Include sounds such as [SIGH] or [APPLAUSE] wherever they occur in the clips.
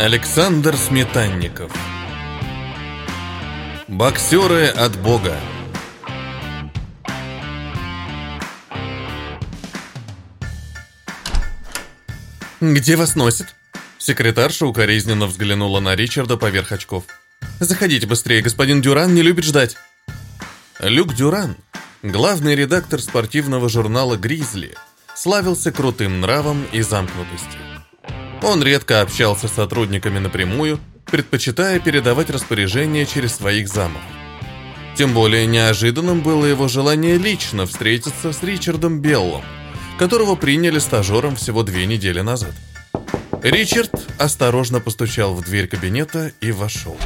Александр Сметанников Боксеры от Бога «Где вас носит?» Секретарша укоризненно взглянула на Ричарда поверх очков. «Заходите быстрее, господин Дюран не любит ждать». Люк Дюран, главный редактор спортивного журнала «Гризли», славился крутым нравом и замкнутостью. Он редко общался с сотрудниками напрямую, предпочитая передавать распоряжения через своих замов. Тем более неожиданным было его желание лично встретиться с Ричардом Беллом, которого приняли стажером всего две недели назад. Ричард осторожно постучал в дверь кабинета и вошел.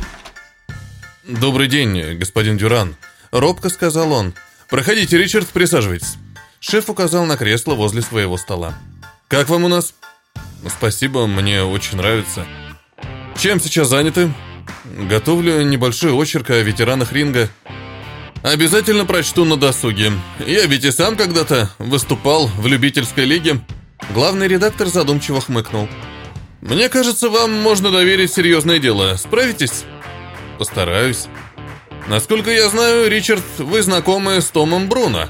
«Добрый день, господин Дюран», — робко сказал он. «Проходите, Ричард, присаживайтесь». Шеф указал на кресло возле своего стола. «Как вам у нас?» «Спасибо, мне очень нравится». «Чем сейчас заняты?» «Готовлю небольшой очерк о ветеранах ринга». «Обязательно прочту на досуге. Я ведь и сам когда-то выступал в любительской лиге». Главный редактор задумчиво хмыкнул. «Мне кажется, вам можно доверить серьезное дело. Справитесь?» «Постараюсь». «Насколько я знаю, Ричард, вы знакомы с Томом Бруно?»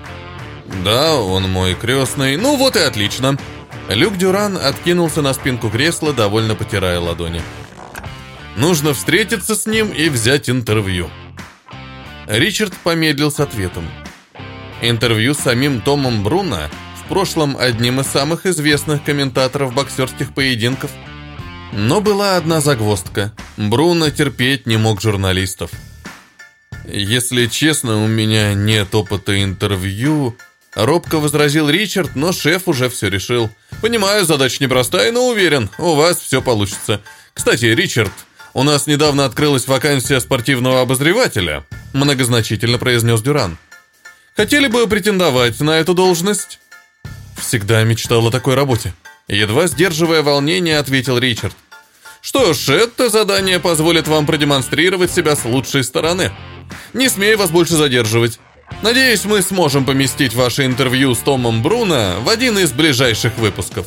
«Да, он мой крестный. Ну вот и отлично». Люк Дюран откинулся на спинку кресла, довольно потирая ладони. «Нужно встретиться с ним и взять интервью». Ричард помедлил с ответом. Интервью с самим Томом Бруно, в прошлом одним из самых известных комментаторов боксерских поединков. Но была одна загвоздка. Бруно терпеть не мог журналистов. «Если честно, у меня нет опыта интервью», Робко возразил Ричард, но шеф уже все решил. «Понимаю, задача непростая, но уверен, у вас все получится. Кстати, Ричард, у нас недавно открылась вакансия спортивного обозревателя», многозначительно произнес Дюран. «Хотели бы претендовать на эту должность?» «Всегда мечтал о такой работе», едва сдерживая волнение, ответил Ричард. «Что ж, это задание позволит вам продемонстрировать себя с лучшей стороны. Не смею вас больше задерживать. Надеюсь, мы сможем поместить ваше интервью с Томом Бруно в один из ближайших выпусков.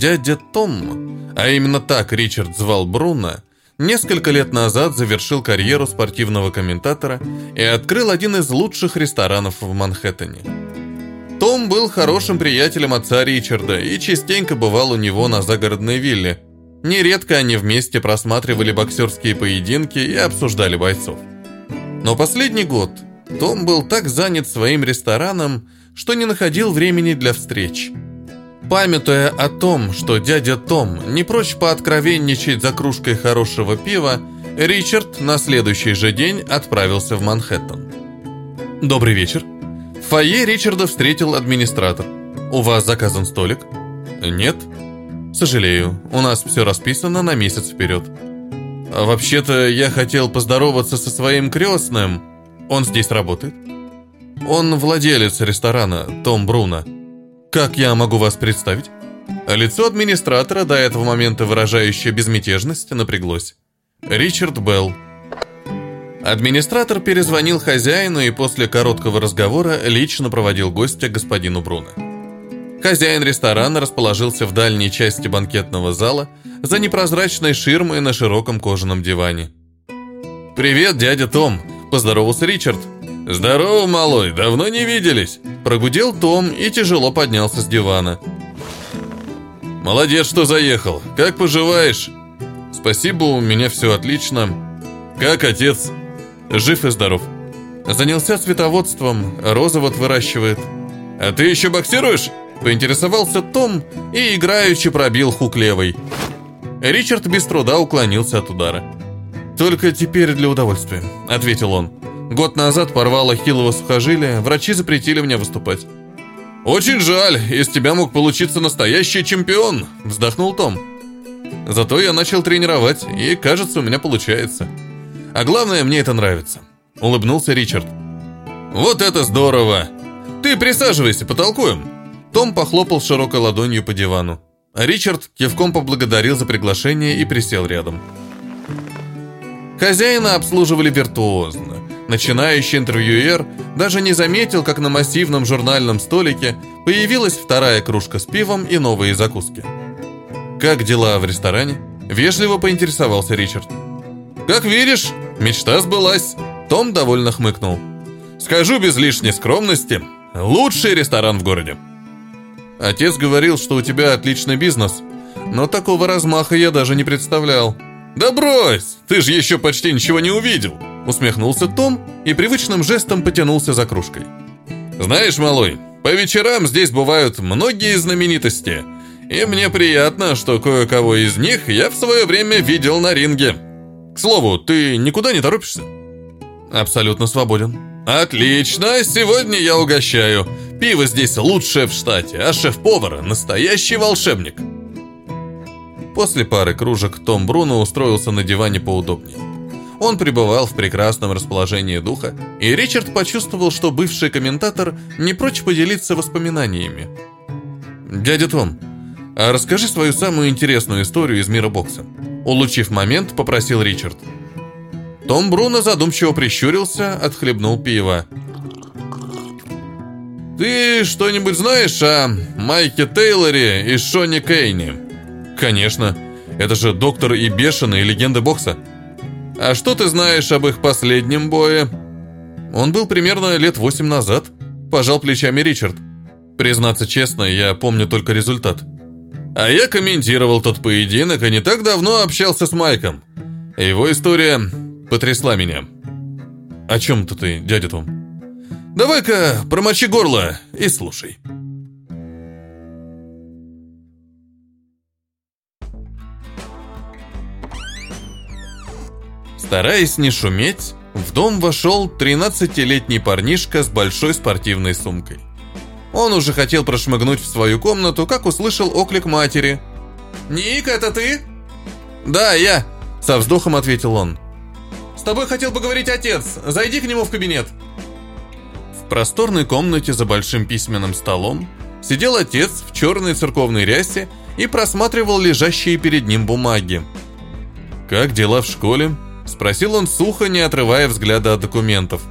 Дядя Том, а именно так Ричард звал Бруно, несколько лет назад завершил карьеру спортивного комментатора и открыл один из лучших ресторанов в Манхэттене. Том был хорошим приятелем отца Ричарда и частенько бывал у него на загородной вилле – Нередко они вместе просматривали боксерские поединки и обсуждали бойцов. Но последний год Том был так занят своим рестораном, что не находил времени для встреч. Памятуя о том, что дядя Том не прочь пооткровенничать за кружкой хорошего пива, Ричард на следующий же день отправился в Манхэттен. «Добрый вечер». В фойе Ричарда встретил администратор. «У вас заказан столик?» «Нет». «Сожалею, у нас все расписано на месяц вперед». А «Вообще-то я хотел поздороваться со своим крестным. Он здесь работает?» «Он владелец ресторана, Том Бруно. Как я могу вас представить?» Лицо администратора, до этого момента выражающее безмятежность, напряглось. Ричард Белл. Администратор перезвонил хозяину и после короткого разговора лично проводил гостя господину Бруно. Хозяин ресторана расположился в дальней части банкетного зала за непрозрачной ширмой на широком кожаном диване. «Привет, дядя Том!» – поздоровался Ричард. «Здорово, малой, давно не виделись!» Прогудел Том и тяжело поднялся с дивана. «Молодец, что заехал. Как поживаешь?» «Спасибо, у меня все отлично. Как отец?» «Жив и здоров. Занялся цветоводством, розы вот выращивает». «А ты еще боксируешь?» Поинтересовался Том и играючи пробил хук левой. Ричард без труда уклонился от удара. «Только теперь для удовольствия», — ответил он. «Год назад порвало хилого сухожилия, врачи запретили мне выступать». «Очень жаль, из тебя мог получиться настоящий чемпион», — вздохнул Том. «Зато я начал тренировать, и, кажется, у меня получается. А главное, мне это нравится», — улыбнулся Ричард. «Вот это здорово! Ты присаживайся, потолкуем», том похлопал широкой ладонью по дивану. Ричард кивком поблагодарил за приглашение и присел рядом. Хозяина обслуживали виртуозно. Начинающий интервьюер даже не заметил, как на массивном журнальном столике появилась вторая кружка с пивом и новые закуски. «Как дела в ресторане?» – вежливо поинтересовался Ричард. «Как видишь, мечта сбылась», – Том довольно хмыкнул. «Скажу без лишней скромности, лучший ресторан в городе». «Отец говорил, что у тебя отличный бизнес, но такого размаха я даже не представлял». «Да брось! Ты же еще почти ничего не увидел!» Усмехнулся Том и привычным жестом потянулся за кружкой. «Знаешь, малой, по вечерам здесь бывают многие знаменитости, и мне приятно, что кое-кого из них я в свое время видел на ринге. К слову, ты никуда не торопишься?» «Абсолютно свободен». «Отлично! Сегодня я угощаю. Пиво здесь лучшее в штате, а шеф-повар – настоящий волшебник». После пары кружек Том Бруно устроился на диване поудобнее. Он пребывал в прекрасном расположении духа, и Ричард почувствовал, что бывший комментатор не прочь поделиться воспоминаниями. «Дядя Том, а расскажи свою самую интересную историю из мира бокса», улучив момент, попросил Ричард. Том Бруно задумчиво прищурился, отхлебнул пиво. «Ты что-нибудь знаешь о Майке Тейлоре и Шоне Кейне?» «Конечно. Это же доктор и бешеный, легенда бокса. А что ты знаешь об их последнем бое?» Он был примерно лет восемь назад. Пожал плечами Ричард. Признаться честно, я помню только результат. А я комментировал тот поединок и не так давно общался с Майком. Его история потрясла меня. О чем-то ты, дядя Том? Давай-ка промочи горло и слушай. Стараясь не шуметь, в дом вошел 13-летний парнишка с большой спортивной сумкой. Он уже хотел прошмыгнуть в свою комнату, как услышал оклик матери. «Ник, это ты?» «Да, я», — со вздохом ответил он. «С тобой хотел поговорить отец. Зайди к нему в кабинет». Просторной комнате за большим письменным столом сидел отец в черной церковной рясе и просматривал лежащие перед ним бумаги. «Как дела в школе?» Спросил он сухо, не отрывая взгляда от документов.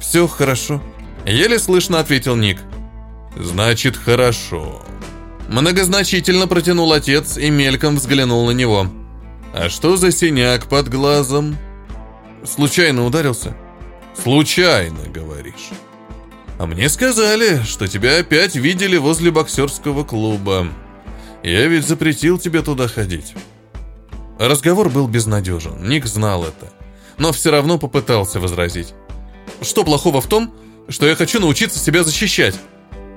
«Все хорошо», — еле слышно ответил Ник. «Значит, хорошо». Многозначительно протянул отец и мельком взглянул на него. «А что за синяк под глазом?» «Случайно ударился?» «Случайно, говоришь». «А мне сказали, что тебя опять видели возле боксерского клуба. Я ведь запретил тебе туда ходить». Разговор был безнадежен, Ник знал это, но все равно попытался возразить. Что плохого в том, что я хочу научиться себя защищать?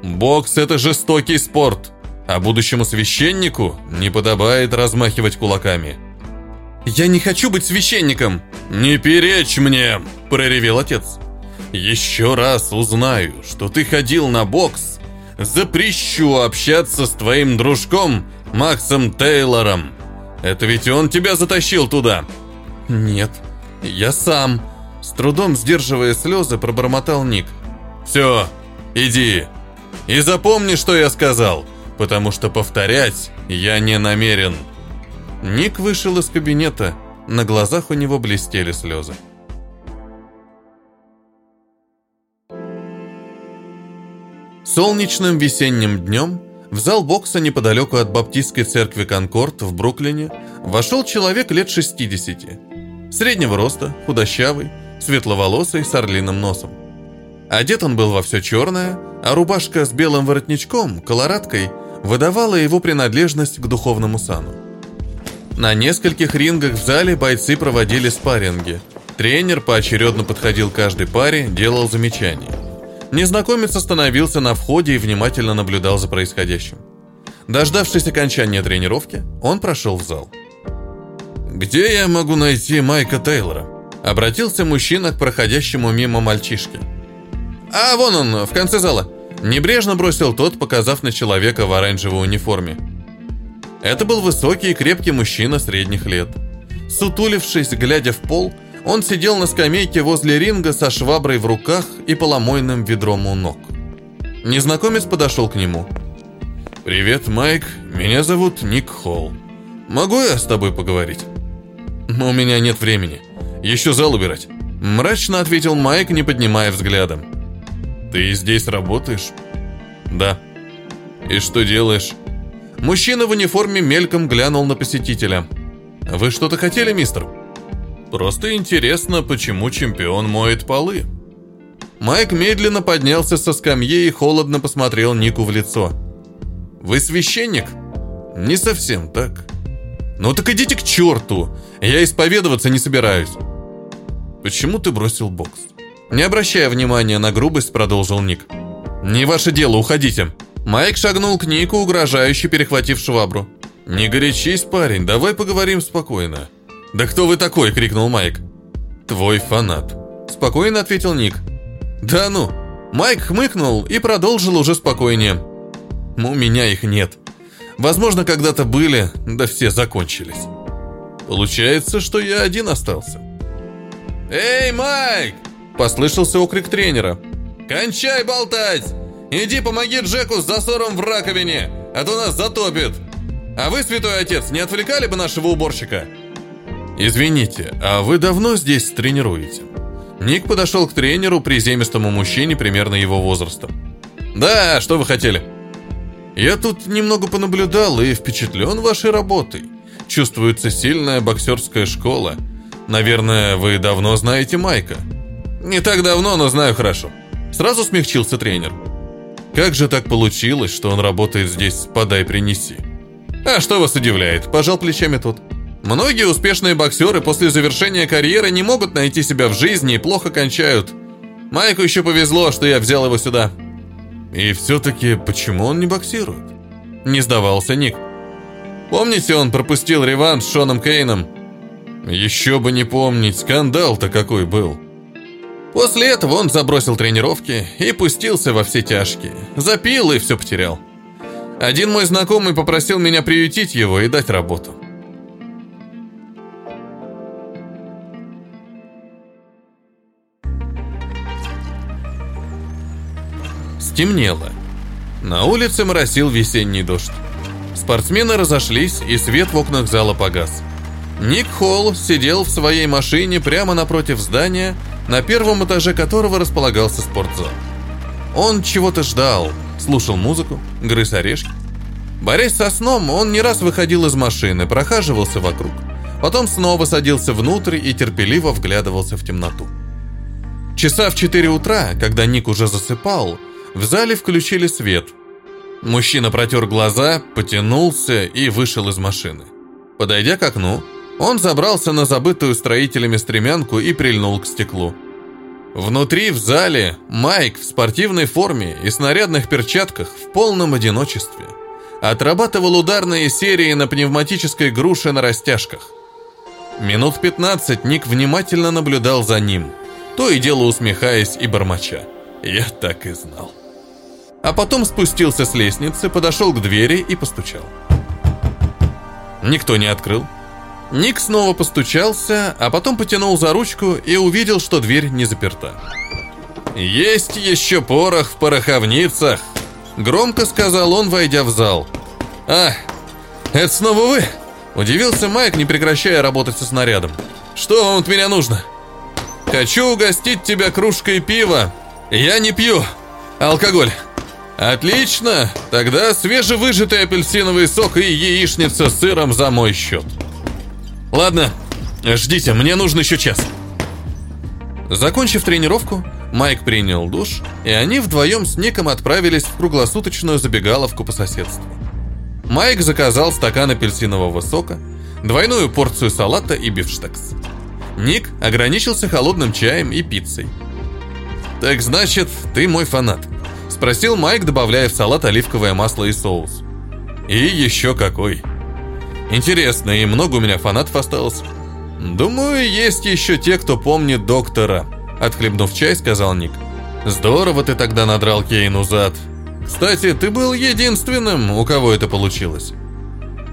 Бокс – это жестокий спорт, а будущему священнику не подобает размахивать кулаками. «Я не хочу быть священником!» «Не перечь мне!» – проревел отец. «Еще раз узнаю, что ты ходил на бокс, запрещу общаться с твоим дружком Максом Тейлором!» Это ведь он тебя затащил туда!» «Нет, я сам!» С трудом сдерживая слезы, пробормотал Ник. «Все, иди. И запомни, что я сказал, потому что повторять я не намерен». Ник вышел из кабинета. На глазах у него блестели слезы. Солнечным весенним днем в зал бокса неподалеку от Баптистской церкви Конкорд в Бруклине вошел человек лет 60. Среднего роста, худощавый, светловолосый, с орлиным носом. Одет он был во все черное, а рубашка с белым воротничком, колорадкой, выдавала его принадлежность к духовному сану. На нескольких рингах в зале бойцы проводили спарринги. Тренер поочередно подходил к каждой паре, делал замечания. Незнакомец остановился на входе и внимательно наблюдал за происходящим. Дождавшись окончания тренировки, он прошел в зал. «Где я могу найти Майка Тейлора?» Обратился мужчина к проходящему мимо мальчишке. «А, вон он, в конце зала!» Небрежно бросил тот, показав на человека в оранжевой униформе. Это был высокий и крепкий мужчина средних лет. Сутулившись, глядя в пол, он сидел на скамейке возле ринга со шваброй в руках и поломойным ведром у ног. Незнакомец подошел к нему. «Привет, Майк. Меня зовут Ник Холл. Могу я с тобой поговорить?» «У меня нет времени. Еще зал убирать». Мрачно ответил Майк, не поднимая взглядом. Ты здесь работаешь? Да. И что делаешь? Мужчина в униформе мельком глянул на посетителя. Вы что-то хотели, мистер? Просто интересно, почему чемпион моет полы. Майк медленно поднялся со скамьи и холодно посмотрел Нику в лицо. «Вы священник?» «Не совсем так». «Ну так идите к черту! Я исповедоваться не собираюсь». «Почему ты бросил бокс?» Не обращая внимания на грубость, продолжил Ник. «Не ваше дело, уходите». Майк шагнул к Нику, угрожающе перехватив швабру. «Не горячись, парень, давай поговорим спокойно». «Да кто вы такой?» – крикнул Майк. «Твой фанат», – спокойно ответил Ник. «Да ну!» Майк хмыкнул и продолжил уже спокойнее. «У меня их нет. Возможно, когда-то были, да все закончились. Получается, что я один остался». «Эй, Майк!» – послышался окрик тренера. «Кончай болтать! Иди помоги Джеку с засором в раковине, а то нас затопит! А вы, святой отец, не отвлекали бы нашего уборщика?» «Извините, а вы давно здесь тренируете?» Ник подошел к тренеру, приземистому мужчине примерно его возраста. «Да, что вы хотели?» «Я тут немного понаблюдал и впечатлен вашей работой. Чувствуется сильная боксерская школа. Наверное, вы давно знаете Майка?» «Не так давно, но знаю хорошо». Сразу смягчился тренер. «Как же так получилось, что он работает здесь «подай-принеси»?» «А что вас удивляет?» – пожал плечами тот. Многие успешные боксеры после завершения карьеры не могут найти себя в жизни и плохо кончают. Майку еще повезло, что я взял его сюда. И все-таки, почему он не боксирует? Не сдавался Ник. Помните, он пропустил реванш с Шоном Кейном? Еще бы не помнить, скандал-то какой был. После этого он забросил тренировки и пустился во все тяжкие. Запил и все потерял. Один мой знакомый попросил меня приютить его и дать работу. Стемнело. На улице моросил весенний дождь. Спортсмены разошлись, и свет в окнах зала погас. Ник Холл сидел в своей машине прямо напротив здания, на первом этаже которого располагался спортзал. Он чего-то ждал, слушал музыку, грыз орешки. Борясь со сном, он не раз выходил из машины, прохаживался вокруг. Потом снова садился внутрь и терпеливо вглядывался в темноту. Часа в 4 утра, когда Ник уже засыпал, в зале включили свет. Мужчина протер глаза, потянулся и вышел из машины. Подойдя к окну, он забрался на забытую строителями стремянку и прильнул к стеклу. Внутри, в зале, Майк в спортивной форме и снарядных перчатках в полном одиночестве. Отрабатывал ударные серии на пневматической груше на растяжках. Минут 15 Ник внимательно наблюдал за ним, то и дело усмехаясь и бормоча. «Я так и знал». А потом спустился с лестницы, подошел к двери и постучал. Никто не открыл. Ник снова постучался, а потом потянул за ручку и увидел, что дверь не заперта. «Есть еще порох в пороховницах!» Громко сказал он, войдя в зал. «А, это снова вы?» Удивился Майк, не прекращая работать со снарядом. «Что вам от меня нужно?» «Хочу угостить тебя кружкой пива. Я не пью. Алкоголь. Отлично! Тогда свежевыжатый апельсиновый сок и яичница с сыром за мой счет. Ладно, ждите, мне нужно еще час. Закончив тренировку, Майк принял душ, и они вдвоем с Ником отправились в круглосуточную забегаловку по соседству. Майк заказал стакан апельсинового сока, двойную порцию салата и бифштекс. Ник ограничился холодным чаем и пиццей. «Так значит, ты мой фанат», Спросил Майк, добавляя в салат оливковое масло и соус. И еще какой. Интересно, и много у меня фанатов осталось? Думаю, есть еще те, кто помнит доктора. Отхлебнув чай, сказал Ник. Здорово ты тогда надрал Кейну зад. Кстати, ты был единственным, у кого это получилось.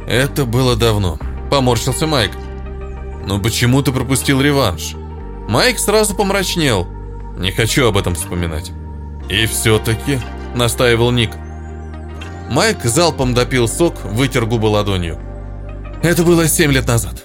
Это было давно. Поморщился Майк. Но почему ты пропустил реванш? Майк сразу помрачнел. Не хочу об этом вспоминать. «И все-таки», — настаивал Ник. Майк залпом допил сок, вытер губы ладонью. «Это было семь лет назад».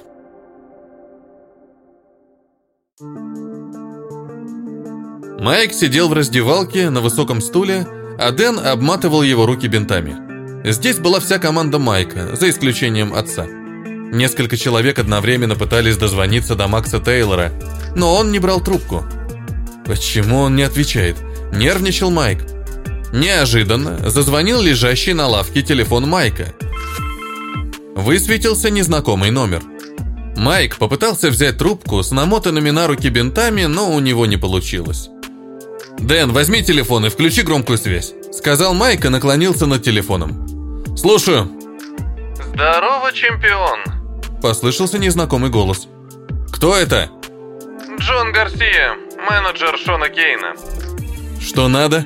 Майк сидел в раздевалке на высоком стуле, а Дэн обматывал его руки бинтами. Здесь была вся команда Майка, за исключением отца. Несколько человек одновременно пытались дозвониться до Макса Тейлора, но он не брал трубку. Почему он не отвечает? Нервничал Майк. Неожиданно зазвонил лежащий на лавке телефон Майка. Высветился незнакомый номер. Майк попытался взять трубку с намотанными на руки бинтами, но у него не получилось. «Дэн, возьми телефон и включи громкую связь», — сказал Майк и наклонился над телефоном. «Слушаю». «Здорово, чемпион!» — послышался незнакомый голос. «Кто это?» «Джон Гарсия, менеджер Шона Кейна». «Что надо?»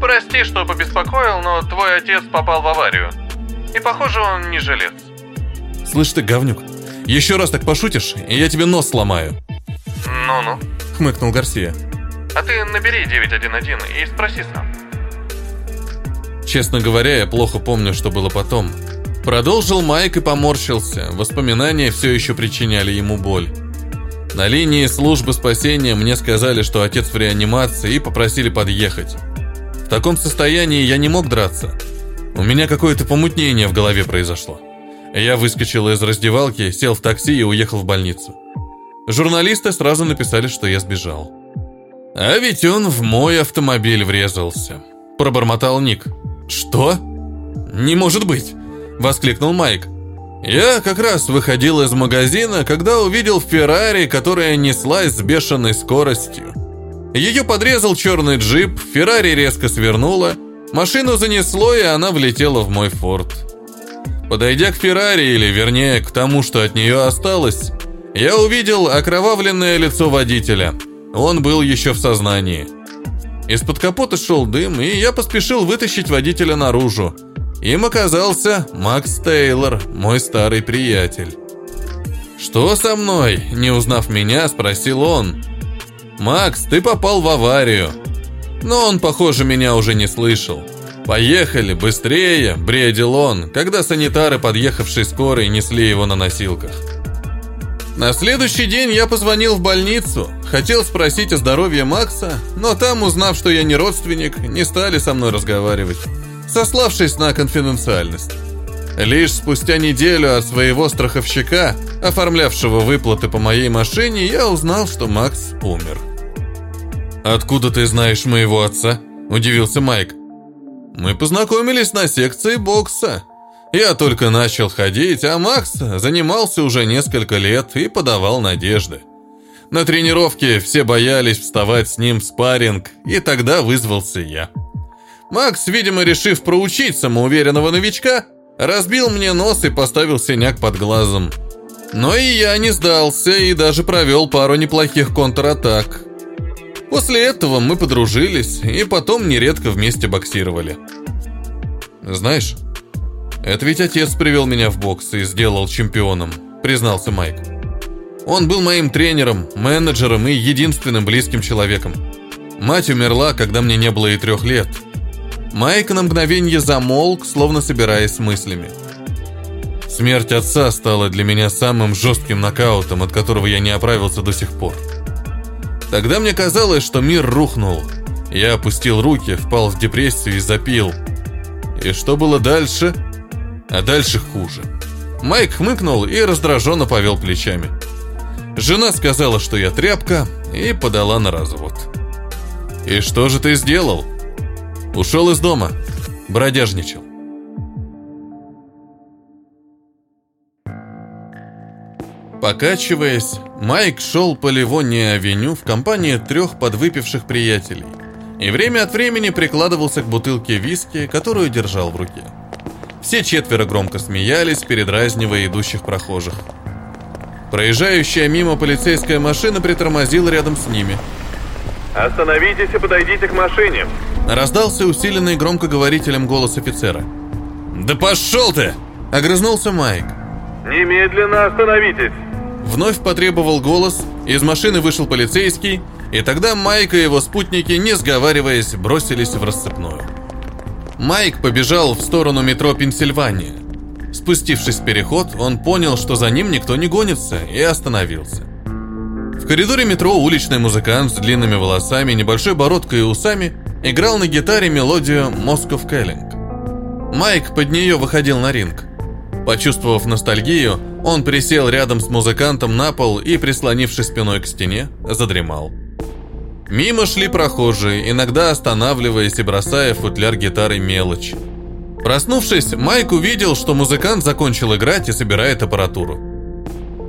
«Прости, что побеспокоил, но твой отец попал в аварию. И похоже, он не жилец». «Слышь ты, говнюк, еще раз так пошутишь, и я тебе нос сломаю». «Ну-ну». — хмыкнул Гарсия. «А ты набери 911 и спроси сам». Честно говоря, я плохо помню, что было потом. Продолжил Майк и поморщился. Воспоминания все еще причиняли ему боль. На линии службы спасения мне сказали, что отец в реанимации и попросили подъехать. В таком состоянии я не мог драться. У меня какое-то помутнение в голове произошло. Я выскочил из раздевалки, сел в такси и уехал в больницу. Журналисты сразу написали, что я сбежал. А ведь он в мой автомобиль врезался. Пробормотал Ник. «Что?» «Не может быть!» – воскликнул Майк. «Я как раз выходил из магазина, когда увидел Феррари, которая неслась с бешеной скоростью. Ее подрезал черный джип, Феррари резко свернула, машину занесло, и она влетела в мой форт. Подойдя к Феррари, или вернее, к тому, что от нее осталось, я увидел окровавленное лицо водителя. Он был еще в сознании. Из-под капота шел дым, и я поспешил вытащить водителя наружу. Им оказался Макс Тейлор, мой старый приятель. «Что со мной?» – не узнав меня, спросил он. «Макс, ты попал в аварию». Но он, похоже, меня уже не слышал. «Поехали, быстрее!» – бредил он, когда санитары, подъехавшие скорой, несли его на носилках. На следующий день я позвонил в больницу, хотел спросить о здоровье Макса, но там, узнав, что я не родственник, не стали со мной разговаривать, сославшись на конфиденциальность. Лишь спустя неделю от своего страховщика, оформлявшего выплаты по моей машине, я узнал, что Макс умер. «Откуда ты знаешь моего отца?» – удивился Майк. «Мы познакомились на секции бокса», я только начал ходить, а Макс занимался уже несколько лет и подавал надежды. На тренировке все боялись вставать с ним в спарринг, и тогда вызвался я. Макс, видимо, решив проучить самоуверенного новичка, разбил мне нос и поставил синяк под глазом. Но и я не сдался и даже провел пару неплохих контратак. После этого мы подружились и потом нередко вместе боксировали. Знаешь, «Это ведь отец привел меня в бокс и сделал чемпионом», — признался Майк. «Он был моим тренером, менеджером и единственным близким человеком. Мать умерла, когда мне не было и трех лет». Майк на мгновение замолк, словно собираясь с мыслями. Смерть отца стала для меня самым жестким нокаутом, от которого я не оправился до сих пор. Тогда мне казалось, что мир рухнул. Я опустил руки, впал в депрессию и запил. И что было дальше, а дальше хуже. Майк хмыкнул и раздраженно повел плечами. Жена сказала, что я тряпка, и подала на развод. «И что же ты сделал?» «Ушел из дома. Бродяжничал». Покачиваясь, Майк шел по Ливонии-авеню в компании трех подвыпивших приятелей и время от времени прикладывался к бутылке виски, которую держал в руке. Все четверо громко смеялись, передразнивая идущих прохожих. Проезжающая мимо полицейская машина притормозила рядом с ними. «Остановитесь и подойдите к машине!» Раздался усиленный громкоговорителем голос офицера. «Да пошел ты!» — огрызнулся Майк. «Немедленно остановитесь!» Вновь потребовал голос, из машины вышел полицейский, и тогда Майк и его спутники, не сговариваясь, бросились в расцепную. Майк побежал в сторону метро Пенсильвания. Спустившись в переход, он понял, что за ним никто не гонится, и остановился. Коридоре метро уличный музыкант с длинными волосами, небольшой бородкой и усами играл на гитаре мелодию «Москов Кэллинг». Майк под нее выходил на ринг. Почувствовав ностальгию, он присел рядом с музыкантом на пол и, прислонившись спиной к стене, задремал. Мимо шли прохожие, иногда останавливаясь и бросая футляр гитары мелочь. Проснувшись, Майк увидел, что музыкант закончил играть и собирает аппаратуру.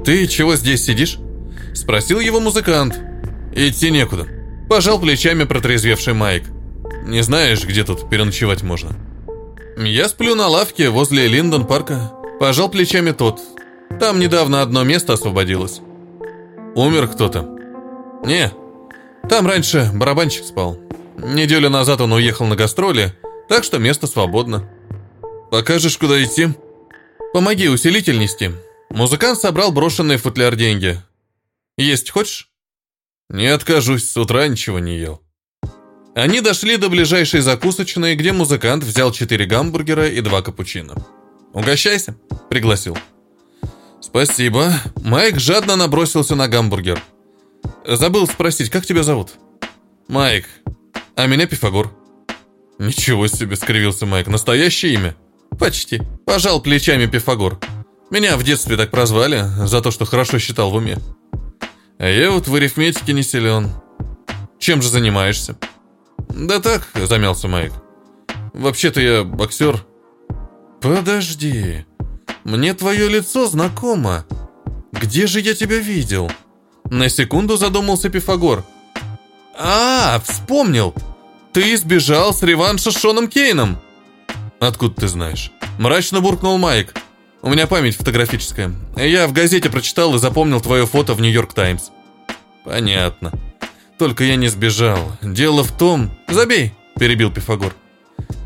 «Ты чего здесь сидишь?» – спросил его музыкант. «Идти некуда». Пожал плечами протрезвевший Майк. «Не знаешь, где тут переночевать можно?» «Я сплю на лавке возле Линдон-парка», – пожал плечами тот. «Там недавно одно место освободилось». «Умер кто-то?» «Не, там раньше барабанщик спал. Неделю назад он уехал на гастроли, так что место свободно. Покажешь, куда идти? Помоги усилитель нести. Музыкант собрал брошенный футляр деньги. Есть хочешь? Не откажусь, с утра ничего не ел. Они дошли до ближайшей закусочной, где музыкант взял четыре гамбургера и два капучино. «Угощайся», — пригласил. «Спасибо». Майк жадно набросился на гамбургер. Забыл спросить, как тебя зовут? Майк. А меня Пифагор. Ничего себе, скривился Майк. Настоящее имя? Почти. Пожал плечами Пифагор. Меня в детстве так прозвали, за то, что хорошо считал в уме. А я вот в арифметике не силен. Чем же занимаешься? Да так, замялся Майк. Вообще-то я боксер. Подожди. Мне твое лицо знакомо. Где же я тебя видел? На секунду задумался Пифагор. «А, вспомнил! Ты сбежал с реванша с Шоном Кейном!» «Откуда ты знаешь?» Мрачно буркнул Майк. «У меня память фотографическая. Я в газете прочитал и запомнил твое фото в Нью-Йорк Таймс». «Понятно. Только я не сбежал. Дело в том...» «Забей!» – перебил Пифагор.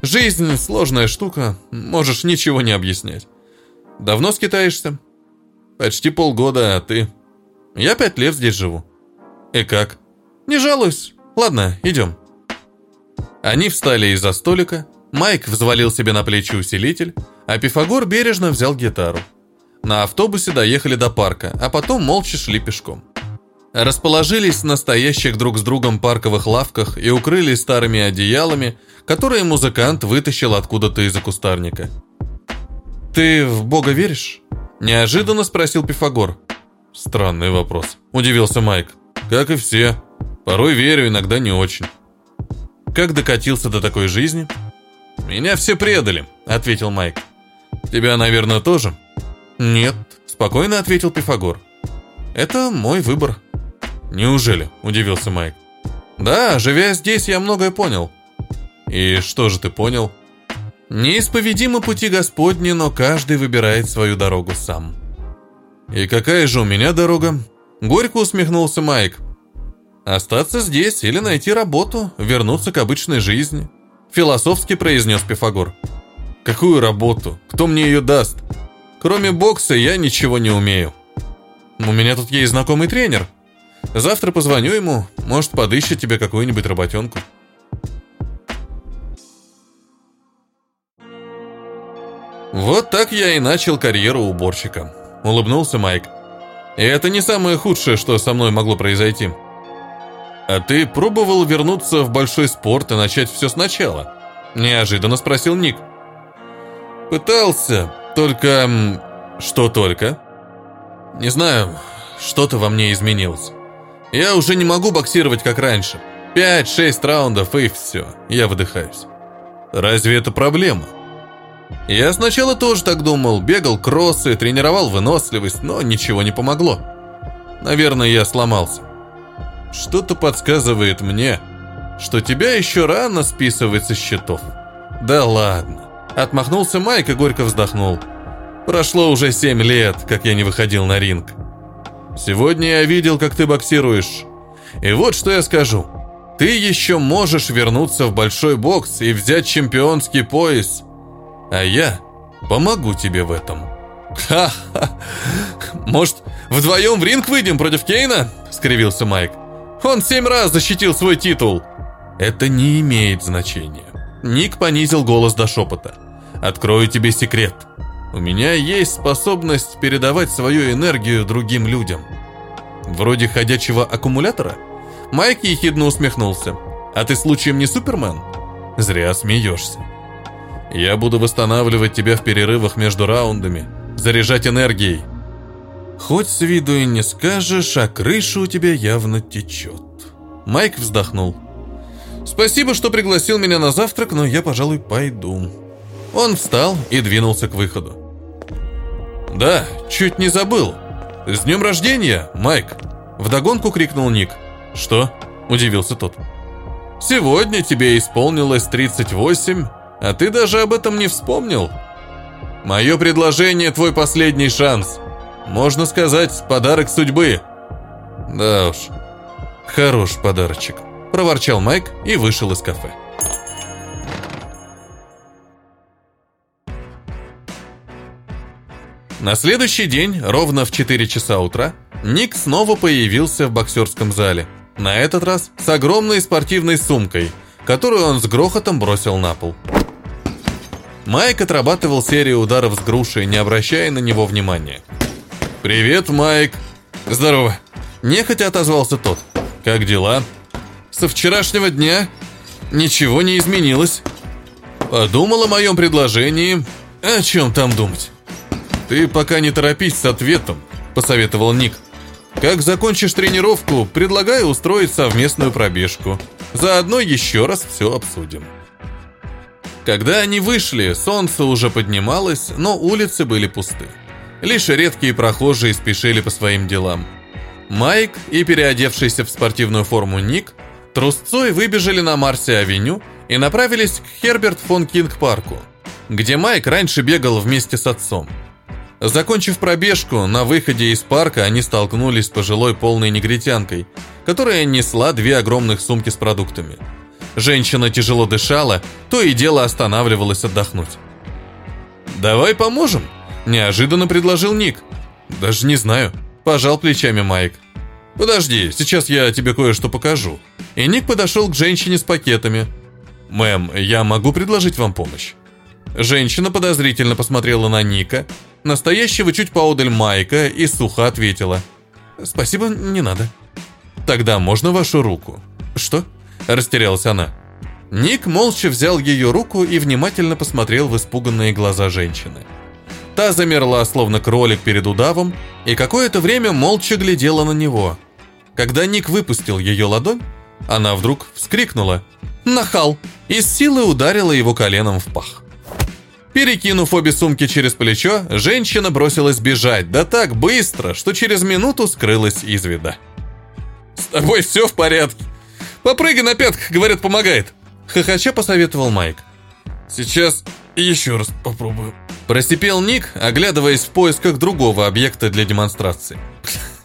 «Жизнь – сложная штука. Можешь ничего не объяснять. Давно скитаешься?» «Почти полгода, а ты...» Я пять лет здесь живу. И как? Не жалуюсь. Ладно, идем. Они встали из-за столика, Майк взвалил себе на плечи усилитель, а Пифагор бережно взял гитару. На автобусе доехали до парка, а потом молча шли пешком. Расположились в настоящих друг с другом парковых лавках и укрылись старыми одеялами, которые музыкант вытащил откуда-то из-за кустарника. «Ты в Бога веришь?» – неожиданно спросил Пифагор. Странный вопрос. Удивился Майк. Как и все. Порой верю, иногда не очень. Как докатился до такой жизни? Меня все предали, ответил Майк. Тебя, наверное, тоже? Нет, спокойно ответил Пифагор. Это мой выбор. Неужели? Удивился Майк. Да, живя здесь, я многое понял. И что же ты понял? Неисповедимы пути Господни, но каждый выбирает свою дорогу сам. «И какая же у меня дорога?» Горько усмехнулся Майк. «Остаться здесь или найти работу, вернуться к обычной жизни», философски произнес Пифагор. «Какую работу? Кто мне ее даст? Кроме бокса я ничего не умею. У меня тут есть знакомый тренер. Завтра позвоню ему, может, подыщет тебе какую-нибудь работенку». Вот так я и начал карьеру уборщика улыбнулся Майк. И это не самое худшее, что со мной могло произойти. А ты пробовал вернуться в большой спорт и начать все сначала? Неожиданно спросил Ник. Пытался, только... Что только? Не знаю, что-то во мне изменилось. Я уже не могу боксировать, как раньше. Пять-шесть раундов и все, я выдыхаюсь. Разве это проблема? Я сначала тоже так думал, бегал кроссы, тренировал выносливость, но ничего не помогло. Наверное, я сломался. Что-то подсказывает мне, что тебя еще рано списывать со счетов. Да ладно. Отмахнулся Майк и горько вздохнул. Прошло уже семь лет, как я не выходил на ринг. Сегодня я видел, как ты боксируешь. И вот что я скажу. Ты еще можешь вернуться в большой бокс и взять чемпионский пояс – а я помогу тебе в этом. Ха-ха! Может, вдвоем в ринг выйдем против Кейна? Скривился Майк. Он семь раз защитил свой титул. Это не имеет значения. Ник понизил голос до шепота. Открою тебе секрет. У меня есть способность передавать свою энергию другим людям. Вроде ходячего аккумулятора? Майк ехидно усмехнулся. А ты случаем не Супермен? Зря смеешься. Я буду восстанавливать тебя в перерывах между раундами, заряжать энергией. Хоть с виду и не скажешь, а крыша у тебя явно течет. Майк вздохнул. Спасибо, что пригласил меня на завтрак, но я, пожалуй, пойду. Он встал и двинулся к выходу. Да, чуть не забыл. С днем рождения, Майк! Вдогонку крикнул Ник. Что? Удивился тот. Сегодня тебе исполнилось 38, а ты даже об этом не вспомнил. Мое предложение твой последний шанс. Можно сказать, подарок судьбы. Да уж, хорош подарочек проворчал Майк и вышел из кафе. На следующий день, ровно в 4 часа утра, Ник снова появился в боксерском зале. На этот раз с огромной спортивной сумкой, которую он с грохотом бросил на пол. Майк отрабатывал серию ударов с грушей, не обращая на него внимания. «Привет, Майк!» «Здорово!» Нехотя отозвался тот. «Как дела?» Со вчерашнего дня ничего не изменилось. Подумал о моем предложении. О чем там думать? Ты пока не торопись с ответом, посоветовал Ник. Как закончишь тренировку, предлагаю устроить совместную пробежку. Заодно еще раз все обсудим. Когда они вышли, солнце уже поднималось, но улицы были пусты. Лишь редкие прохожие спешили по своим делам. Майк и переодевшийся в спортивную форму Ник Трусцой выбежали на Марсе-авеню и направились к Херберт фон Кинг-парку, где Майк раньше бегал вместе с отцом. Закончив пробежку, на выходе из парка они столкнулись с пожилой полной негритянкой, которая несла две огромных сумки с продуктами. Женщина тяжело дышала, то и дело останавливалась отдохнуть. «Давай поможем», – неожиданно предложил Ник. «Даже не знаю», – пожал плечами Майк. «Подожди, сейчас я тебе кое-что покажу». И Ник подошел к женщине с пакетами. «Мэм, я могу предложить вам помощь?» Женщина подозрительно посмотрела на Ника, настоящего чуть поодаль Майка, и сухо ответила. «Спасибо, не надо». «Тогда можно вашу руку?» «Что?» – растерялась она. Ник молча взял ее руку и внимательно посмотрел в испуганные глаза женщины. Та замерла, словно кролик перед удавом, и какое-то время молча глядела на него. Когда Ник выпустил ее ладонь, она вдруг вскрикнула «Нахал!» и с силой ударила его коленом в пах. Перекинув обе сумки через плечо, женщина бросилась бежать, да так быстро, что через минуту скрылась из вида. «С тобой все в порядке. Попрыгай на пятках, говорят, помогает!» Хохоча посоветовал Майк. «Сейчас еще раз попробую». Просипел Ник, оглядываясь в поисках другого объекта для демонстрации.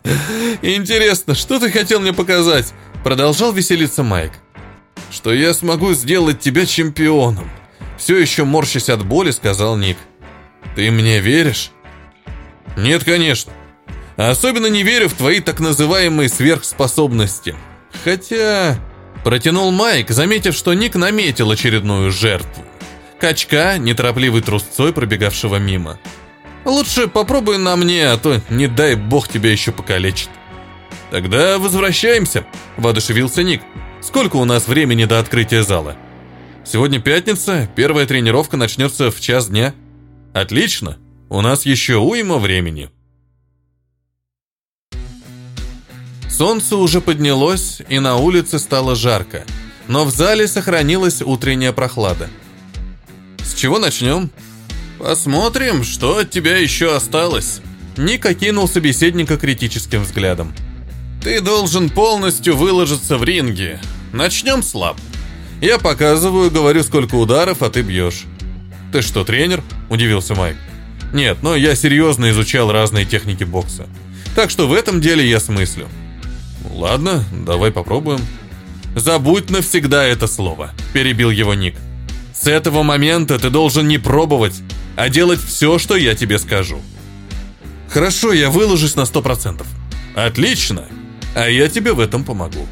[LAUGHS] «Интересно, что ты хотел мне показать?» Продолжал веселиться Майк. «Что я смогу сделать тебя чемпионом?» Все еще морщась от боли, сказал Ник. «Ты мне веришь?» «Нет, конечно. Особенно не верю в твои так называемые сверхспособности. Хотя...» Протянул Майк, заметив, что Ник наметил очередную жертву. Качка, неторопливый трусцой, пробегавшего мимо. «Лучше попробуй на мне, а то не дай бог тебя еще покалечит». «Тогда возвращаемся», – воодушевился Ник. «Сколько у нас времени до открытия зала?» «Сегодня пятница, первая тренировка начнется в час дня». «Отлично, у нас еще уйма времени». Солнце уже поднялось, и на улице стало жарко, но в зале сохранилась утренняя прохлада. «С чего начнем?» «Посмотрим, что от тебя еще осталось». Ник окинул собеседника критическим взглядом. Ты должен полностью выложиться в ринге. Начнем слаб. Я показываю, говорю, сколько ударов, а ты бьешь. Ты что, тренер? Удивился Майк. Нет, но я серьезно изучал разные техники бокса. Так что в этом деле я смыслю. Ладно, давай попробуем. Забудь навсегда это слово, перебил его Ник. С этого момента ты должен не пробовать, а делать все, что я тебе скажу. Хорошо, я выложусь на сто процентов. Отлично а я тебе в этом помогу».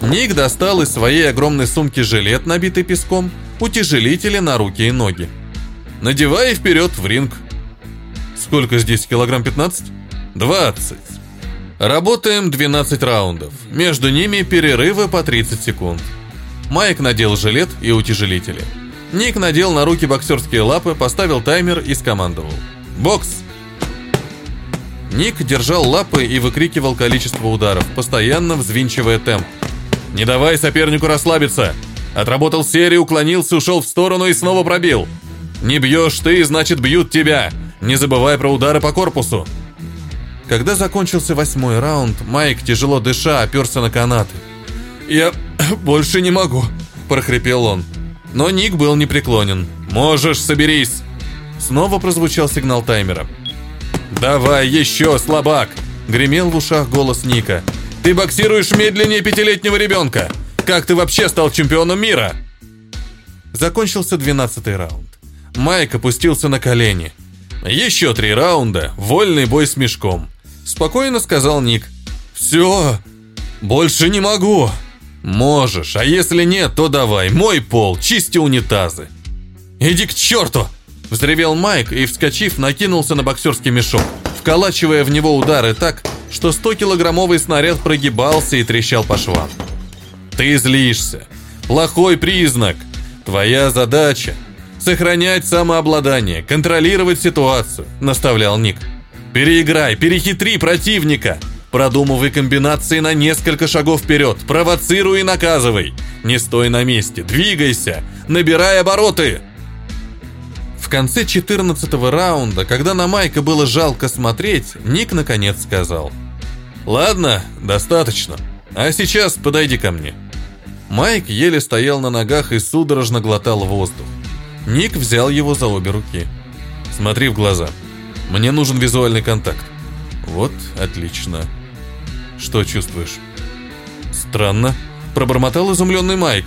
Ник достал из своей огромной сумки жилет, набитый песком, утяжелители на руки и ноги. «Надевай вперед в ринг». «Сколько здесь, килограмм 15?» «20». Работаем 12 раундов. Между ними перерывы по 30 секунд. Майк надел жилет и утяжелители. Ник надел на руки боксерские лапы, поставил таймер и скомандовал. «Бокс!» Ник держал лапы и выкрикивал количество ударов, постоянно взвинчивая темп. «Не давай сопернику расслабиться!» Отработал серию, уклонился, ушел в сторону и снова пробил. «Не бьешь ты, значит бьют тебя!» Не забывай про удары по корпусу. Когда закончился восьмой раунд, Майк, тяжело дыша, оперся на канаты. «Я [COUGHS] больше не могу», – прохрипел он. Но Ник был непреклонен. «Можешь, соберись!» Снова прозвучал сигнал таймера. «Давай еще, слабак!» – гремел в ушах голос Ника. «Ты боксируешь медленнее пятилетнего ребенка! Как ты вообще стал чемпионом мира?» Закончился двенадцатый раунд. Майк опустился на колени. Еще три раунда, вольный бой с мешком. Спокойно сказал Ник. «Все, больше не могу». «Можешь, а если нет, то давай, мой пол, чисти унитазы». «Иди к черту!» – взревел Майк и, вскочив, накинулся на боксерский мешок, вколачивая в него удары так, что 100-килограммовый снаряд прогибался и трещал по швам. «Ты злишься. Плохой признак. Твоя задача – сохранять самообладание, контролировать ситуацию», – наставлял Ник. «Переиграй, перехитри противника!» Продумывай комбинации на несколько шагов вперед, провоцируй и наказывай. Не стой на месте, двигайся, набирай обороты. В конце 14 раунда, когда на Майка было жалко смотреть, Ник наконец сказал. «Ладно, достаточно. А сейчас подойди ко мне». Майк еле стоял на ногах и судорожно глотал воздух. Ник взял его за обе руки. «Смотри в глаза. Мне нужен визуальный контакт». «Вот, отлично. Что чувствуешь?» «Странно», – пробормотал изумленный Майк.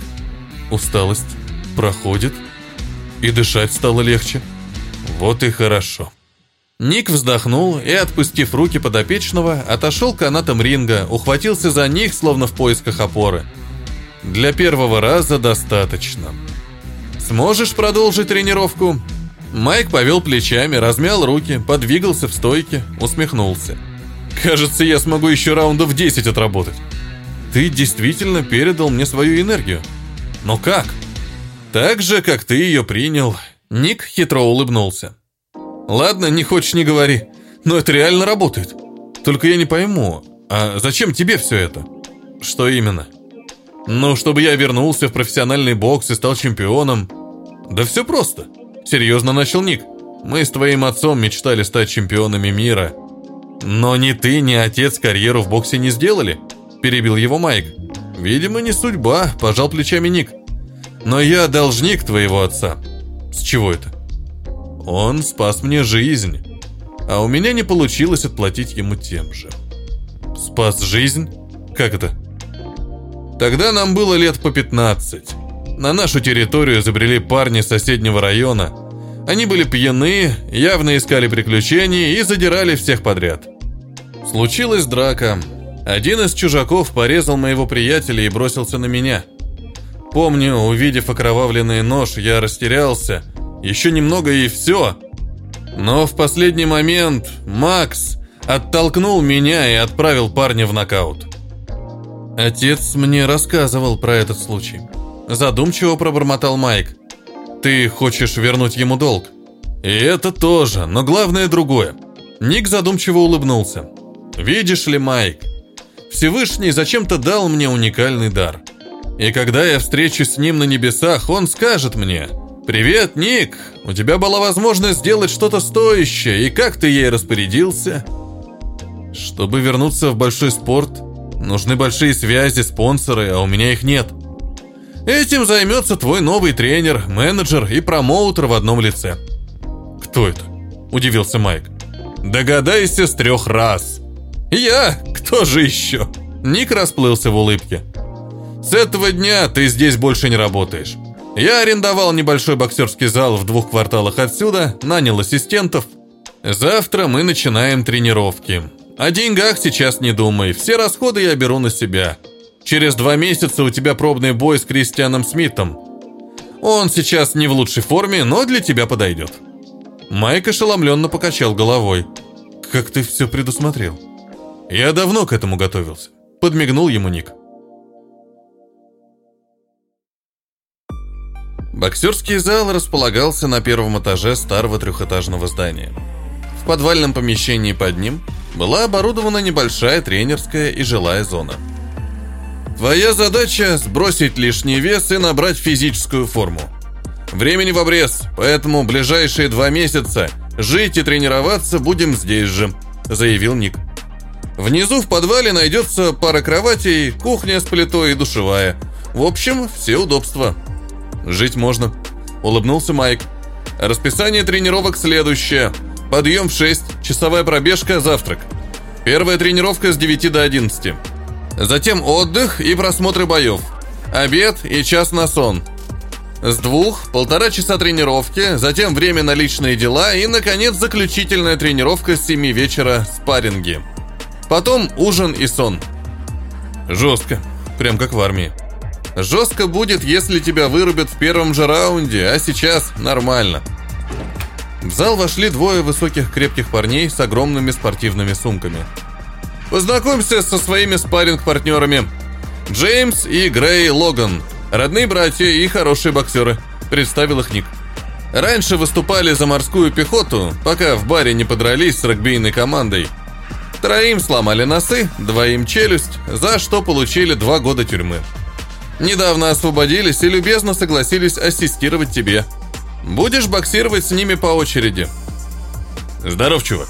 «Усталость проходит, и дышать стало легче. Вот и хорошо». Ник вздохнул и, отпустив руки подопечного, отошел к канатам ринга, ухватился за них, словно в поисках опоры. «Для первого раза достаточно. Сможешь продолжить тренировку?» Майк повел плечами, размял руки, подвигался в стойке, усмехнулся. Кажется, я смогу еще раундов 10 отработать. Ты действительно передал мне свою энергию. Но как? Так же, как ты ее принял. Ник хитро улыбнулся. Ладно, не хочешь, не говори. Но это реально работает. Только я не пойму, а зачем тебе все это? Что именно? Ну, чтобы я вернулся в профессиональный бокс и стал чемпионом. Да все просто. Серьезно начал Ник. Мы с твоим отцом мечтали стать чемпионами мира. «Но ни ты, ни отец карьеру в боксе не сделали», – перебил его Майк. «Видимо, не судьба», – пожал плечами Ник. «Но я должник твоего отца». «С чего это?» «Он спас мне жизнь, а у меня не получилось отплатить ему тем же». «Спас жизнь? Как это?» «Тогда нам было лет по 15. На нашу территорию забрели парни соседнего района – они были пьяны, явно искали приключений и задирали всех подряд. Случилась драка. Один из чужаков порезал моего приятеля и бросился на меня. Помню, увидев окровавленный нож, я растерялся. Еще немного и все. Но в последний момент Макс оттолкнул меня и отправил парня в нокаут. Отец мне рассказывал про этот случай. Задумчиво пробормотал Майк. Ты хочешь вернуть ему долг? И это тоже, но главное другое. Ник задумчиво улыбнулся. Видишь ли, Майк, Всевышний зачем-то дал мне уникальный дар. И когда я встречусь с ним на небесах, он скажет мне «Привет, Ник! У тебя была возможность сделать что-то стоящее, и как ты ей распорядился?» Чтобы вернуться в большой спорт, нужны большие связи, спонсоры, а у меня их нет – Этим займется твой новый тренер, менеджер и промоутер в одном лице. Кто это? Удивился Майк. Догадайся с трех раз. Я? Кто же еще? Ник расплылся в улыбке. С этого дня ты здесь больше не работаешь. Я арендовал небольшой боксерский зал в двух кварталах отсюда, нанял ассистентов. Завтра мы начинаем тренировки. О деньгах сейчас не думай, все расходы я беру на себя. Через два месяца у тебя пробный бой с Кристианом Смитом. Он сейчас не в лучшей форме, но для тебя подойдет». Майк ошеломленно покачал головой. «Как ты все предусмотрел?» Я давно к этому готовился. Подмигнул ему Ник. Боксерский зал располагался на первом этаже старого трехэтажного здания. В подвальном помещении под ним была оборудована небольшая тренерская и жилая зона. Твоя задача – сбросить лишний вес и набрать физическую форму. Времени в обрез, поэтому ближайшие два месяца жить и тренироваться будем здесь же, заявил Ник. Внизу в подвале найдется пара кроватей, кухня с плитой и душевая. В общем, все удобства. Жить можно, улыбнулся Майк. Расписание тренировок следующее. Подъем в 6, часовая пробежка, завтрак. Первая тренировка с 9 до 11. Затем отдых и просмотры боев. Обед и час на сон. С двух – полтора часа тренировки, затем время на личные дела и, наконец, заключительная тренировка с 7 вечера – спарринги. Потом ужин и сон. Жестко, прям как в армии. Жестко будет, если тебя вырубят в первом же раунде, а сейчас нормально. В зал вошли двое высоких крепких парней с огромными спортивными сумками. Познакомься со своими спарринг-партнерами. Джеймс и Грей Логан. Родные братья и хорошие боксеры. Представил их Ник. Раньше выступали за морскую пехоту, пока в баре не подрались с регбийной командой. Троим сломали носы, двоим челюсть, за что получили два года тюрьмы. Недавно освободились и любезно согласились ассистировать тебе. Будешь боксировать с ними по очереди. Здоров, чувак.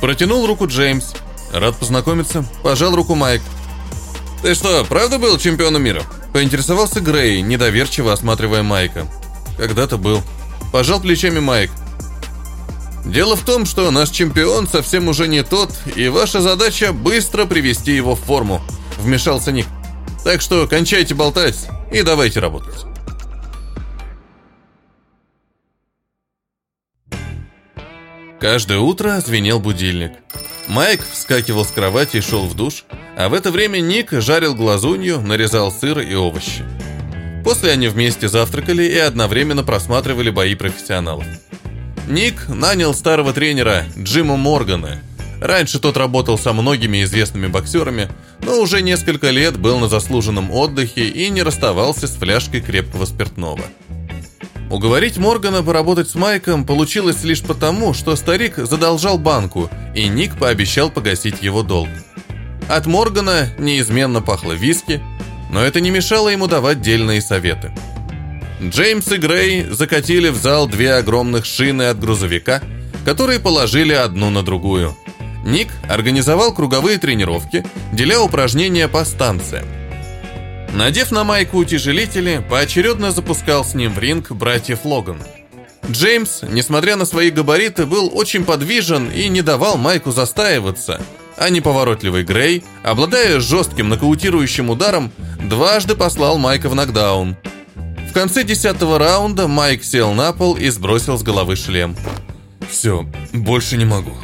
Протянул руку Джеймс. Рад познакомиться. Пожал руку Майк. Ты что, правда был чемпионом мира? Поинтересовался Грей, недоверчиво осматривая Майка. Когда-то был. Пожал плечами Майк. Дело в том, что наш чемпион совсем уже не тот, и ваша задача быстро привести его в форму. Вмешался Ник. Так что кончайте болтать и давайте работать. Каждое утро звенел будильник. Майк вскакивал с кровати и шел в душ, а в это время Ник жарил глазунью, нарезал сыр и овощи. После они вместе завтракали и одновременно просматривали бои профессионалов. Ник нанял старого тренера Джима Моргана. Раньше тот работал со многими известными боксерами, но уже несколько лет был на заслуженном отдыхе и не расставался с фляжкой крепкого спиртного. Уговорить Моргана поработать с Майком получилось лишь потому, что старик задолжал банку, и Ник пообещал погасить его долг. От Моргана неизменно пахло виски, но это не мешало ему давать дельные советы. Джеймс и Грей закатили в зал две огромных шины от грузовика, которые положили одну на другую. Ник организовал круговые тренировки, деля упражнения по станциям. Надев на майку утяжелители, поочередно запускал с ним в ринг братьев Логан. Джеймс, несмотря на свои габариты, был очень подвижен и не давал майку застаиваться, а неповоротливый Грей, обладая жестким нокаутирующим ударом, дважды послал Майка в нокдаун. Конце десятого раунда Майк сел на пол и сбросил с головы шлем. «Все, больше не могу».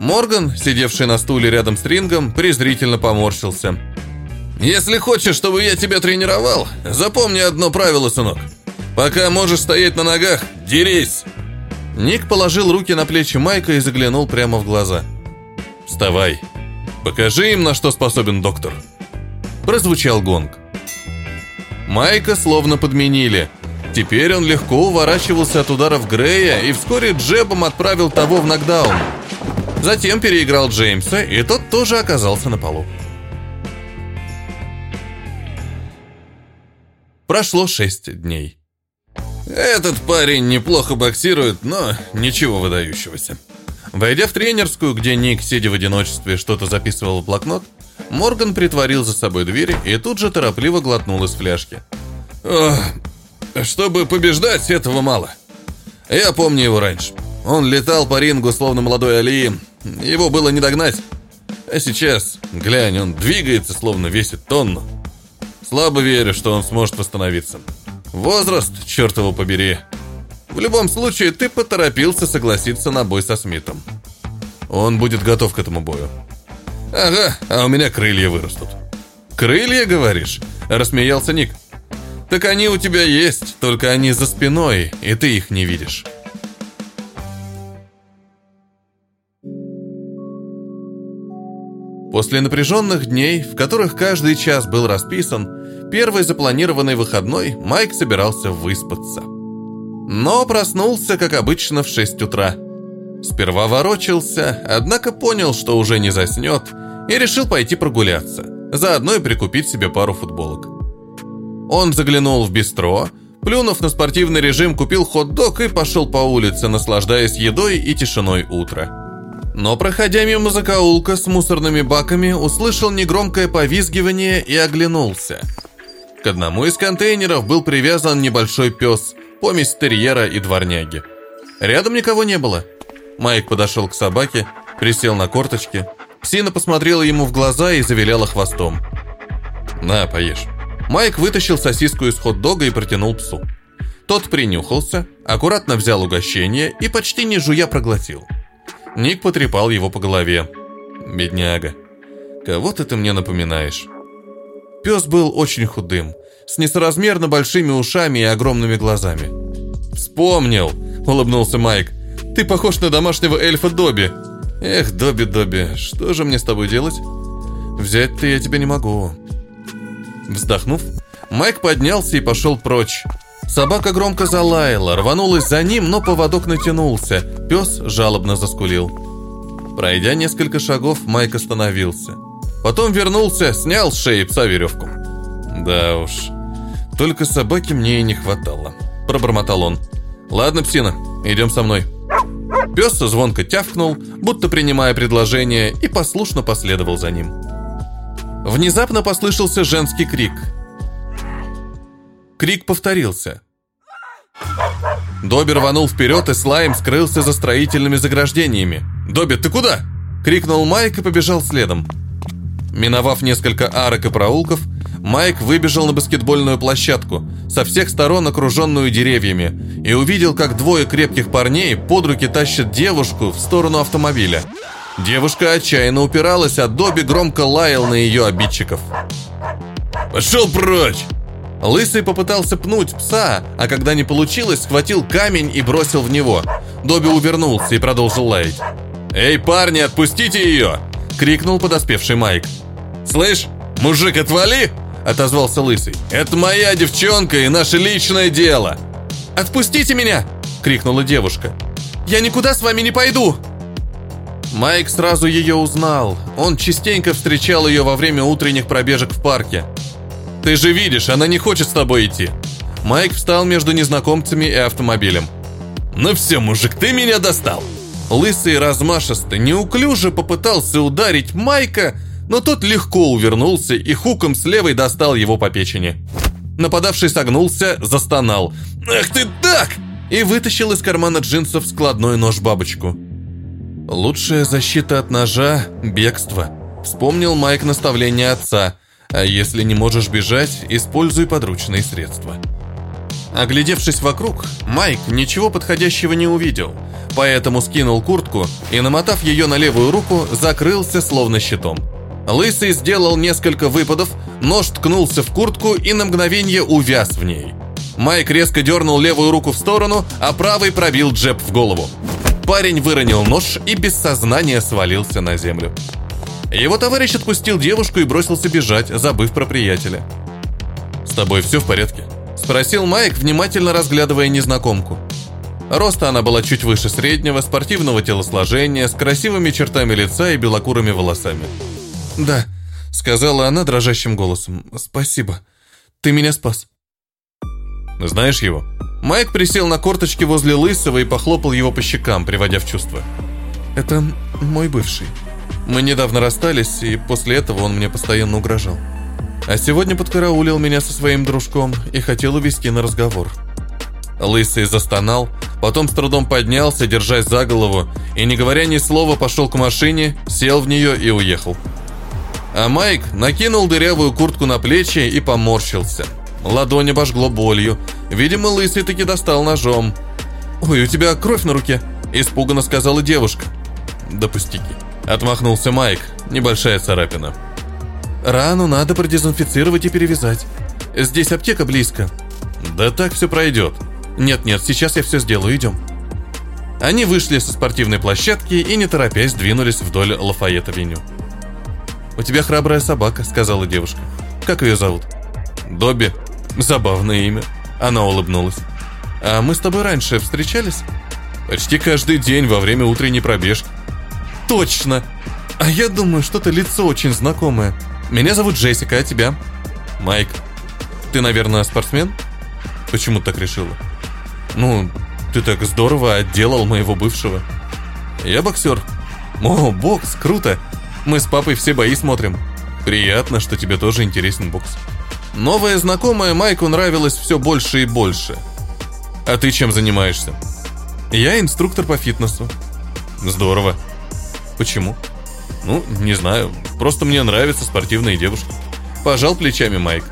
Морган, сидевший на стуле рядом с рингом, презрительно поморщился – если хочешь, чтобы я тебя тренировал, запомни одно правило, сынок. Пока можешь стоять на ногах, дерись!» Ник положил руки на плечи Майка и заглянул прямо в глаза. «Вставай. Покажи им, на что способен доктор». Прозвучал гонг. Майка словно подменили. Теперь он легко уворачивался от ударов Грея и вскоре джебом отправил того в нокдаун. Затем переиграл Джеймса, и тот тоже оказался на полу. Прошло шесть дней. Этот парень неплохо боксирует, но ничего выдающегося. Войдя в тренерскую, где Ник, сидя в одиночестве, что-то записывал в блокнот, Морган притворил за собой дверь и тут же торопливо глотнул из фляжки. Чтобы побеждать, этого мало. Я помню его раньше. Он летал по рингу, словно молодой Али. Его было не догнать. А сейчас, глянь, он двигается, словно весит тонну. Слабо верю, что он сможет восстановиться. Возраст, черт его побери. В любом случае, ты поторопился согласиться на бой со Смитом. Он будет готов к этому бою. Ага, а у меня крылья вырастут. Крылья, говоришь? Рассмеялся Ник. Так они у тебя есть, только они за спиной, и ты их не видишь. После напряженных дней, в которых каждый час был расписан, первый запланированный выходной Майк собирался выспаться. Но проснулся, как обычно, в 6 утра. Сперва ворочался, однако понял, что уже не заснет, и решил пойти прогуляться, заодно и прикупить себе пару футболок. Он заглянул в бистро, плюнув на спортивный режим, купил хот-дог и пошел по улице, наслаждаясь едой и тишиной утра. Но, проходя мимо закоулка с мусорными баками, услышал негромкое повизгивание и оглянулся. К одному из контейнеров был привязан небольшой пес, помесь терьера и дворняги. Рядом никого не было. Майк подошел к собаке, присел на корточки. Псина посмотрела ему в глаза и завиляла хвостом. «На, поешь». Майк вытащил сосиску из хот-дога и протянул псу. Тот принюхался, аккуратно взял угощение и почти не жуя проглотил. Ник потрепал его по голове. «Бедняга, кого ты ты мне напоминаешь?» Пес был очень худым, с несоразмерно большими ушами и огромными глазами. «Вспомнил!» – улыбнулся Майк. «Ты похож на домашнего эльфа Добби!» «Эх, Добби-Добби, что же мне с тобой делать?» «Взять-то я тебя не могу». Вздохнув, Майк поднялся и пошел прочь. Собака громко залаяла, рванулась за ним, но поводок натянулся. Пес жалобно заскулил. Пройдя несколько шагов, Майк остановился. Потом вернулся, снял с шеи пса веревку. «Да уж, только собаки мне и не хватало», – пробормотал он. «Ладно, псина, идем со мной». Пес звонко тявкнул, будто принимая предложение, и послушно последовал за ним. Внезапно послышался женский крик – Крик повторился. Добби рванул вперед, и Слайм скрылся за строительными заграждениями. «Добби, ты куда?» — крикнул Майк и побежал следом. Миновав несколько арок и проулков, Майк выбежал на баскетбольную площадку, со всех сторон окруженную деревьями, и увидел, как двое крепких парней под руки тащат девушку в сторону автомобиля. Девушка отчаянно упиралась, а Добби громко лаял на ее обидчиков. «Пошел прочь!» Лысый попытался пнуть пса, а когда не получилось, схватил камень и бросил в него. Добби увернулся и продолжил лаять. «Эй, парни, отпустите ее!» — крикнул подоспевший Майк. «Слышь, мужик, отвали!» — отозвался Лысый. «Это моя девчонка и наше личное дело!» «Отпустите меня!» — крикнула девушка. «Я никуда с вами не пойду!» Майк сразу ее узнал. Он частенько встречал ее во время утренних пробежек в парке. Ты же видишь, она не хочет с тобой идти. Майк встал между незнакомцами и автомобилем. Ну все, мужик, ты меня достал. Лысый размашисто, неуклюже попытался ударить Майка, но тот легко увернулся и хуком с левой достал его по печени. Нападавший согнулся, застонал. «Ах ты так!» и вытащил из кармана джинсов складной нож-бабочку. «Лучшая защита от ножа – бегство», – вспомнил Майк наставление отца – а если не можешь бежать, используй подручные средства. Оглядевшись вокруг, Майк ничего подходящего не увидел, поэтому скинул куртку и, намотав ее на левую руку, закрылся словно щитом. Лысый сделал несколько выпадов, нож ткнулся в куртку и на мгновение увяз в ней. Майк резко дернул левую руку в сторону, а правый пробил джеб в голову. Парень выронил нож и без сознания свалился на землю. Его товарищ отпустил девушку и бросился бежать, забыв про приятеля. «С тобой все в порядке?» – спросил Майк, внимательно разглядывая незнакомку. Роста она была чуть выше среднего, спортивного телосложения, с красивыми чертами лица и белокурыми волосами. «Да», — сказала она дрожащим голосом. «Спасибо. Ты меня спас». «Знаешь его?» Майк присел на корточки возле Лысого и похлопал его по щекам, приводя в чувство. «Это мой бывший», мы недавно расстались, и после этого он мне постоянно угрожал. А сегодня подкараулил меня со своим дружком и хотел увести на разговор. Лысый застонал, потом с трудом поднялся, держась за голову, и, не говоря ни слова, пошел к машине, сел в нее и уехал. А Майк накинул дырявую куртку на плечи и поморщился. Ладонь обожгло болью. Видимо, Лысый таки достал ножом. «Ой, у тебя кровь на руке», – испуганно сказала девушка. «Да пустяки». Отмахнулся Майк. Небольшая царапина. Рану надо продезинфицировать и перевязать. Здесь аптека близко. Да так все пройдет. Нет-нет, сейчас я все сделаю, идем. Они вышли со спортивной площадки и, не торопясь, двинулись вдоль Лафайет-авеню. «У тебя храбрая собака», — сказала девушка. «Как ее зовут?» «Добби». «Забавное имя». Она улыбнулась. «А мы с тобой раньше встречались?» «Почти каждый день во время утренней пробежки». «Точно! А я думаю, что-то лицо очень знакомое. Меня зовут Джессика, а тебя?» «Майк». «Ты, наверное, спортсмен?» «Почему так решила?» «Ну, ты так здорово отделал моего бывшего». «Я боксер». «О, бокс, круто! Мы с папой все бои смотрим. Приятно, что тебе тоже интересен бокс». Новая знакомая Майку нравилась все больше и больше. «А ты чем занимаешься?» «Я инструктор по фитнесу». «Здорово. Почему?» «Ну, не знаю. Просто мне нравятся спортивные девушки». Пожал плечами Майк.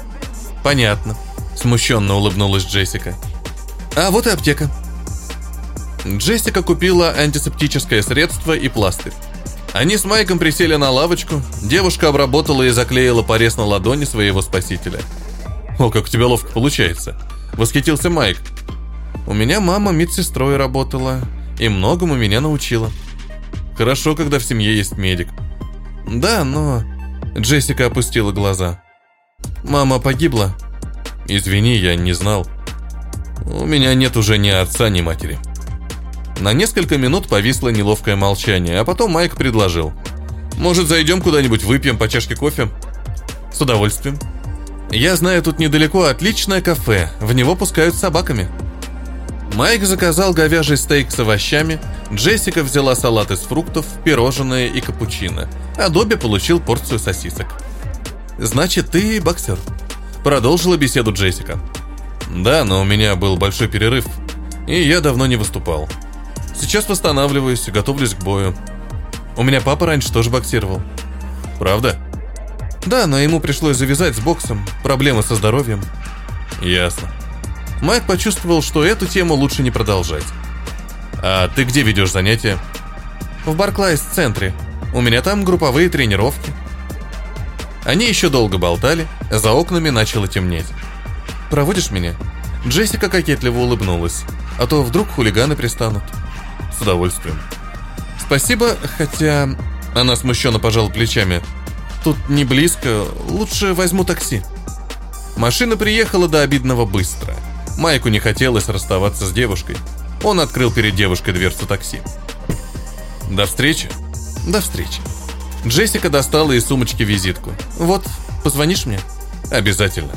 «Понятно», — смущенно улыбнулась Джессика. «А вот и аптека». Джессика купила антисептическое средство и пластырь. Они с Майком присели на лавочку, девушка обработала и заклеила порез на ладони своего спасителя. «О, как у тебя ловко получается!» — восхитился Майк. «У меня мама медсестрой работала и многому меня научила. Хорошо, когда в семье есть медик». «Да, но...» — Джессика опустила глаза. «Мама погибла?» «Извини, я не знал. У меня нет уже ни отца, ни матери». На несколько минут повисло неловкое молчание, а потом Майк предложил. «Может, зайдем куда-нибудь, выпьем по чашке кофе?» «С удовольствием». «Я знаю тут недалеко отличное кафе, в него пускают с собаками». Майк заказал говяжий стейк с овощами, Джессика взяла салат из фруктов, пирожное и капучино, а Добби получил порцию сосисок. «Значит, ты боксер?» Продолжила беседу Джессика. «Да, но у меня был большой перерыв, и я давно не выступал. Сейчас восстанавливаюсь и готовлюсь к бою. У меня папа раньше тоже боксировал. Правда? Да, но ему пришлось завязать с боксом. Проблемы со здоровьем. Ясно. Майк почувствовал, что эту тему лучше не продолжать. А ты где ведешь занятия? В Барклайс-центре. У меня там групповые тренировки. Они еще долго болтали, за окнами начало темнеть. «Проводишь меня?» Джессика кокетливо улыбнулась. «А то вдруг хулиганы пристанут». С удовольствием. Спасибо, хотя... Она смущенно пожала плечами. Тут не близко, лучше возьму такси. Машина приехала до обидного быстро. Майку не хотелось расставаться с девушкой. Он открыл перед девушкой дверцу такси. До встречи. До встречи. Джессика достала из сумочки визитку. Вот, позвонишь мне? Обязательно.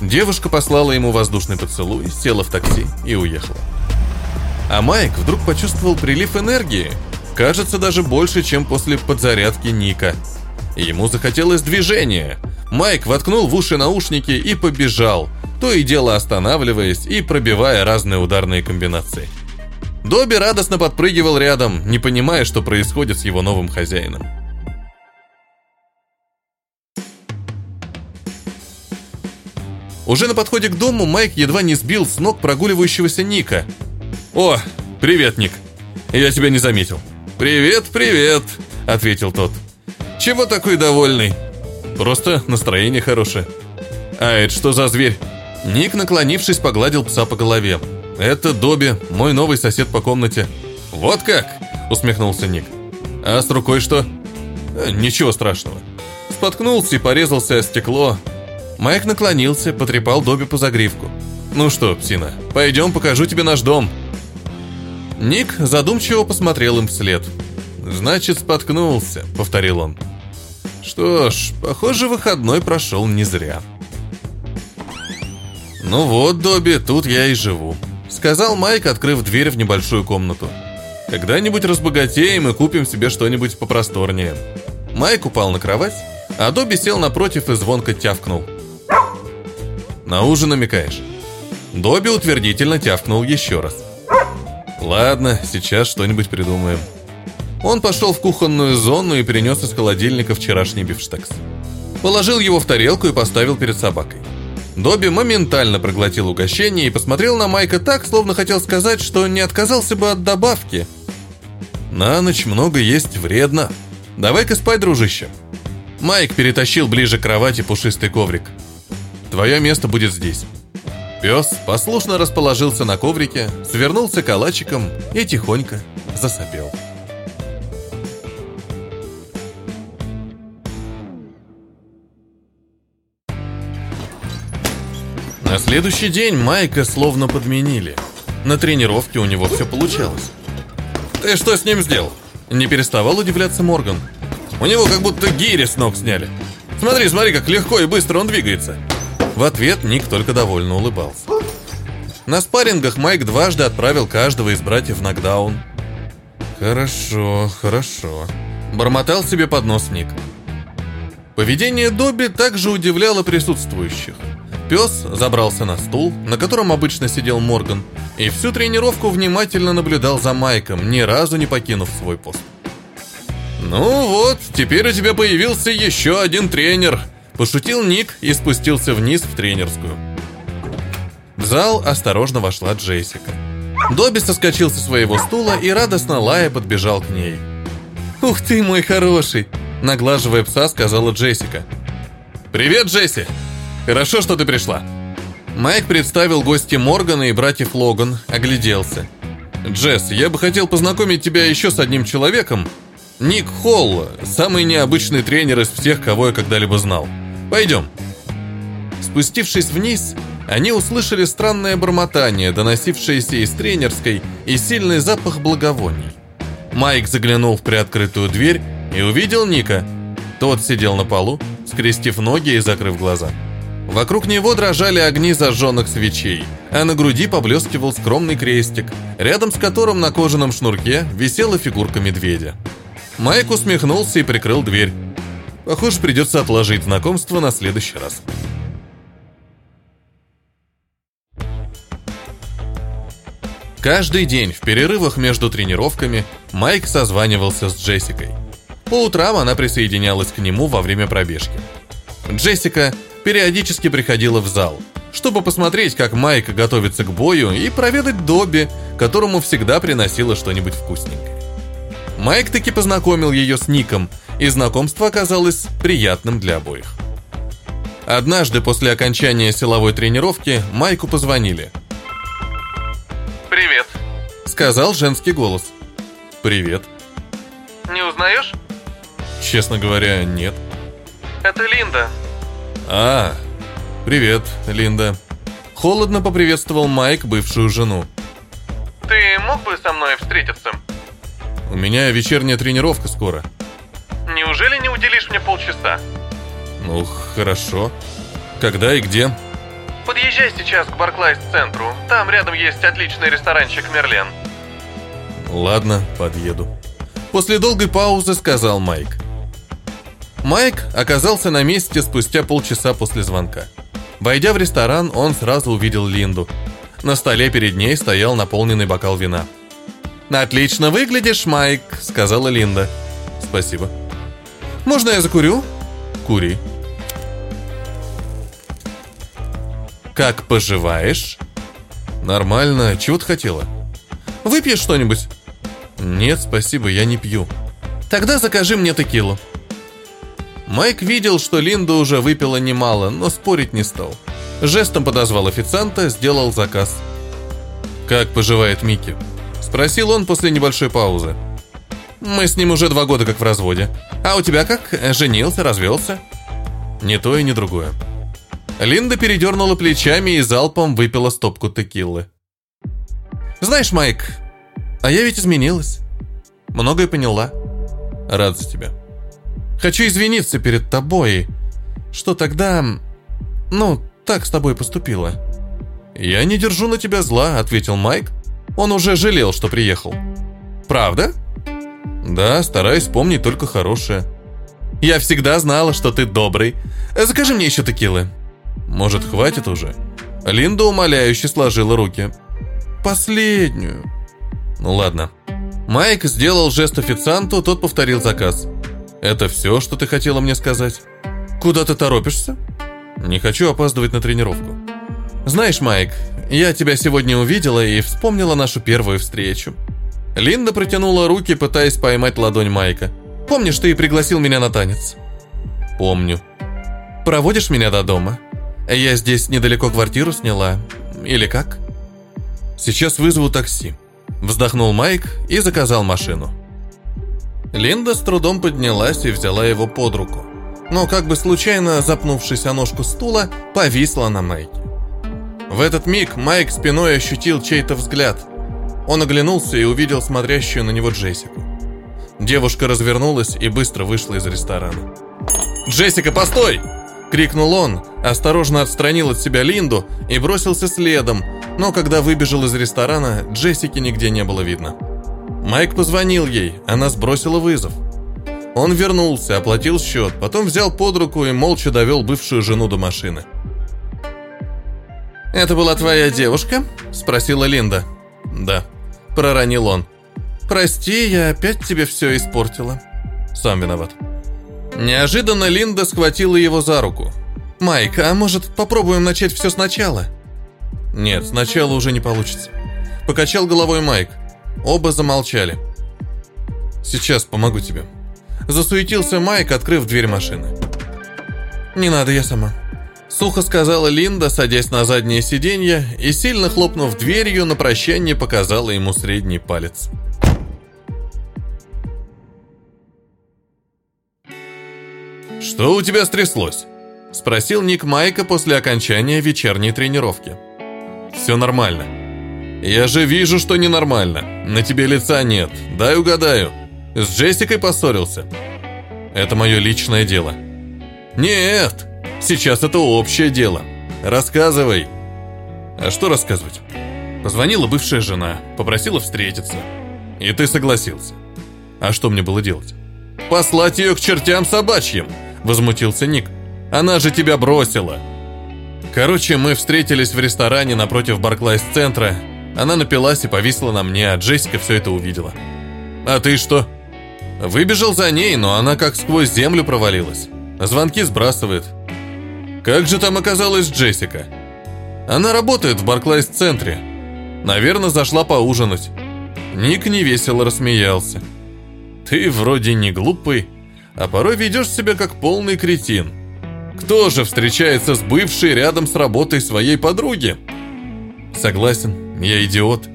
Девушка послала ему воздушный поцелуй, села в такси и уехала. А Майк вдруг почувствовал прилив энергии, кажется, даже больше, чем после подзарядки Ника. Ему захотелось движения. Майк воткнул в уши наушники и побежал, то и дело останавливаясь и пробивая разные ударные комбинации. Добби радостно подпрыгивал рядом, не понимая, что происходит с его новым хозяином. Уже на подходе к дому Майк едва не сбил с ног прогуливающегося Ника – «О, привет, Ник. Я тебя не заметил». «Привет, привет», — ответил тот. «Чего такой довольный?» «Просто настроение хорошее». «А это что за зверь?» Ник, наклонившись, погладил пса по голове. «Это Добби, мой новый сосед по комнате». «Вот как?» — усмехнулся Ник. «А с рукой что?» «Э, «Ничего страшного». Споткнулся и порезался о стекло. Майк наклонился, потрепал Добби по загривку. «Ну что, псина, пойдем покажу тебе наш дом». Ник задумчиво посмотрел им вслед. «Значит, споткнулся», — повторил он. «Что ж, похоже, выходной прошел не зря». «Ну вот, Добби, тут я и живу», — сказал Майк, открыв дверь в небольшую комнату. «Когда-нибудь разбогатеем и купим себе что-нибудь попросторнее». Майк упал на кровать, а Добби сел напротив и звонко тявкнул. «На ужин намекаешь?» Добби утвердительно тявкнул еще раз. Ладно, сейчас что-нибудь придумаем. Он пошел в кухонную зону и перенес из холодильника вчерашний бифштекс. Положил его в тарелку и поставил перед собакой. Добби моментально проглотил угощение и посмотрел на Майка так, словно хотел сказать, что не отказался бы от добавки. «На ночь много есть вредно. Давай-ка спать, дружище». Майк перетащил ближе к кровати пушистый коврик. «Твое место будет здесь». Пес послушно расположился на коврике, свернулся калачиком и тихонько засопел. На следующий день Майка словно подменили. На тренировке у него все получалось. «Ты что с ним сделал?» Не переставал удивляться Морган. «У него как будто гири с ног сняли. Смотри, смотри, как легко и быстро он двигается!» В ответ Ник только довольно улыбался. На спаррингах Майк дважды отправил каждого из братьев нокдаун. «Хорошо, хорошо», — бормотал себе под нос Ник. Поведение Добби также удивляло присутствующих. Пес забрался на стул, на котором обычно сидел Морган, и всю тренировку внимательно наблюдал за Майком, ни разу не покинув свой пост. «Ну вот, теперь у тебя появился еще один тренер», – пошутил Ник и спустился вниз в тренерскую. В зал осторожно вошла Джессика. Добби соскочил со своего стула и радостно лая подбежал к ней. «Ух ты, мой хороший!» – наглаживая пса, сказала Джессика. «Привет, Джесси! Хорошо, что ты пришла!» Майк представил гости Моргана и братьев Логан, огляделся. «Джесс, я бы хотел познакомить тебя еще с одним человеком. Ник Холл, самый необычный тренер из всех, кого я когда-либо знал. Пойдем». Спустившись вниз, они услышали странное бормотание, доносившееся из тренерской, и сильный запах благовоний. Майк заглянул в приоткрытую дверь и увидел Ника. Тот сидел на полу, скрестив ноги и закрыв глаза. Вокруг него дрожали огни зажженных свечей, а на груди поблескивал скромный крестик, рядом с которым на кожаном шнурке висела фигурка медведя. Майк усмехнулся и прикрыл дверь. Похоже, придется отложить знакомство на следующий раз. Каждый день в перерывах между тренировками Майк созванивался с Джессикой. По утрам она присоединялась к нему во время пробежки. Джессика периодически приходила в зал, чтобы посмотреть, как Майк готовится к бою и проведать Добби, которому всегда приносила что-нибудь вкусненькое. Майк таки познакомил ее с Ником, и знакомство оказалось приятным для обоих. Однажды после окончания силовой тренировки Майку позвонили – «Привет», — сказал женский голос. «Привет». «Не узнаешь?» «Честно говоря, нет». «Это Линда». «А, привет, Линда». Холодно поприветствовал Майк бывшую жену. «Ты мог бы со мной встретиться?» «У меня вечерняя тренировка скоро». «Неужели не уделишь мне полчаса?» «Ну, хорошо. Когда и где?» Подъезжай сейчас к Барклайс-центру. Там рядом есть отличный ресторанчик «Мерлен». Ладно, подъеду. После долгой паузы сказал Майк. Майк оказался на месте спустя полчаса после звонка. Войдя в ресторан, он сразу увидел Линду. На столе перед ней стоял наполненный бокал вина. «Отлично выглядишь, Майк», — сказала Линда. «Спасибо». «Можно я закурю?» «Кури». «Как поживаешь?» «Нормально. Чего ты хотела?» «Выпьешь что-нибудь?» «Нет, спасибо, я не пью». «Тогда закажи мне текилу». Майк видел, что Линда уже выпила немало, но спорить не стал. Жестом подозвал официанта, сделал заказ. «Как поживает Микки?» Спросил он после небольшой паузы. «Мы с ним уже два года как в разводе. А у тебя как? Женился, развелся?» «Не то и не другое». Линда передернула плечами и залпом выпила стопку текилы. «Знаешь, Майк, а я ведь изменилась. Многое поняла. Рад за тебя. Хочу извиниться перед тобой, что тогда, ну, так с тобой поступила». «Я не держу на тебя зла», — ответил Майк. Он уже жалел, что приехал. «Правда?» «Да, стараюсь помнить только хорошее». «Я всегда знала, что ты добрый. Закажи мне еще текилы». Может, хватит уже? Линда умоляюще сложила руки. Последнюю. Ну ладно. Майк сделал жест официанту, тот повторил заказ. Это все, что ты хотела мне сказать? Куда ты торопишься? Не хочу опаздывать на тренировку. Знаешь, Майк, я тебя сегодня увидела и вспомнила нашу первую встречу. Линда протянула руки, пытаясь поймать ладонь Майка. Помнишь, ты пригласил меня на танец? Помню. Проводишь меня до дома? Я здесь недалеко квартиру сняла. Или как? Сейчас вызову такси. Вздохнул Майк и заказал машину. Линда с трудом поднялась и взяла его под руку. Но как бы случайно, запнувшись о ножку стула, повисла на Майке. В этот миг Майк спиной ощутил чей-то взгляд. Он оглянулся и увидел смотрящую на него Джессику. Девушка развернулась и быстро вышла из ресторана. «Джессика, постой!» — крикнул он, осторожно отстранил от себя Линду и бросился следом, но когда выбежал из ресторана, Джессики нигде не было видно. Майк позвонил ей, она сбросила вызов. Он вернулся, оплатил счет, потом взял под руку и молча довел бывшую жену до машины. «Это была твоя девушка?» – спросила Линда. «Да», – проронил он. «Прости, я опять тебе все испортила». «Сам виноват». Неожиданно Линда схватила его за руку. «Майк, а может, попробуем начать все сначала?» «Нет, сначала уже не получится». Покачал головой Майк. Оба замолчали. «Сейчас помогу тебе». Засуетился Майк, открыв дверь машины. «Не надо, я сама», — сухо сказала Линда, садясь на заднее сиденье и, сильно хлопнув дверью, на прощание показала ему средний палец. «Что у тебя стряслось?» — спросил Ник Майка после окончания вечерней тренировки. «Все нормально». «Я же вижу, что ненормально. На тебе лица нет. Дай угадаю. С Джессикой поссорился. Это мое личное дело. Нет, сейчас это общее дело. Рассказывай. А что рассказывать? Позвонила бывшая жена, попросила встретиться. И ты согласился. А что мне было делать? Послать ее к чертям собачьим, возмутился Ник. Она же тебя бросила. Короче, мы встретились в ресторане напротив Барклайс-центра. Она напилась и повисла на мне, а Джессика все это увидела. А ты что? Выбежал за ней, но она как сквозь землю провалилась. Звонки сбрасывает. Как же там оказалась Джессика? Она работает в Барклайс-центре. Наверное, зашла поужинать. Ник невесело рассмеялся. Ты вроде не глупый, а порой ведешь себя как полный кретин. Кто же встречается с бывшей рядом с работой своей подруги? Согласен, я идиот.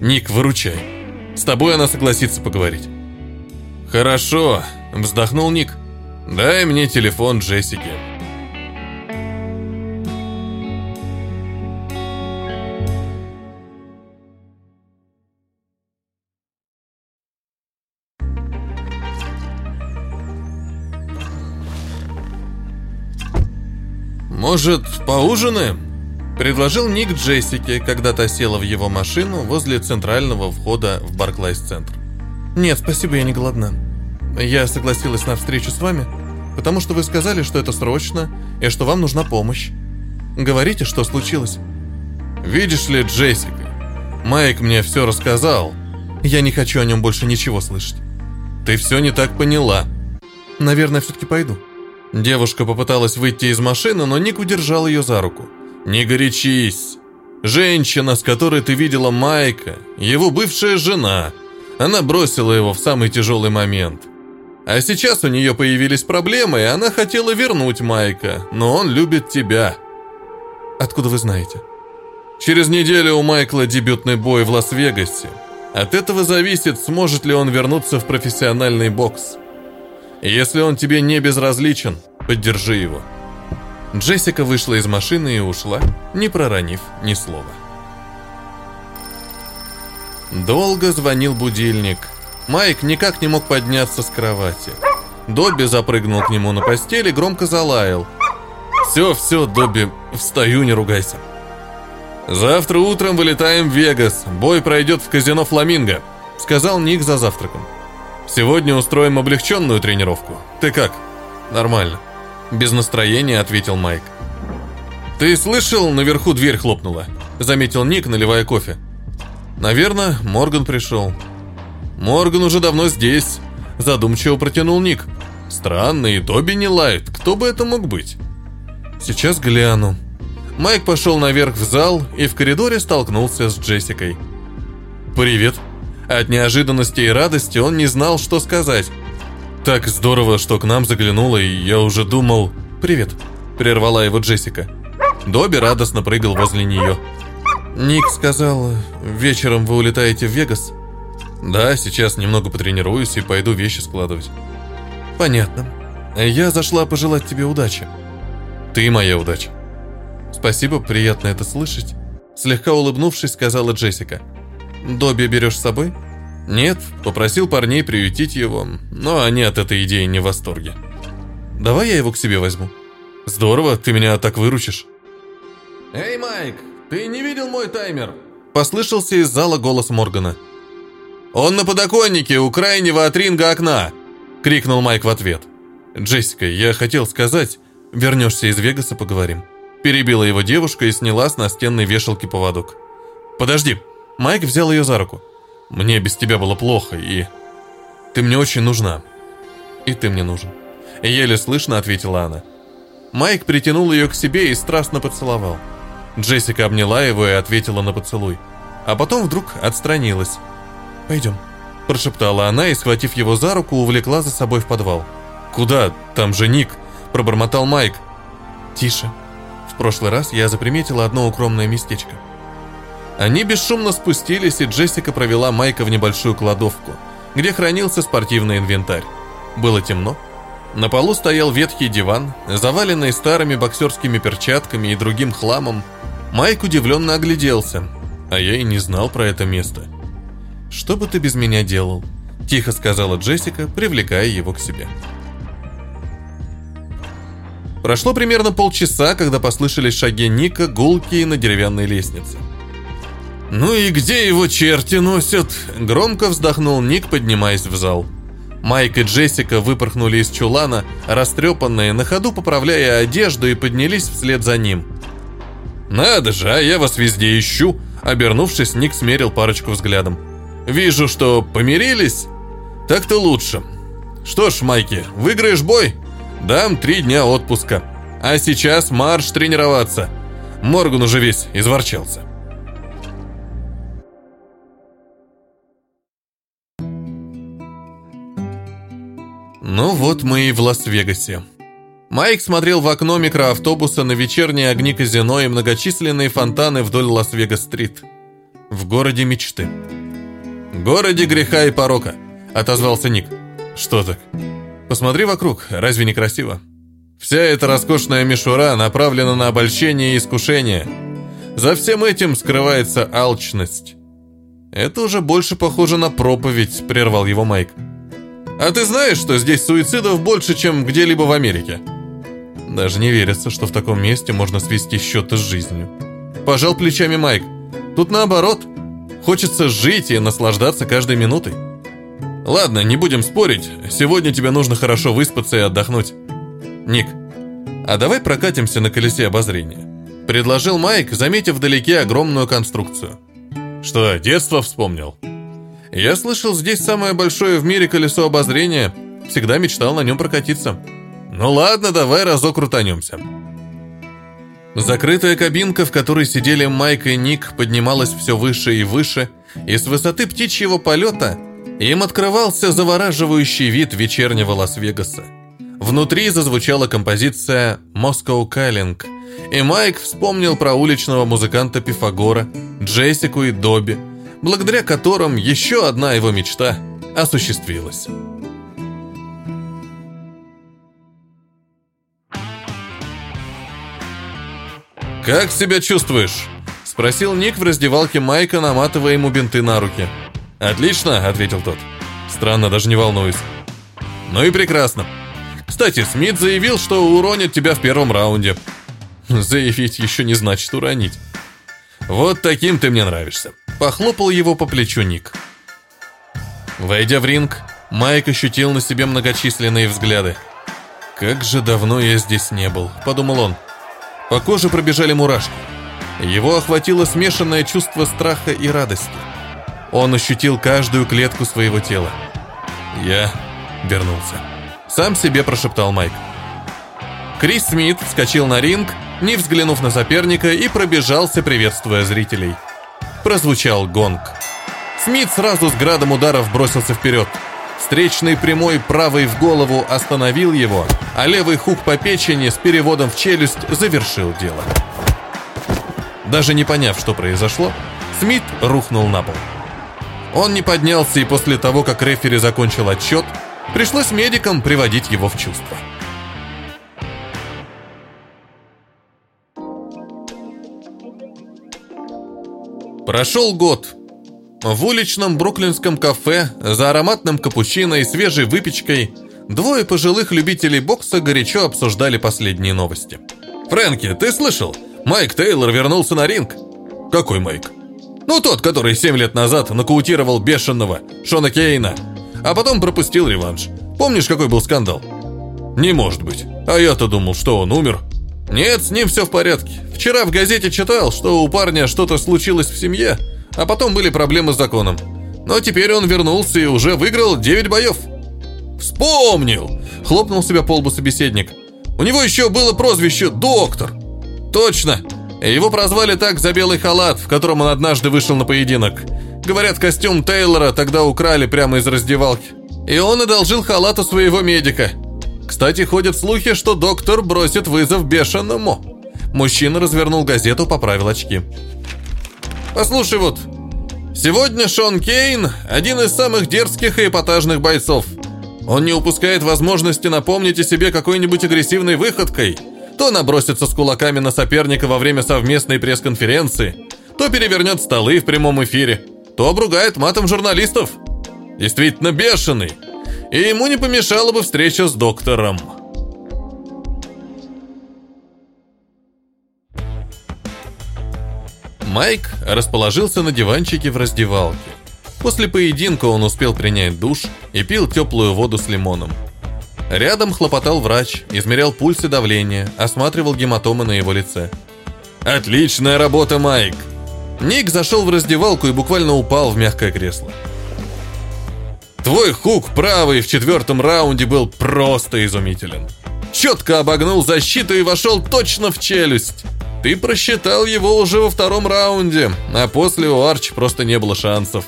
Ник, выручай. С тобой она согласится поговорить. «Хорошо», — вздохнул Ник. «Дай мне телефон Джессики». «Может, поужинаем?» – предложил Ник Джессике, когда та села в его машину возле центрального входа в Барклайс-центр. «Нет, спасибо, я не голодна. Я согласилась на встречу с вами, потому что вы сказали, что это срочно и что вам нужна помощь. Говорите, что случилось». «Видишь ли, Джессика, Майк мне все рассказал. Я не хочу о нем больше ничего слышать. Ты все не так поняла». «Наверное, все-таки пойду». Девушка попыталась выйти из машины, но Ник удержал ее за руку. «Не горячись. Женщина, с которой ты видела Майка, его бывшая жена, она бросила его в самый тяжелый момент. А сейчас у нее появились проблемы, и она хотела вернуть Майка, но он любит тебя. Откуда вы знаете? Через неделю у Майкла дебютный бой в Лас-Вегасе. От этого зависит, сможет ли он вернуться в профессиональный бокс. Если он тебе не безразличен, поддержи его. Джессика вышла из машины и ушла, не проронив ни слова. Долго звонил будильник. Майк никак не мог подняться с кровати. Добби запрыгнул к нему на постель и громко залаял. «Все, все, Добби, встаю, не ругайся». «Завтра утром вылетаем в Вегас. Бой пройдет в казино «Фламинго», — сказал Ник за завтраком. «Сегодня устроим облегченную тренировку. Ты как?» «Нормально». Без настроения ответил Майк. «Ты слышал, наверху дверь хлопнула?» — заметил Ник, наливая кофе. Наверное, Морган пришел. Морган уже давно здесь. Задумчиво протянул Ник. Странно, и Тоби не лает. Кто бы это мог быть? Сейчас гляну. Майк пошел наверх в зал и в коридоре столкнулся с Джессикой. «Привет». От неожиданности и радости он не знал, что сказать. «Так здорово, что к нам заглянула, и я уже думал...» «Привет», — прервала его Джессика. Добби радостно прыгал возле нее. Ник сказал, вечером вы улетаете в Вегас? Да, сейчас немного потренируюсь и пойду вещи складывать. Понятно. Я зашла пожелать тебе удачи. Ты моя удача. Спасибо, приятно это слышать. Слегка улыбнувшись, сказала Джессика. Добби берешь с собой? Нет, попросил парней приютить его, но они от этой идеи не в восторге. Давай я его к себе возьму. Здорово, ты меня так выручишь. Эй, Майк, ты не видел мой таймер? Послышался из зала голос Моргана. Он на подоконнике у крайнего от ринга окна, крикнул Майк в ответ. Джессика, я хотел сказать, вернешься из Вегаса, поговорим. Перебила его девушка и сняла с настенной вешалки поводок. Подожди, Майк взял ее за руку. Мне без тебя было плохо, и... Ты мне очень нужна. И ты мне нужен. Еле слышно ответила она. Майк притянул ее к себе и страстно поцеловал. Джессика обняла его и ответила на поцелуй. А потом вдруг отстранилась. «Пойдем», – прошептала она и, схватив его за руку, увлекла за собой в подвал. «Куда? Там же Ник», – пробормотал Майк. «Тише. В прошлый раз я заприметила одно укромное местечко». Они бесшумно спустились, и Джессика провела Майка в небольшую кладовку, где хранился спортивный инвентарь. Было темно. На полу стоял ветхий диван, заваленный старыми боксерскими перчатками и другим хламом. Майк удивленно огляделся, а я и не знал про это место. «Что бы ты без меня делал?» – тихо сказала Джессика, привлекая его к себе. Прошло примерно полчаса, когда послышались шаги Ника, гулкие на деревянной лестнице. «Ну и где его черти носят?» Громко вздохнул Ник, поднимаясь в зал. Майк и Джессика выпорхнули из чулана, растрепанные, на ходу поправляя одежду и поднялись вслед за ним. «Надо же, а я вас везде ищу!» Обернувшись, Ник смерил парочку взглядом. «Вижу, что помирились? Так-то лучше. Что ж, Майки, выиграешь бой? Дам три дня отпуска. А сейчас марш тренироваться. Морган уже весь изворчался». Ну вот мы и в Лас-Вегасе. Майк смотрел в окно микроавтобуса на вечерние огни казино и многочисленные фонтаны вдоль Лас-Вегас-стрит. В городе мечты. «Городе греха и порока», — отозвался Ник. «Что так? Посмотри вокруг, разве не красиво? Вся эта роскошная мишура направлена на обольщение и искушение. За всем этим скрывается алчность». «Это уже больше похоже на проповедь», — прервал его Майк. «Майк». А ты знаешь, что здесь суицидов больше, чем где-либо в Америке? Даже не верится, что в таком месте можно свести счеты с жизнью. Пожал плечами Майк. Тут наоборот. Хочется жить и наслаждаться каждой минутой. Ладно, не будем спорить. Сегодня тебе нужно хорошо выспаться и отдохнуть. Ник, а давай прокатимся на колесе обозрения. Предложил Майк, заметив вдалеке огромную конструкцию. Что, детство вспомнил? Я слышал, здесь самое большое в мире колесо обозрения. Всегда мечтал на нем прокатиться. Ну ладно, давай разок крутанемся. Закрытая кабинка, в которой сидели Майк и Ник, поднималась все выше и выше, и с высоты птичьего полета им открывался завораживающий вид вечернего Лас-Вегаса. Внутри зазвучала композиция «Moscow Calling», и Майк вспомнил про уличного музыканта Пифагора, Джессику и Добби, благодаря которым еще одна его мечта осуществилась. «Как себя чувствуешь?» – спросил Ник в раздевалке Майка, наматывая ему бинты на руки. «Отлично», – ответил тот. «Странно, даже не волнуюсь». «Ну и прекрасно. Кстати, Смит заявил, что уронит тебя в первом раунде». «Заявить еще не значит уронить». «Вот таким ты мне нравишься». Похлопал его по плечу Ник. Войдя в ринг, Майк ощутил на себе многочисленные взгляды. «Как же давно я здесь не был», — подумал он. По коже пробежали мурашки. Его охватило смешанное чувство страха и радости. Он ощутил каждую клетку своего тела. «Я вернулся», — сам себе прошептал Майк. Крис Смит вскочил на ринг, не взглянув на соперника, и пробежался, приветствуя зрителей прозвучал гонг. Смит сразу с градом ударов бросился вперед. Встречный прямой правый в голову остановил его, а левый хук по печени с переводом в челюсть завершил дело. Даже не поняв, что произошло, Смит рухнул на пол. Он не поднялся, и после того, как рефери закончил отчет, пришлось медикам приводить его в чувство. Прошел год. В уличном бруклинском кафе за ароматным капучино и свежей выпечкой двое пожилых любителей бокса горячо обсуждали последние новости. «Фрэнки, ты слышал? Майк Тейлор вернулся на ринг». «Какой Майк?» «Ну, тот, который 7 лет назад нокаутировал бешеного Шона Кейна, а потом пропустил реванш. Помнишь, какой был скандал?» «Не может быть. А я-то думал, что он умер». «Нет, с ним все в порядке. Вчера в газете читал, что у парня что-то случилось в семье, а потом были проблемы с законом. Но теперь он вернулся и уже выиграл 9 боев». «Вспомнил!» – хлопнул себя по лбу собеседник. «У него еще было прозвище «Доктор». «Точно! Его прозвали так за белый халат, в котором он однажды вышел на поединок. Говорят, костюм Тейлора тогда украли прямо из раздевалки. И он одолжил халат у своего медика. Кстати, ходят слухи, что доктор бросит вызов бешеному. Мужчина развернул газету, поправил очки. Послушай вот. Сегодня Шон Кейн – один из самых дерзких и эпатажных бойцов. Он не упускает возможности напомнить о себе какой-нибудь агрессивной выходкой. То набросится с кулаками на соперника во время совместной пресс-конференции, то перевернет столы в прямом эфире, то обругает матом журналистов. Действительно бешеный – и ему не помешала бы встреча с доктором. Майк расположился на диванчике в раздевалке. После поединка он успел принять душ и пил теплую воду с лимоном. Рядом хлопотал врач, измерял пульс и давление, осматривал гематомы на его лице. «Отличная работа, Майк!» Ник зашел в раздевалку и буквально упал в мягкое кресло. Твой хук правый в четвертом раунде был просто изумителен. Четко обогнул защиту и вошел точно в челюсть. Ты просчитал его уже во втором раунде, а после у Арч просто не было шансов.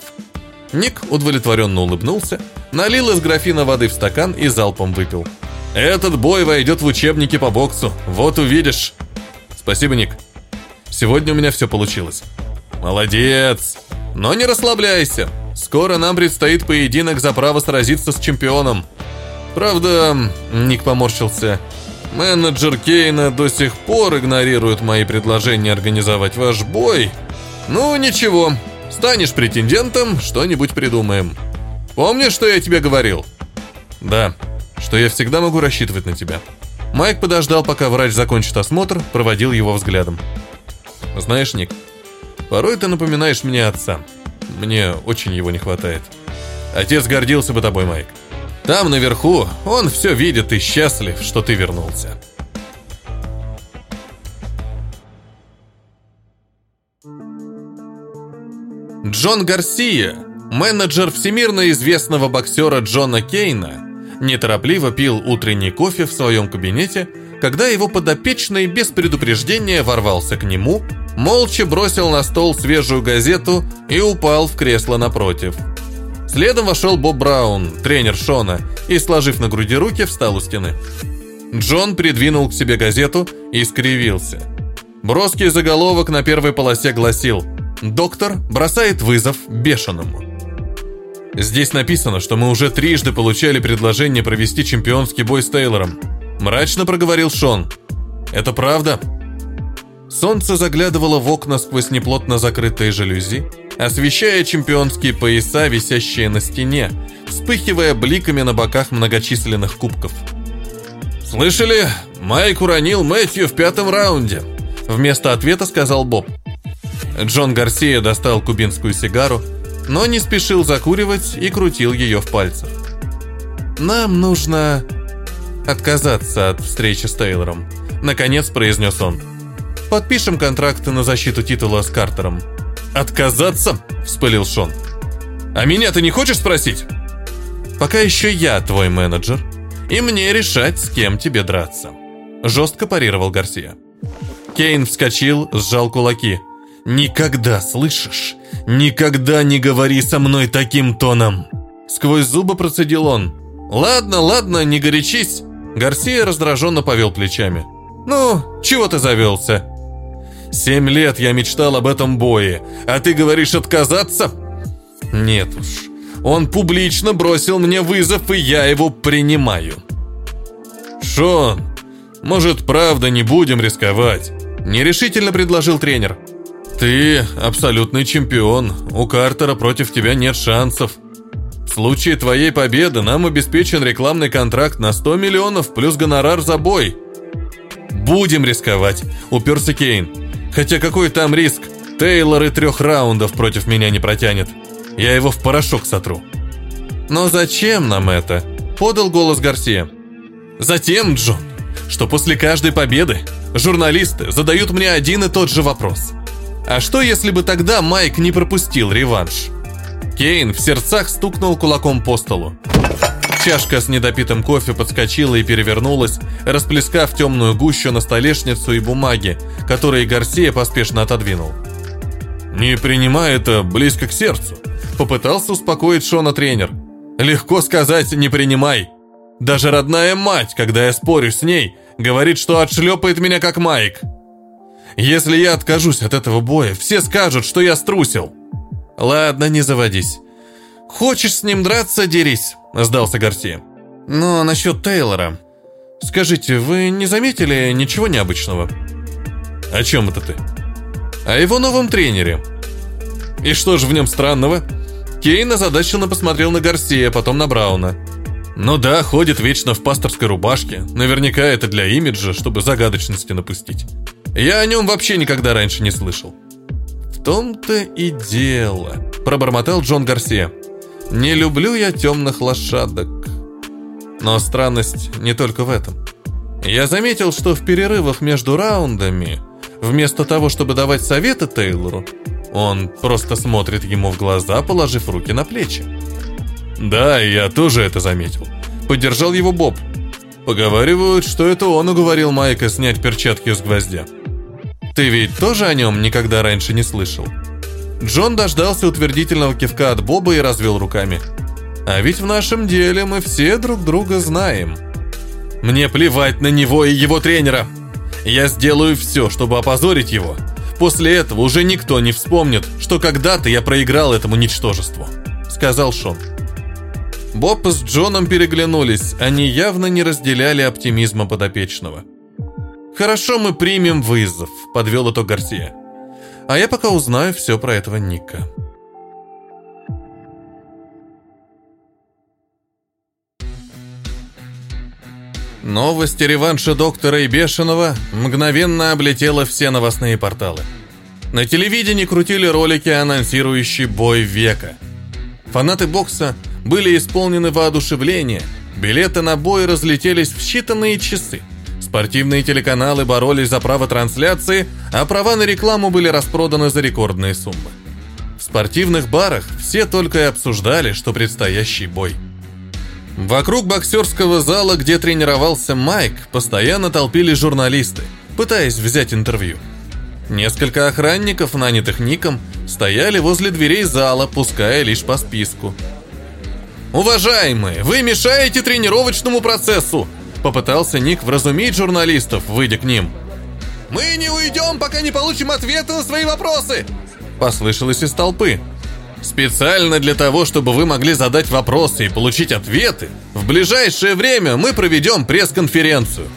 Ник удовлетворенно улыбнулся, налил из графина воды в стакан и залпом выпил. «Этот бой войдет в учебники по боксу, вот увидишь». «Спасибо, Ник. Сегодня у меня все получилось». «Молодец! Но не расслабляйся. Скоро нам предстоит поединок за право сразиться с чемпионом. Правда, Ник поморщился. Менеджер Кейна до сих пор игнорирует мои предложения организовать ваш бой. Ну, ничего. Станешь претендентом, что-нибудь придумаем. Помнишь, что я тебе говорил? Да, что я всегда могу рассчитывать на тебя. Майк подождал, пока врач закончит осмотр, проводил его взглядом. Знаешь, Ник, порой ты напоминаешь мне отца. Мне очень его не хватает. Отец гордился бы тобой, Майк. Там, наверху, он все видит и счастлив, что ты вернулся. Джон Гарсия, менеджер всемирно известного боксера Джона Кейна, неторопливо пил утренний кофе в своем кабинете, когда его подопечный без предупреждения ворвался к нему, молча бросил на стол свежую газету и упал в кресло напротив. Следом вошел Боб Браун, тренер Шона, и, сложив на груди руки, встал у стены. Джон придвинул к себе газету и скривился. Броский заголовок на первой полосе гласил «Доктор бросает вызов бешеному». Здесь написано, что мы уже трижды получали предложение провести чемпионский бой с Тейлором. Мрачно проговорил Шон. Это правда? Солнце заглядывало в окна сквозь неплотно закрытые жалюзи, освещая чемпионские пояса, висящие на стене, вспыхивая бликами на боках многочисленных кубков. «Слышали? Майк уронил Мэтью в пятом раунде», — вместо ответа сказал Боб. Джон Гарсия достал кубинскую сигару, но не спешил закуривать и крутил ее в пальцах. «Нам нужно отказаться от встречи с Тейлором», — наконец произнес он. Подпишем контракты на защиту титула с Картером». «Отказаться?» – вспылил Шон. «А меня ты не хочешь спросить?» «Пока еще я твой менеджер, и мне решать, с кем тебе драться», – жестко парировал Гарсия. Кейн вскочил, сжал кулаки. «Никогда, слышишь? Никогда не говори со мной таким тоном!» Сквозь зубы процедил он. «Ладно, ладно, не горячись!» Гарсия раздраженно повел плечами. «Ну, чего ты завелся? Семь лет я мечтал об этом бое, а ты говоришь отказаться? Нет уж. Он публично бросил мне вызов, и я его принимаю. Шон, может, правда не будем рисковать? Нерешительно предложил тренер. Ты абсолютный чемпион. У Картера против тебя нет шансов. В случае твоей победы нам обеспечен рекламный контракт на 100 миллионов плюс гонорар за бой. Будем рисковать, уперся Кейн. Хотя какой там риск? Тейлор и трех раундов против меня не протянет. Я его в порошок сотру. Но зачем нам это? Подал голос Гарсия. Затем, Джон, что после каждой победы журналисты задают мне один и тот же вопрос. А что, если бы тогда Майк не пропустил реванш? Кейн в сердцах стукнул кулаком по столу. Чашка с недопитым кофе подскочила и перевернулась, расплескав темную гущу на столешницу и бумаги, которые Гарсия поспешно отодвинул. «Не принимай это близко к сердцу», — попытался успокоить Шона тренер. «Легко сказать «не принимай». Даже родная мать, когда я спорю с ней, говорит, что отшлепает меня как Майк. Если я откажусь от этого боя, все скажут, что я струсил». «Ладно, не заводись. Хочешь с ним драться, дерись», — сдался Гарсия. «Но насчет Тейлора. Скажите, вы не заметили ничего необычного?» «О чем это ты?» «О его новом тренере». «И что же в нем странного?» Кейн озадаченно посмотрел на Гарсия, потом на Брауна. «Ну да, ходит вечно в пасторской рубашке. Наверняка это для имиджа, чтобы загадочности напустить. Я о нем вообще никогда раньше не слышал». «В том-то и дело», — пробормотал Джон Гарсия. «Не люблю я темных лошадок». Но странность не только в этом. Я заметил, что в перерывах между раундами, вместо того, чтобы давать советы Тейлору, он просто смотрит ему в глаза, положив руки на плечи. «Да, я тоже это заметил», — поддержал его Боб. Поговаривают, что это он уговорил Майка снять перчатки с гвоздя. Ты ведь тоже о нем никогда раньше не слышал? Джон дождался утвердительного кивка от Боба и развел руками. А ведь в нашем деле мы все друг друга знаем. Мне плевать на него и его тренера. Я сделаю все, чтобы опозорить его. После этого уже никто не вспомнит, что когда-то я проиграл этому ничтожеству», — сказал Шон. Боб с Джоном переглянулись, они явно не разделяли оптимизма подопечного. «Хорошо, мы примем вызов», — подвел итог Гарсия. «А я пока узнаю все про этого Ника». Новость о реванше доктора и Бешеного мгновенно облетела все новостные порталы. На телевидении крутили ролики, анонсирующие бой века. Фанаты бокса были исполнены воодушевления, билеты на бой разлетелись в считанные часы – Спортивные телеканалы боролись за право трансляции, а права на рекламу были распроданы за рекордные суммы. В спортивных барах все только и обсуждали, что предстоящий бой. Вокруг боксерского зала, где тренировался Майк, постоянно толпились журналисты, пытаясь взять интервью. Несколько охранников, нанятых Ником, стояли возле дверей зала, пуская лишь по списку. «Уважаемые, вы мешаете тренировочному процессу!» Попытался Ник вразумить журналистов, выйдя к ним. «Мы не уйдем, пока не получим ответы на свои вопросы!» Послышалось из толпы. Специально для того, чтобы вы могли задать вопросы и получить ответы, в ближайшее время мы проведем пресс-конференцию.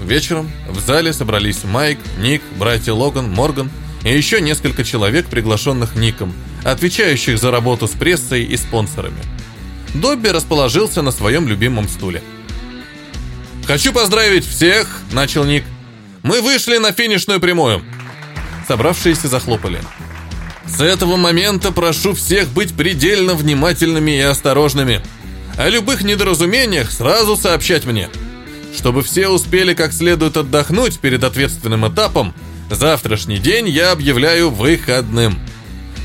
Вечером в зале собрались Майк, Ник, братья Логан, Морган и еще несколько человек, приглашенных Ником, отвечающих за работу с прессой и спонсорами. Добби расположился на своем любимом стуле. «Хочу поздравить всех!» – начал Ник. «Мы вышли на финишную прямую!» Собравшиеся захлопали. «С этого момента прошу всех быть предельно внимательными и осторожными. О любых недоразумениях сразу сообщать мне. Чтобы все успели как следует отдохнуть перед ответственным этапом, завтрашний день я объявляю выходным.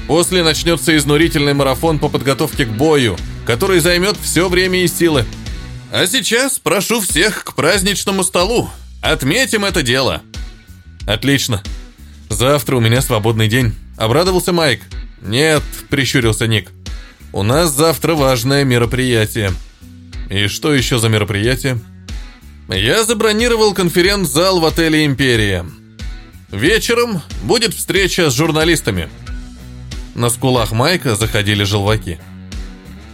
После начнется изнурительный марафон по подготовке к бою – который займет все время и силы. А сейчас прошу всех к праздничному столу. Отметим это дело. Отлично. Завтра у меня свободный день. Обрадовался Майк. Нет, прищурился Ник. У нас завтра важное мероприятие. И что еще за мероприятие? Я забронировал конференц-зал в отеле «Империя». Вечером будет встреча с журналистами. На скулах Майка заходили желваки.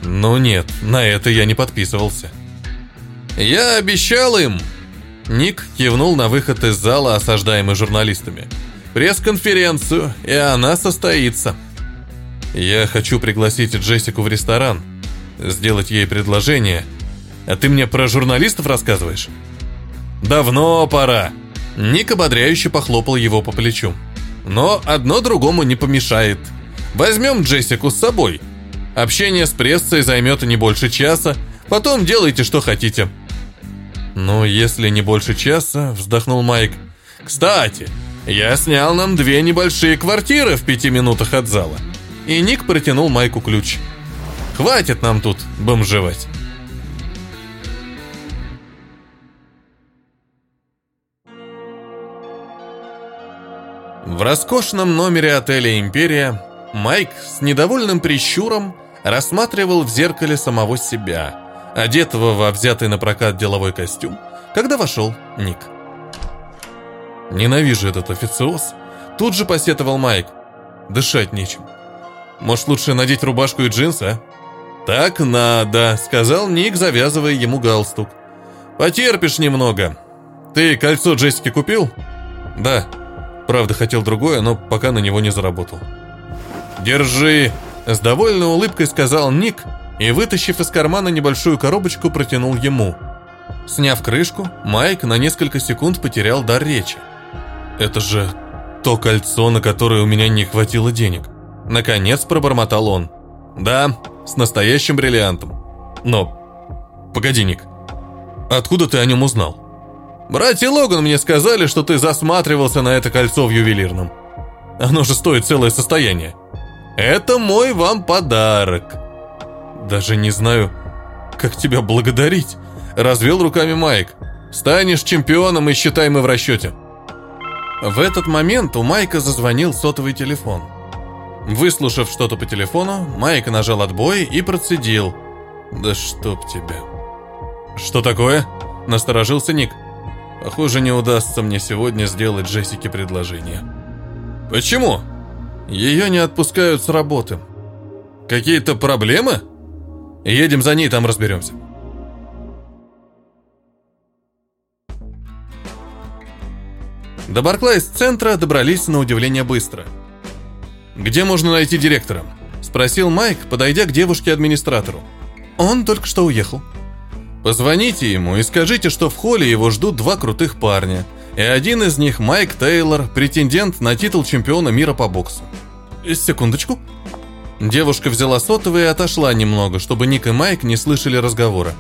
Ну нет, на это я не подписывался. Я обещал им. Ник кивнул на выход из зала, осаждаемый журналистами. пресс-конференцию, и она состоится. Я хочу пригласить Джессику в ресторан, сделать ей предложение. А ты мне про журналистов рассказываешь? Давно пора. Ник ободряюще похлопал его по плечу. Но одно другому не помешает. Возьмем Джессику с собой. Общение с прессой займет не больше часа, потом делайте, что хотите. Ну, если не больше часа, вздохнул Майк. Кстати, я снял нам две небольшие квартиры в пяти минутах от зала. И Ник протянул Майку ключ. Хватит нам тут бомжевать. В роскошном номере отеля «Империя» Майк с недовольным прищуром рассматривал в зеркале самого себя, одетого во взятый на прокат деловой костюм, когда вошел Ник. «Ненавижу этот официоз», — тут же посетовал Майк. «Дышать нечем. Может, лучше надеть рубашку и джинсы, а?» «Так надо», — сказал Ник, завязывая ему галстук. «Потерпишь немного. Ты кольцо Джессики купил?» «Да», Правда, хотел другое, но пока на него не заработал. «Держи!» – с довольной улыбкой сказал Ник и, вытащив из кармана небольшую коробочку, протянул ему. Сняв крышку, Майк на несколько секунд потерял дар речи. «Это же то кольцо, на которое у меня не хватило денег». Наконец пробормотал он. «Да, с настоящим бриллиантом. Но... Погоди, Ник, откуда ты о нем узнал?» Братья Логан мне сказали, что ты засматривался на это кольцо в ювелирном. Оно же стоит целое состояние. Это мой вам подарок. Даже не знаю, как тебя благодарить. Развел руками Майк. Станешь чемпионом и считай мы в расчете. В этот момент у Майка зазвонил сотовый телефон. Выслушав что-то по телефону, Майк нажал отбой и процедил. «Да чтоб тебя!» «Что такое?» – насторожился Ник. Похоже, не удастся мне сегодня сделать Джессике предложение. Почему? Ее не отпускают с работы. Какие-то проблемы? Едем за ней, там разберемся. До Барклайс-центра добрались на удивление быстро. «Где можно найти директора?» – спросил Майк, подойдя к девушке-администратору. «Он только что уехал», Позвоните ему и скажите, что в холле его ждут два крутых парня. И один из них Майк Тейлор, претендент на титул чемпиона мира по боксу. Секундочку. Девушка взяла сотовый и отошла немного, чтобы Ник и Майк не слышали разговора.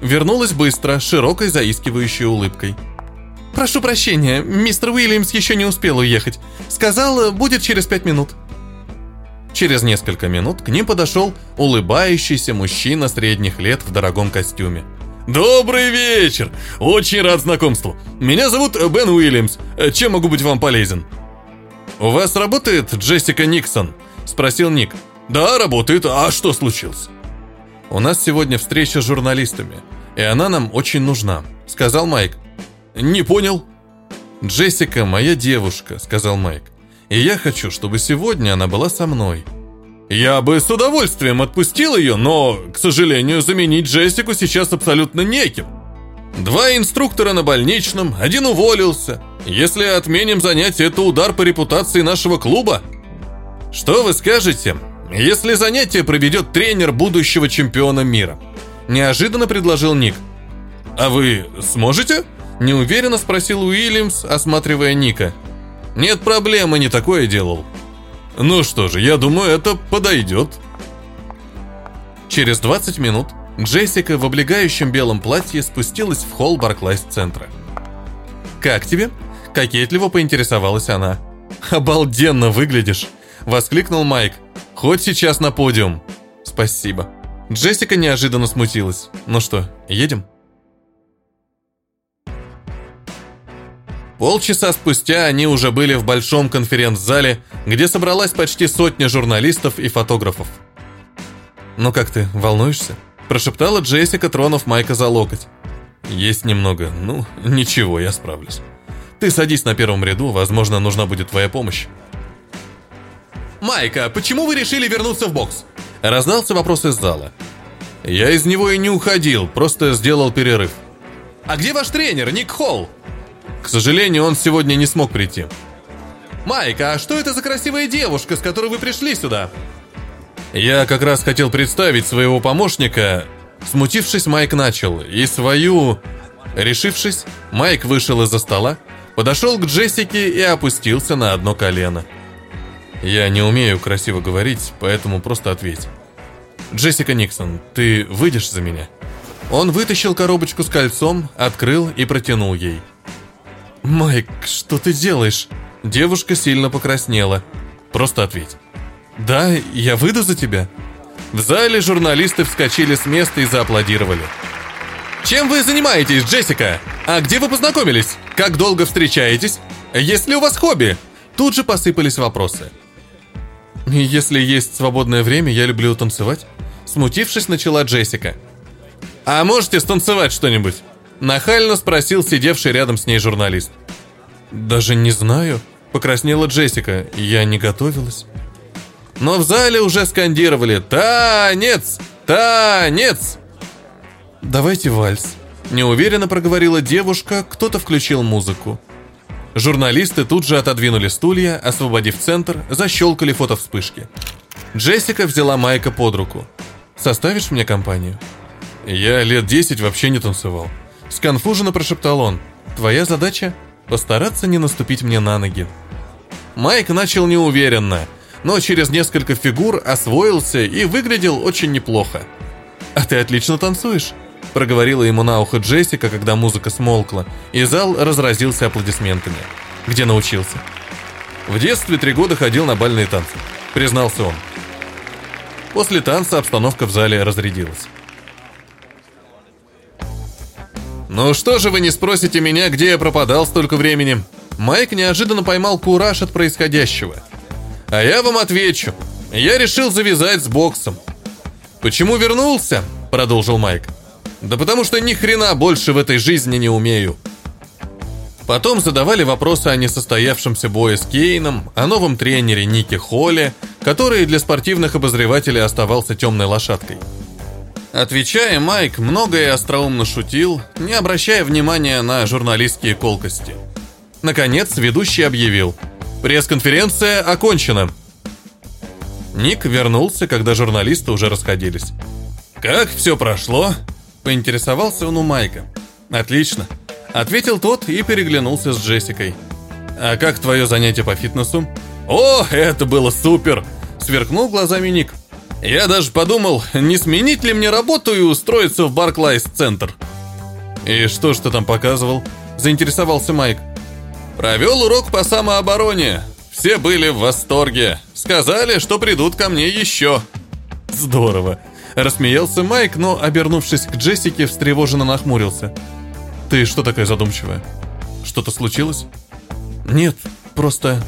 Вернулась быстро, широкой заискивающей улыбкой. «Прошу прощения, мистер Уильямс еще не успел уехать. Сказал, будет через пять минут». Через несколько минут к ним подошел улыбающийся мужчина средних лет в дорогом костюме. «Добрый вечер! Очень рад знакомству. Меня зовут Бен Уильямс. Чем могу быть вам полезен?» «У вас работает Джессика Никсон?» – спросил Ник. «Да, работает. А что случилось?» «У нас сегодня встреча с журналистами, и она нам очень нужна», – сказал Майк. «Не понял». «Джессика моя девушка», – сказал Майк. И я хочу, чтобы сегодня она была со мной. Я бы с удовольствием отпустил ее, но, к сожалению, заменить Джессику сейчас абсолютно неким. Два инструктора на больничном, один уволился. Если отменим занятие, это удар по репутации нашего клуба. Что вы скажете, если занятие проведет тренер будущего чемпиона мира? Неожиданно предложил Ник. А вы сможете? Неуверенно спросил Уильямс, осматривая Ника. Нет проблемы, не такое делал. Ну что же, я думаю, это подойдет. Через 20 минут Джессика в облегающем белом платье спустилась в холл Барклайс-центра. «Как тебе?» – кокетливо поинтересовалась она. «Обалденно выглядишь!» – воскликнул Майк. «Хоть сейчас на подиум!» «Спасибо». Джессика неожиданно смутилась. «Ну что, едем?» Полчаса спустя они уже были в большом конференц-зале, где собралась почти сотня журналистов и фотографов. «Ну как ты, волнуешься?» – прошептала Джессика, тронув Майка за локоть. «Есть немного. Ну, ничего, я справлюсь. Ты садись на первом ряду, возможно, нужна будет твоя помощь». «Майка, почему вы решили вернуться в бокс?» – раздался вопрос из зала. «Я из него и не уходил, просто сделал перерыв». «А где ваш тренер, Ник Холл?» К сожалению, он сегодня не смог прийти. Майк, а что это за красивая девушка, с которой вы пришли сюда?» Я как раз хотел представить своего помощника. Смутившись, Майк начал. И свою... Решившись, Майк вышел из-за стола, подошел к Джессике и опустился на одно колено. Я не умею красиво говорить, поэтому просто ответь. «Джессика Никсон, ты выйдешь за меня?» Он вытащил коробочку с кольцом, открыл и протянул ей. «Майк, что ты делаешь?» Девушка сильно покраснела. «Просто ответь». «Да, я выйду за тебя». В зале журналисты вскочили с места и зааплодировали. «Чем вы занимаетесь, Джессика? А где вы познакомились? Как долго встречаетесь? Есть ли у вас хобби?» Тут же посыпались вопросы. «Если есть свободное время, я люблю танцевать». Смутившись, начала Джессика. «А можете станцевать что-нибудь?» Нахально спросил сидевший рядом с ней журналист. «Даже не знаю», — покраснела Джессика. «Я не готовилась». Но в зале уже скандировали «Танец! Танец!» «Давайте вальс», — неуверенно проговорила девушка, кто-то включил музыку. Журналисты тут же отодвинули стулья, освободив центр, защелкали фотовспышки. Джессика взяла Майка под руку. «Составишь мне компанию?» «Я лет десять вообще не танцевал». Сконфуженно прошептал он. «Твоя задача — постараться не наступить мне на ноги». Майк начал неуверенно, но через несколько фигур освоился и выглядел очень неплохо. «А ты отлично танцуешь», — проговорила ему на ухо Джессика, когда музыка смолкла, и зал разразился аплодисментами. «Где научился?» «В детстве три года ходил на бальные танцы», — признался он. После танца обстановка в зале разрядилась. «Ну что же вы не спросите меня, где я пропадал столько времени?» Майк неожиданно поймал кураж от происходящего — а я вам отвечу. Я решил завязать с боксом. Почему вернулся? Продолжил Майк. Да потому что ни хрена больше в этой жизни не умею. Потом задавали вопросы о несостоявшемся бое с Кейном, о новом тренере Нике Холле, который для спортивных обозревателей оставался темной лошадкой. Отвечая, Майк многое остроумно шутил, не обращая внимания на журналистские колкости. Наконец, ведущий объявил – Пресс-конференция окончена. Ник вернулся, когда журналисты уже расходились. «Как все прошло?» – поинтересовался он у Майка. «Отлично», – ответил тот и переглянулся с Джессикой. «А как твое занятие по фитнесу?» «О, это было супер!» – сверкнул глазами Ник. «Я даже подумал, не сменить ли мне работу и устроиться в Барклайс-центр». «И что ж ты там показывал?» – заинтересовался Майк. Провел урок по самообороне. Все были в восторге. Сказали, что придут ко мне еще. Здорово. Рассмеялся Майк, но, обернувшись к Джессике, встревоженно нахмурился. Ты что такая задумчивая? Что-то случилось? Нет, просто...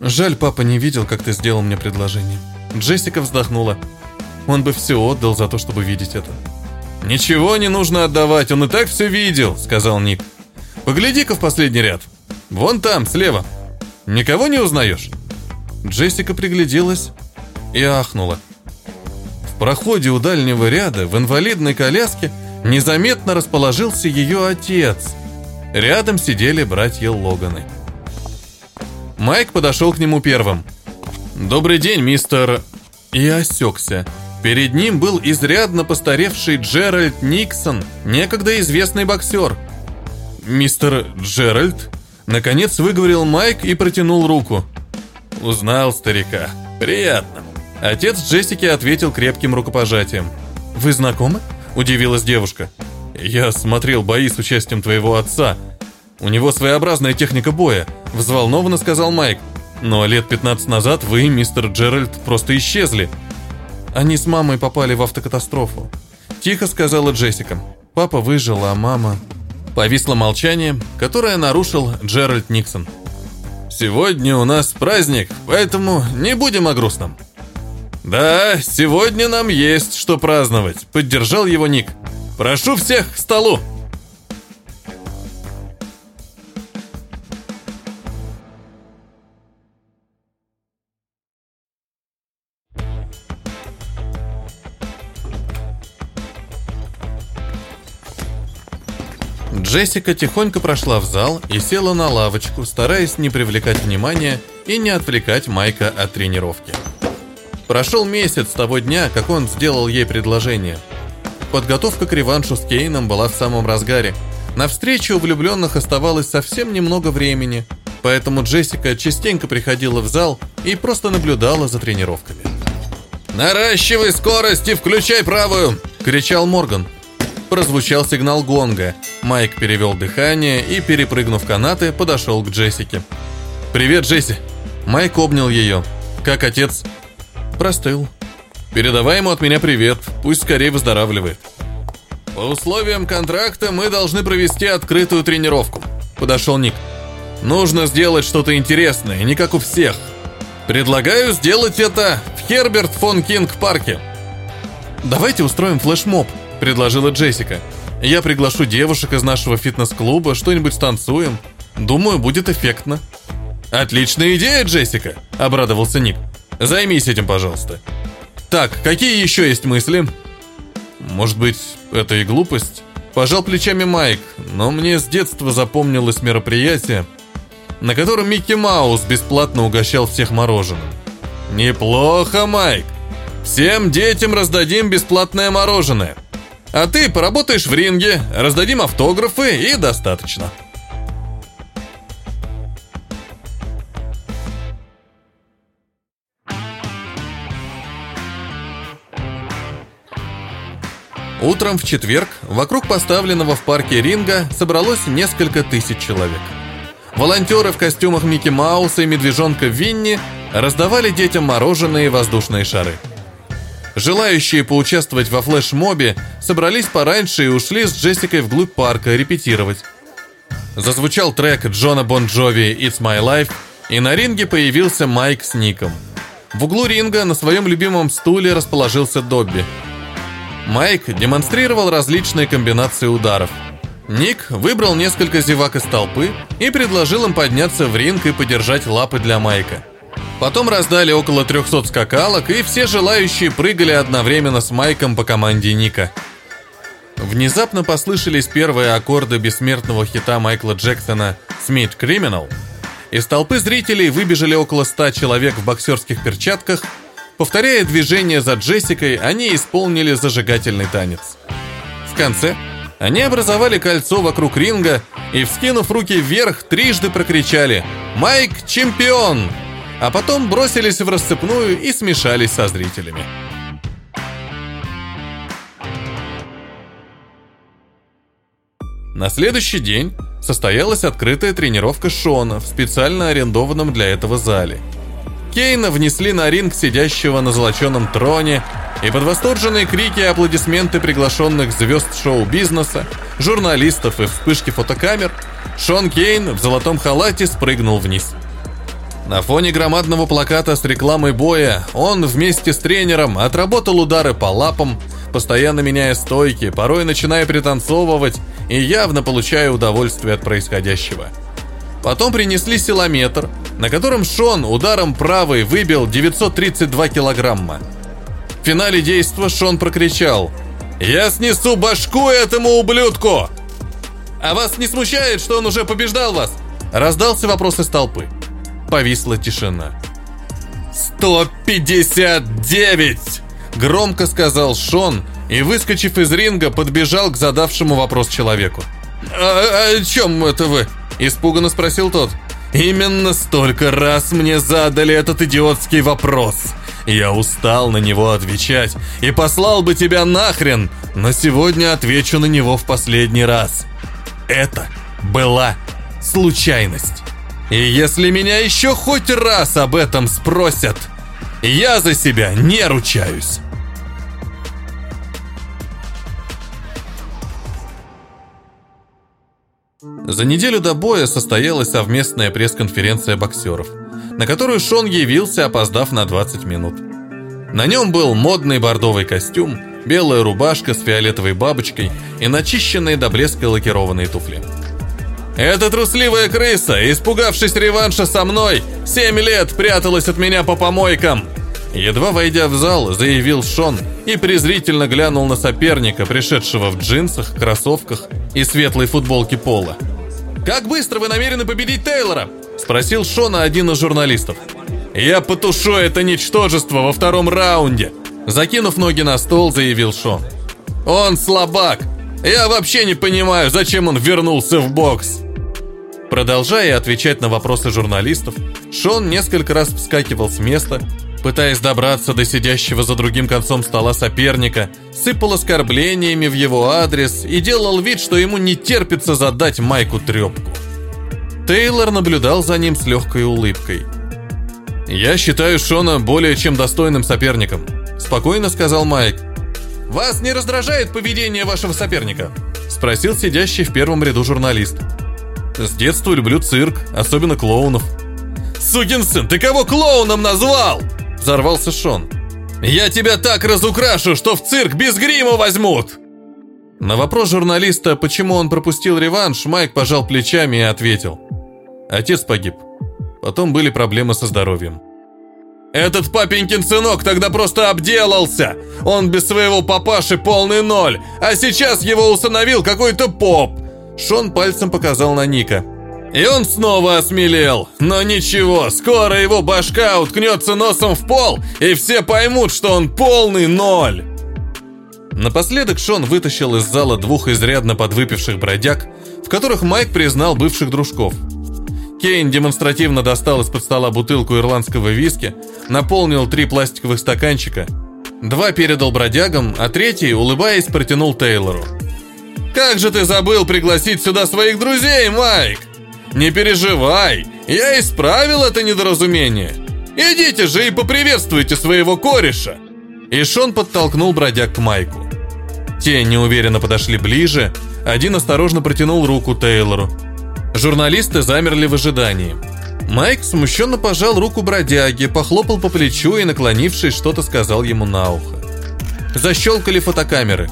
Жаль, папа не видел, как ты сделал мне предложение. Джессика вздохнула. Он бы все отдал за то, чтобы видеть это. «Ничего не нужно отдавать, он и так все видел», — сказал Ник. «Погляди-ка в последний ряд. Вон там, слева. Никого не узнаешь?» Джессика пригляделась и ахнула. В проходе у дальнего ряда, в инвалидной коляске, незаметно расположился ее отец. Рядом сидели братья Логаны. Майк подошел к нему первым. «Добрый день, мистер...» И осекся. Перед ним был изрядно постаревший Джеральд Никсон, некогда известный боксер. «Мистер Джеральд?» Наконец выговорил Майк и протянул руку. Узнал старика. Приятно. Отец Джессики ответил крепким рукопожатием. Вы знакомы? Удивилась девушка. Я смотрел бои с участием твоего отца. У него своеобразная техника боя, взволнованно сказал Майк. Но лет 15 назад вы, мистер Джеральд, просто исчезли. Они с мамой попали в автокатастрофу. Тихо сказала Джессика. Папа выжил, а мама... Повисло молчание, которое нарушил Джеральд Никсон. «Сегодня у нас праздник, поэтому не будем о грустном». «Да, сегодня нам есть что праздновать», — поддержал его Ник. «Прошу всех к столу!» Джессика тихонько прошла в зал и села на лавочку, стараясь не привлекать внимания и не отвлекать Майка от тренировки. Прошел месяц с того дня, как он сделал ей предложение. Подготовка к реваншу с Кейном была в самом разгаре. На встречу у влюбленных оставалось совсем немного времени, поэтому Джессика частенько приходила в зал и просто наблюдала за тренировками. «Наращивай скорость и включай правую!» – кричал Морган. Прозвучал сигнал гонга. Майк перевел дыхание и, перепрыгнув канаты, подошел к Джессике. «Привет, Джесси!» Майк обнял ее. «Как отец?» «Простыл». «Передавай ему от меня привет, пусть скорее выздоравливает». «По условиям контракта мы должны провести открытую тренировку», — подошел Ник. «Нужно сделать что-то интересное, не как у всех. Предлагаю сделать это в Херберт фон Кинг парке». «Давайте устроим флешмоб», — предложила Джессика. «Я приглашу девушек из нашего фитнес-клуба, что-нибудь станцуем. Думаю, будет эффектно». «Отличная идея, Джессика!» — обрадовался Ник. «Займись этим, пожалуйста». «Так, какие еще есть мысли?» «Может быть, это и глупость?» Пожал плечами Майк, но мне с детства запомнилось мероприятие, на котором Микки Маус бесплатно угощал всех мороженым. «Неплохо, Майк! Всем детям раздадим бесплатное мороженое!» А ты поработаешь в ринге, раздадим автографы и достаточно. Утром в четверг вокруг поставленного в парке ринга собралось несколько тысяч человек. Волонтеры в костюмах Микки Мауса и медвежонка Винни раздавали детям мороженое и воздушные шары – Желающие поучаствовать во флешмобе собрались пораньше и ушли с Джессикой вглубь парка репетировать. Зазвучал трек Джона Бон Джови «It's My Life», и на ринге появился Майк с Ником. В углу ринга на своем любимом стуле расположился Добби. Майк демонстрировал различные комбинации ударов. Ник выбрал несколько зевак из толпы и предложил им подняться в ринг и подержать лапы для Майка – Потом раздали около 300 скакалок, и все желающие прыгали одновременно с Майком по команде Ника. Внезапно послышались первые аккорды бессмертного хита Майкла Джексона «Смит Криминал». Из толпы зрителей выбежали около 100 человек в боксерских перчатках. Повторяя движение за Джессикой, они исполнили зажигательный танец. В конце они образовали кольцо вокруг ринга и, вскинув руки вверх, трижды прокричали «Майк чемпион!» А потом бросились в расцепную и смешались со зрителями. На следующий день состоялась открытая тренировка Шона в специально арендованном для этого зале. Кейна внесли на ринг сидящего на золоченом троне, и под восторженные крики и аплодисменты приглашенных звезд шоу-бизнеса, журналистов и вспышки фотокамер, Шон Кейн в золотом халате спрыгнул вниз – на фоне громадного плаката с рекламой боя он вместе с тренером отработал удары по лапам, постоянно меняя стойки, порой начиная пританцовывать и явно получая удовольствие от происходящего. Потом принесли силометр, на котором Шон ударом правой выбил 932 килограмма. В финале действа Шон прокричал «Я снесу башку этому ублюдку!» «А вас не смущает, что он уже побеждал вас?» Раздался вопрос из толпы. Повисла тишина. «159!» Громко сказал Шон и, выскочив из ринга, подбежал к задавшему вопрос человеку. «А, «О чем это вы?» – испуганно спросил тот. «Именно столько раз мне задали этот идиотский вопрос. Я устал на него отвечать и послал бы тебя нахрен, но сегодня отвечу на него в последний раз. Это была случайность». И если меня еще хоть раз об этом спросят, я за себя не ручаюсь. За неделю до боя состоялась совместная пресс-конференция боксеров, на которую Шон явился, опоздав на 20 минут. На нем был модный бордовый костюм, белая рубашка с фиолетовой бабочкой и начищенные до блеска лакированные туфли. Эта трусливая крыса, испугавшись реванша со мной, семь лет пряталась от меня по помойкам. Едва войдя в зал, заявил Шон и презрительно глянул на соперника, пришедшего в джинсах, кроссовках и светлой футболке пола. «Как быстро вы намерены победить Тейлора?» – спросил Шона один из журналистов. «Я потушу это ничтожество во втором раунде!» Закинув ноги на стол, заявил Шон. «Он слабак! Я вообще не понимаю, зачем он вернулся в бокс!» Продолжая отвечать на вопросы журналистов, Шон несколько раз вскакивал с места, пытаясь добраться до сидящего за другим концом стола соперника, сыпал оскорблениями в его адрес и делал вид, что ему не терпится задать Майку трепку. Тейлор наблюдал за ним с легкой улыбкой. «Я считаю Шона более чем достойным соперником», – спокойно сказал Майк. «Вас не раздражает поведение вашего соперника?» – спросил сидящий в первом ряду журналист. «С детства люблю цирк, особенно клоунов». «Сукин сын, ты кого клоуном назвал?» – взорвался Шон. «Я тебя так разукрашу, что в цирк без грима возьмут!» На вопрос журналиста, почему он пропустил реванш, Майк пожал плечами и ответил. Отец погиб. Потом были проблемы со здоровьем. Этот папенькин сынок тогда просто обделался. Он без своего папаши полный ноль, а сейчас его усыновил какой-то поп. Шон пальцем показал на Ника. И он снова осмелел. Но ничего, скоро его башка уткнется носом в пол, и все поймут, что он полный ноль. Напоследок Шон вытащил из зала двух изрядно подвыпивших бродяг, в которых Майк признал бывших дружков – Кейн демонстративно достал из-под стола бутылку ирландского виски, наполнил три пластиковых стаканчика, два передал бродягам, а третий, улыбаясь, протянул Тейлору. «Как же ты забыл пригласить сюда своих друзей, Майк? Не переживай, я исправил это недоразумение. Идите же и поприветствуйте своего кореша!» И Шон подтолкнул бродяг к Майку. Те неуверенно подошли ближе, один осторожно протянул руку Тейлору. Журналисты замерли в ожидании. Майк смущенно пожал руку бродяги, похлопал по плечу и, наклонившись, что-то сказал ему на ухо. Защелкали фотокамеры.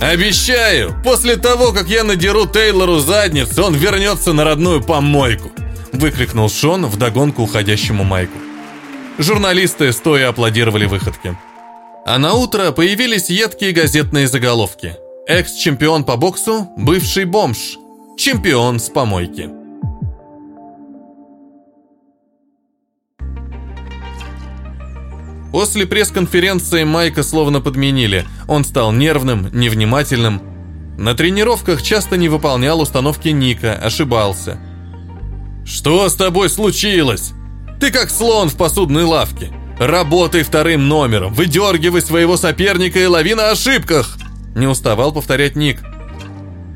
«Обещаю, после того, как я надеру Тейлору задницу, он вернется на родную помойку!» выкрикнул Шон вдогонку уходящему Майку. Журналисты стоя аплодировали выходке. А на утро появились едкие газетные заголовки. Экс-чемпион по боксу, бывший бомж, Чемпион с помойки. После пресс-конференции Майка словно подменили. Он стал нервным, невнимательным. На тренировках часто не выполнял установки Ника, ошибался. «Что с тобой случилось? Ты как слон в посудной лавке. Работай вторым номером, выдергивай своего соперника и лови на ошибках!» Не уставал повторять Ник.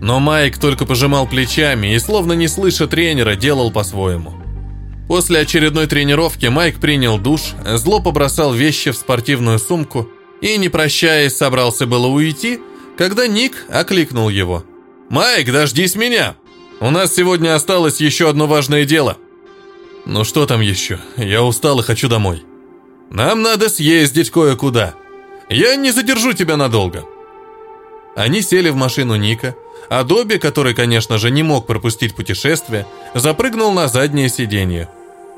Но Майк только пожимал плечами и, словно не слыша тренера, делал по-своему. После очередной тренировки Майк принял душ, зло побросал вещи в спортивную сумку и, не прощаясь, собрался было уйти, когда Ник окликнул его. «Майк, дождись меня! У нас сегодня осталось еще одно важное дело». «Ну что там еще? Я устал и хочу домой». «Нам надо съездить кое-куда. Я не задержу тебя надолго». Они сели в машину Ника, а Добби, который, конечно же, не мог пропустить путешествие, запрыгнул на заднее сиденье.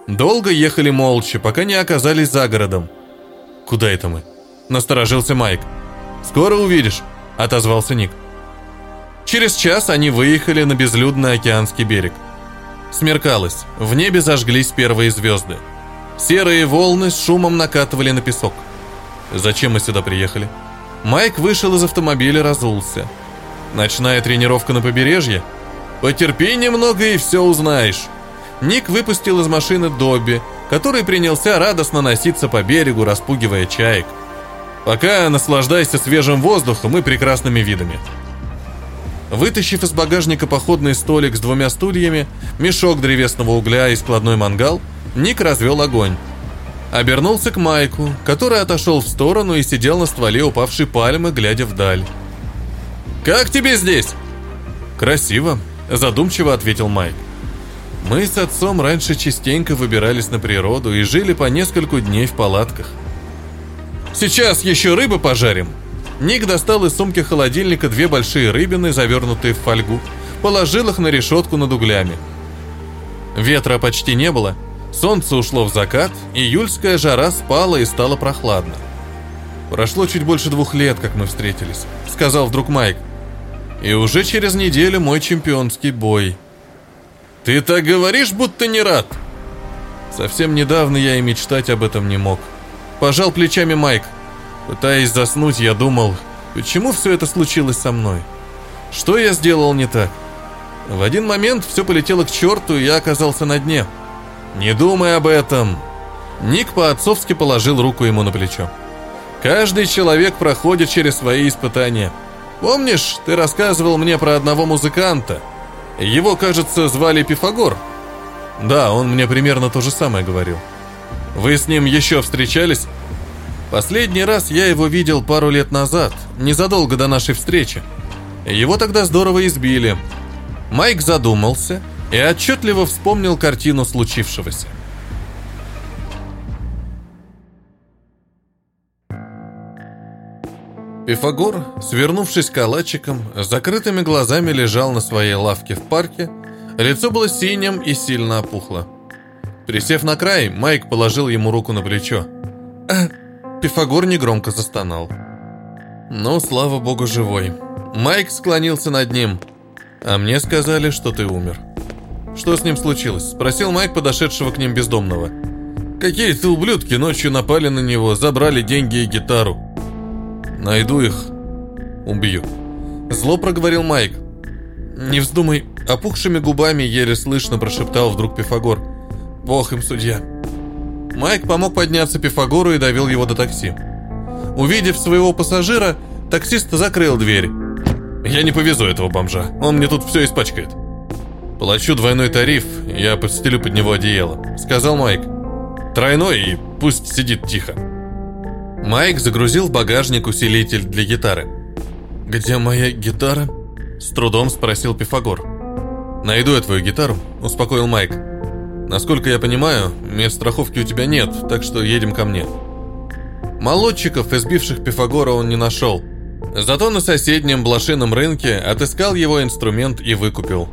Долго ехали молча, пока не оказались за городом. «Куда это мы?» – насторожился Майк. «Скоро увидишь», – отозвался Ник. Через час они выехали на безлюдный океанский берег. Смеркалось, в небе зажглись первые звезды. Серые волны с шумом накатывали на песок. «Зачем мы сюда приехали?» Майк вышел из автомобиля, разулся – Ночная тренировка на побережье? Потерпи немного и все узнаешь. Ник выпустил из машины Добби, который принялся радостно носиться по берегу, распугивая чаек. Пока наслаждайся свежим воздухом и прекрасными видами. Вытащив из багажника походный столик с двумя стульями, мешок древесного угля и складной мангал, Ник развел огонь. Обернулся к Майку, который отошел в сторону и сидел на стволе упавшей пальмы, глядя вдаль. «Как тебе здесь?» «Красиво», – задумчиво ответил Майк. «Мы с отцом раньше частенько выбирались на природу и жили по нескольку дней в палатках. Сейчас еще рыбы пожарим». Ник достал из сумки холодильника две большие рыбины, завернутые в фольгу, положил их на решетку над углями. Ветра почти не было, Солнце ушло в закат, июльская жара спала и стало прохладно. «Прошло чуть больше двух лет, как мы встретились», — сказал вдруг Майк. «И уже через неделю мой чемпионский бой». «Ты так говоришь, будто не рад!» Совсем недавно я и мечтать об этом не мог. Пожал плечами Майк. Пытаясь заснуть, я думал, почему все это случилось со мной? Что я сделал не так? В один момент все полетело к черту, и я оказался на дне. Не думай об этом. Ник по-отцовски положил руку ему на плечо. Каждый человек проходит через свои испытания. Помнишь, ты рассказывал мне про одного музыканта? Его, кажется, звали Пифагор. Да, он мне примерно то же самое говорил. Вы с ним еще встречались? Последний раз я его видел пару лет назад, незадолго до нашей встречи. Его тогда здорово избили. Майк задумался и отчетливо вспомнил картину случившегося. Пифагор, свернувшись калачиком, с закрытыми глазами лежал на своей лавке в парке, лицо было синим и сильно опухло. Присев на край, Майк положил ему руку на плечо. А, Пифагор негромко застонал. «Ну, слава богу, живой». Майк склонился над ним. «А мне сказали, что ты умер». «Что с ним случилось?» – спросил Майк подошедшего к ним бездомного. «Какие-то ублюдки ночью напали на него, забрали деньги и гитару. Найду их, убью». Зло проговорил Майк. «Не вздумай», – опухшими губами еле слышно прошептал вдруг Пифагор. «Бог им судья». Майк помог подняться Пифагору и довел его до такси. Увидев своего пассажира, таксист закрыл дверь. «Я не повезу этого бомжа, он мне тут все испачкает». «Плачу двойной тариф, я подстелю под него одеяло», — сказал Майк. «Тройной и пусть сидит тихо». Майк загрузил в багажник усилитель для гитары. «Где моя гитара?» — с трудом спросил Пифагор. «Найду я твою гитару», — успокоил Майк. Насколько я понимаю, мест страховки у тебя нет, так что едем ко мне. Молодчиков, избивших Пифагора, он не нашел. Зато на соседнем блошином рынке отыскал его инструмент и выкупил.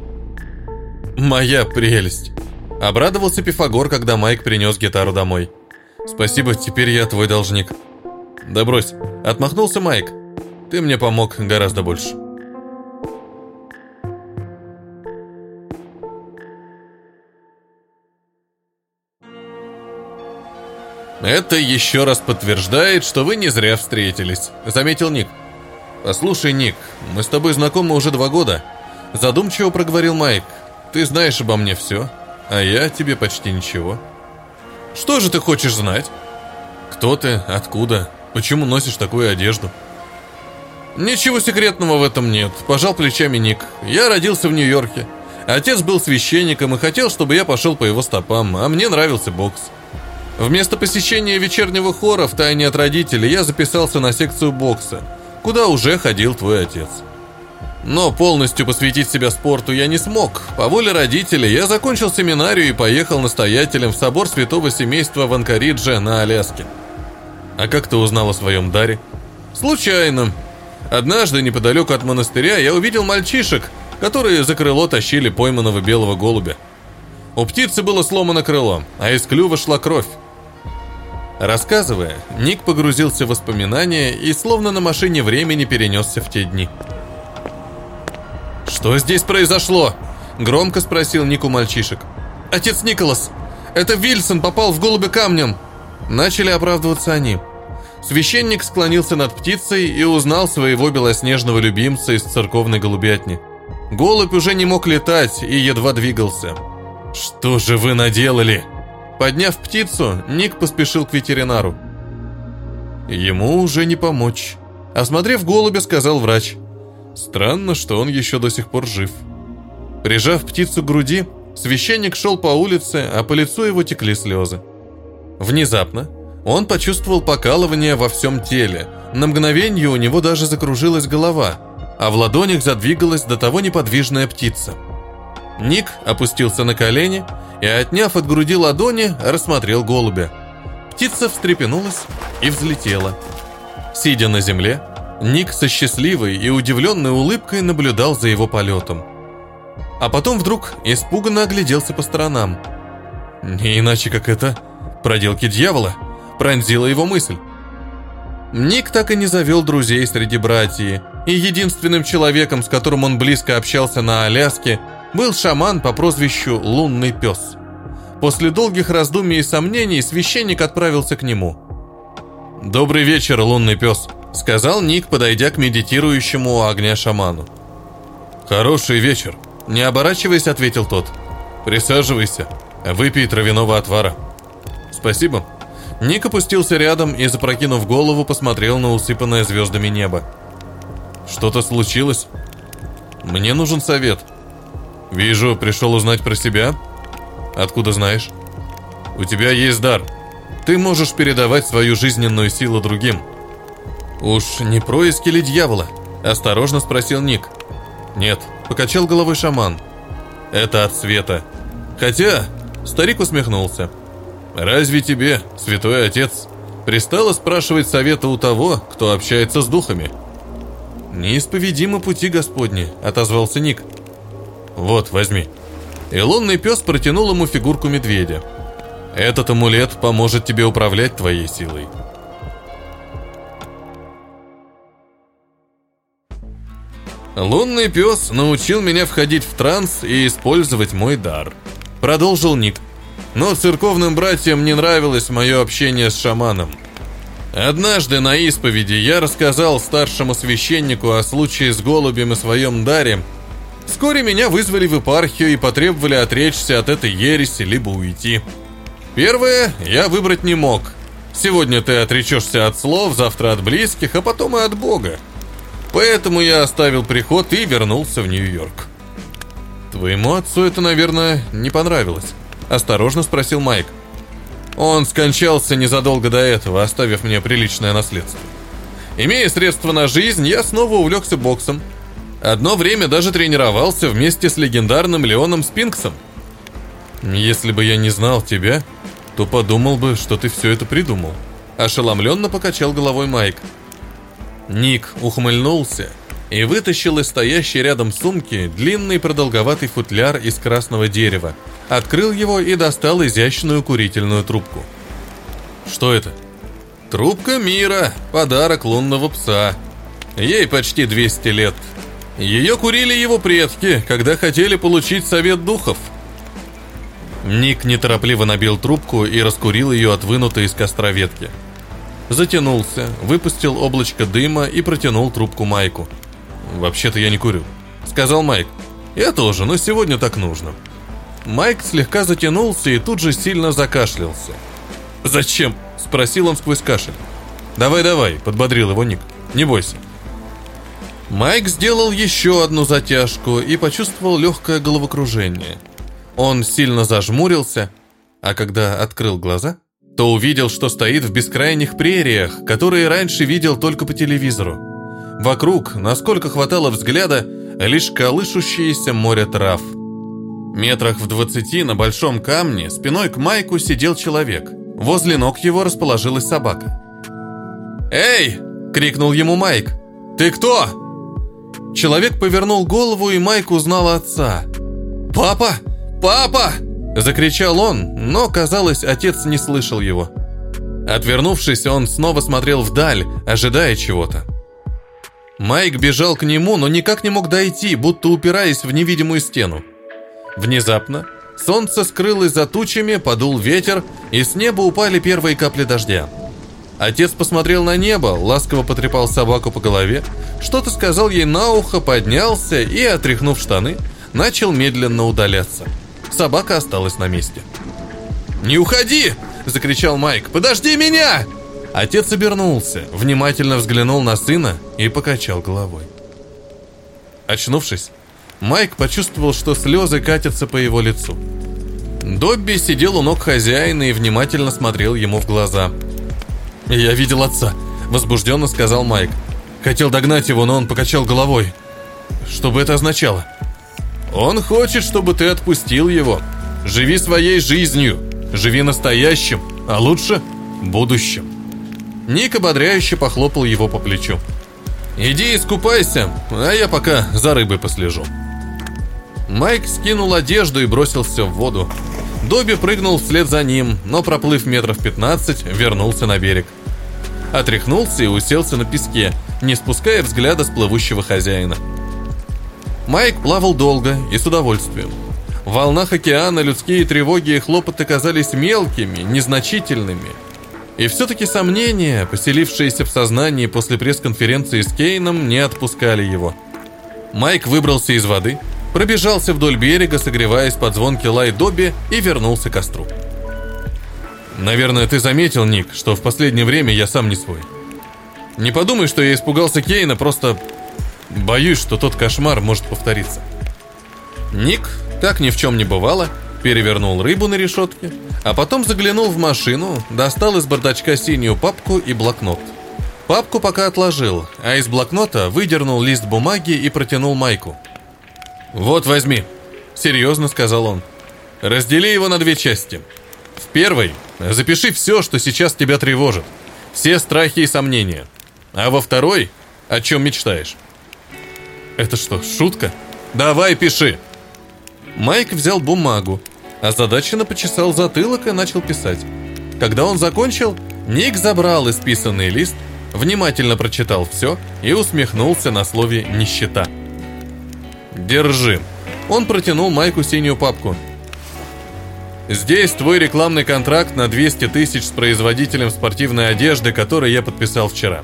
«Моя прелесть!» Обрадовался Пифагор, когда Майк принес гитару домой. «Спасибо, теперь я твой должник». «Да брось», — отмахнулся Майк. «Ты мне помог гораздо больше». «Это еще раз подтверждает, что вы не зря встретились», — заметил Ник. «Послушай, Ник, мы с тобой знакомы уже два года», — задумчиво проговорил Майк. «Ты знаешь обо мне все, а я тебе почти ничего». «Что же ты хочешь знать?» «Кто ты? Откуда? Почему носишь такую одежду?» «Ничего секретного в этом нет», – пожал плечами Ник. «Я родился в Нью-Йорке. Отец был священником и хотел, чтобы я пошел по его стопам, а мне нравился бокс. Вместо посещения вечернего хора в тайне от родителей я записался на секцию бокса, куда уже ходил твой отец. Но полностью посвятить себя спорту я не смог. По воле родителей я закончил семинарию и поехал настоятелем в собор святого семейства в Анкаридже на Аляске. А как ты узнал о своем даре? Случайно. Однажды неподалеку от монастыря я увидел мальчишек, которые за крыло тащили пойманного белого голубя. У птицы было сломано крыло, а из клюва шла кровь. Рассказывая, Ник погрузился в воспоминания и словно на машине времени перенесся в те дни. «Что здесь произошло?» – громко спросил Ник у мальчишек. «Отец Николас! Это Вильсон попал в голубя камнем!» Начали оправдываться они. Священник склонился над птицей и узнал своего белоснежного любимца из церковной голубятни. Голубь уже не мог летать и едва двигался. «Что же вы наделали?» Подняв птицу, Ник поспешил к ветеринару. Ему уже не помочь. Осмотрев голубя, сказал врач. Странно, что он еще до сих пор жив. Прижав птицу к груди, священник шел по улице, а по лицу его текли слезы. Внезапно он почувствовал покалывание во всем теле. На мгновение у него даже закружилась голова, а в ладонях задвигалась до того неподвижная птица. Ник опустился на колени и, отняв от груди ладони, рассмотрел голубя. Птица встрепенулась и взлетела. Сидя на земле, Ник со счастливой и удивленной улыбкой наблюдал за его полетом. А потом вдруг испуганно огляделся по сторонам. Не иначе, как это проделки дьявола, пронзила его мысль. Ник так и не завел друзей среди братьев, и единственным человеком, с которым он близко общался на Аляске, был шаман по прозвищу Лунный Пес. После долгих раздумий и сомнений священник отправился к нему. «Добрый вечер, Лунный Пес», — сказал Ник, подойдя к медитирующему у огня шаману. «Хороший вечер», — не оборачиваясь, ответил тот. «Присаживайся, выпей травяного отвара». «Спасибо». Ник опустился рядом и, запрокинув голову, посмотрел на усыпанное звездами небо. «Что-то случилось?» «Мне нужен совет». «Вижу, пришел узнать про себя?» «Откуда знаешь?» «У тебя есть дар. Ты можешь передавать свою жизненную силу другим». «Уж не происки ли дьявола?» – осторожно спросил Ник. «Нет», – покачал головой шаман. «Это от света. Хотя...» – старик усмехнулся. «Разве тебе, святой отец, пристало спрашивать совета у того, кто общается с духами?» «Неисповедимы пути Господни», — отозвался Ник. «Вот, возьми». И лунный пес протянул ему фигурку медведя. «Этот амулет поможет тебе управлять твоей силой». «Лунный пес научил меня входить в транс и использовать мой дар», — продолжил Ник. «Но церковным братьям не нравилось мое общение с шаманом. Однажды на исповеди я рассказал старшему священнику о случае с голубем и своем даре. Вскоре меня вызвали в епархию и потребовали отречься от этой ереси, либо уйти. Первое я выбрать не мог. Сегодня ты отречешься от слов, завтра от близких, а потом и от Бога. Поэтому я оставил приход и вернулся в Нью-Йорк. Твоему отцу это, наверное, не понравилось. Осторожно спросил Майк. Он скончался незадолго до этого, оставив мне приличное наследство. Имея средства на жизнь, я снова увлекся боксом. Одно время даже тренировался вместе с легендарным Леоном Спинксом. Если бы я не знал тебя, то подумал бы, что ты все это придумал. Ошеломленно покачал головой Майк. Ник ухмыльнулся и вытащил из стоящей рядом сумки длинный продолговатый футляр из красного дерева, открыл его и достал изящную курительную трубку. «Что это?» «Трубка мира, подарок лунного пса. Ей почти 200 лет. Ее курили его предки, когда хотели получить совет духов». Ник неторопливо набил трубку и раскурил ее от вынутой из костра ветки затянулся, выпустил облачко дыма и протянул трубку Майку. «Вообще-то я не курю», — сказал Майк. «Я тоже, но сегодня так нужно». Майк слегка затянулся и тут же сильно закашлялся. «Зачем?» — спросил он сквозь кашель. «Давай-давай», — подбодрил его Ник. «Не бойся». Майк сделал еще одну затяжку и почувствовал легкое головокружение. Он сильно зажмурился, а когда открыл глаза, то увидел, что стоит в бескрайних прериях, которые раньше видел только по телевизору. Вокруг, насколько хватало взгляда, лишь колышущееся море трав. Метрах в двадцати на большом камне спиной к Майку сидел человек. Возле ног его расположилась собака. «Эй!» — крикнул ему Майк. «Ты кто?» Человек повернул голову, и Майк узнал отца. «Папа! Папа!» Закричал он, но, казалось, отец не слышал его. Отвернувшись, он снова смотрел вдаль, ожидая чего-то. Майк бежал к нему, но никак не мог дойти, будто упираясь в невидимую стену. Внезапно солнце скрылось за тучами, подул ветер, и с неба упали первые капли дождя. Отец посмотрел на небо, ласково потрепал собаку по голове, что-то сказал ей на ухо, поднялся и, отряхнув штаны, начал медленно удаляться. Собака осталась на месте. «Не уходи!» – закричал Майк. «Подожди меня!» Отец обернулся, внимательно взглянул на сына и покачал головой. Очнувшись, Майк почувствовал, что слезы катятся по его лицу. Добби сидел у ног хозяина и внимательно смотрел ему в глаза. «Я видел отца», – возбужденно сказал Майк. Хотел догнать его, но он покачал головой. Что бы это означало? Он хочет, чтобы ты отпустил его. Живи своей жизнью, живи настоящим, а лучше будущим. Ник ободряюще похлопал его по плечу. «Иди искупайся, а я пока за рыбой послежу». Майк скинул одежду и бросился в воду. Добби прыгнул вслед за ним, но, проплыв метров 15, вернулся на берег. Отряхнулся и уселся на песке, не спуская взгляда с плывущего хозяина. Майк плавал долго и с удовольствием. В волнах океана людские тревоги и хлопоты казались мелкими, незначительными. И все-таки сомнения, поселившиеся в сознании после пресс-конференции с Кейном, не отпускали его. Майк выбрался из воды – пробежался вдоль берега, согреваясь под звонки лай Добби и вернулся к костру. «Наверное, ты заметил, Ник, что в последнее время я сам не свой. Не подумай, что я испугался Кейна, просто боюсь, что тот кошмар может повториться». Ник, как ни в чем не бывало, перевернул рыбу на решетке, а потом заглянул в машину, достал из бардачка синюю папку и блокнот. Папку пока отложил, а из блокнота выдернул лист бумаги и протянул Майку – «Вот возьми», — серьезно сказал он. «Раздели его на две части. В первой запиши все, что сейчас тебя тревожит, все страхи и сомнения. А во второй — о чем мечтаешь». «Это что, шутка? Давай пиши!» Майк взял бумагу, озадаченно почесал затылок и начал писать. Когда он закончил, Ник забрал исписанный лист, внимательно прочитал все и усмехнулся на слове «нищета». Держи. Он протянул Майку синюю папку. Здесь твой рекламный контракт на 200 тысяч с производителем спортивной одежды, который я подписал вчера.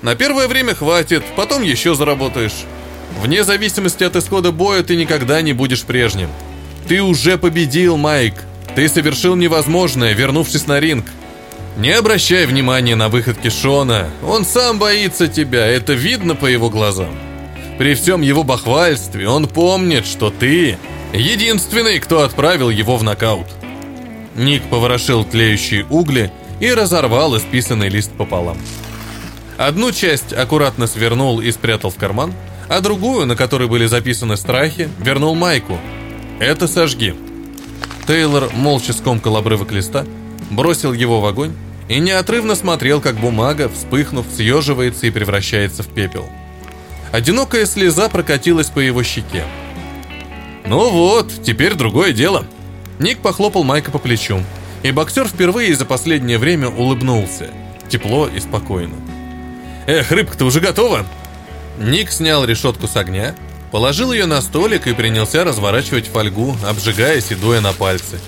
На первое время хватит, потом еще заработаешь. Вне зависимости от исхода боя ты никогда не будешь прежним. Ты уже победил, Майк. Ты совершил невозможное, вернувшись на ринг. Не обращай внимания на выходки Шона. Он сам боится тебя, это видно по его глазам. При всем его бахвальстве он помнит, что ты единственный, кто отправил его в нокаут. Ник поворошил тлеющие угли и разорвал исписанный лист пополам. Одну часть аккуратно свернул и спрятал в карман, а другую, на которой были записаны страхи, вернул Майку. «Это сожги». Тейлор молча скомкал обрывок листа, бросил его в огонь и неотрывно смотрел, как бумага, вспыхнув, съеживается и превращается в пепел. Одинокая слеза прокатилась по его щеке. «Ну вот, теперь другое дело». Ник похлопал Майка по плечу, и боксер впервые за последнее время улыбнулся. Тепло и спокойно. «Эх, рыбка-то уже готова!» Ник снял решетку с огня, положил ее на столик и принялся разворачивать фольгу, обжигаясь и дуя на пальцы.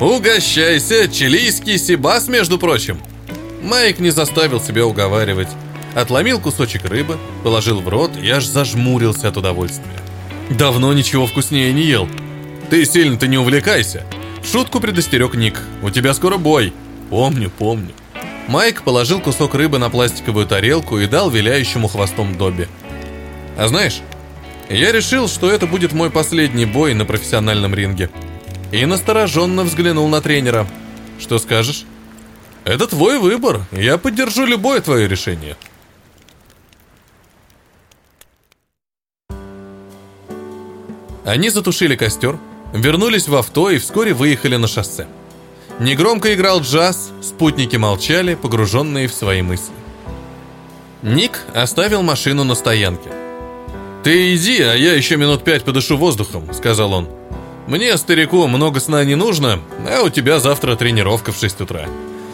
«Угощайся! Чилийский сибас, между прочим!» Майк не заставил себя уговаривать. Отломил кусочек рыбы, положил в рот и аж зажмурился от удовольствия. Давно ничего вкуснее не ел. Ты сильно-то не увлекайся. Шутку предостерег Ник. У тебя скоро бой. Помню, помню. Майк положил кусок рыбы на пластиковую тарелку и дал виляющему хвостом Добби. А знаешь, я решил, что это будет мой последний бой на профессиональном ринге. И настороженно взглянул на тренера. Что скажешь? Это твой выбор. Я поддержу любое твое решение. Они затушили костер, вернулись в авто и вскоре выехали на шоссе. Негромко играл джаз, спутники молчали, погруженные в свои мысли. Ник оставил машину на стоянке. «Ты иди, а я еще минут пять подышу воздухом», — сказал он. «Мне, старику, много сна не нужно, а у тебя завтра тренировка в 6 утра.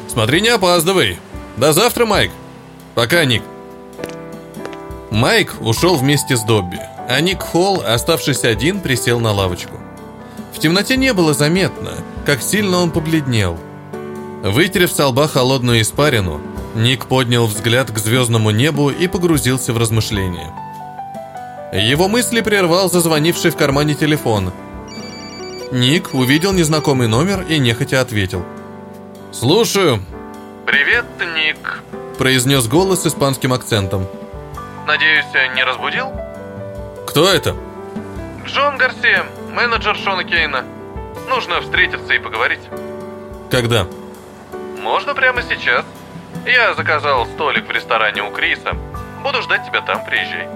Смотри, не опаздывай. До завтра, Майк. Пока, Ник». Майк ушел вместе с Добби, а Ник Холл, оставшись один, присел на лавочку. В темноте не было заметно, как сильно он побледнел. Вытерев с лба холодную испарину, Ник поднял взгляд к звездному небу и погрузился в размышления. Его мысли прервал зазвонивший в кармане телефон. Ник увидел незнакомый номер и нехотя ответил. «Слушаю». «Привет, Ник», – произнес голос с испанским акцентом. «Надеюсь, не разбудил?» Кто это? Джон Гарсия, менеджер Шона Кейна. Нужно встретиться и поговорить. Когда? Можно прямо сейчас. Я заказал столик в ресторане у Криса. Буду ждать тебя там, приезжай.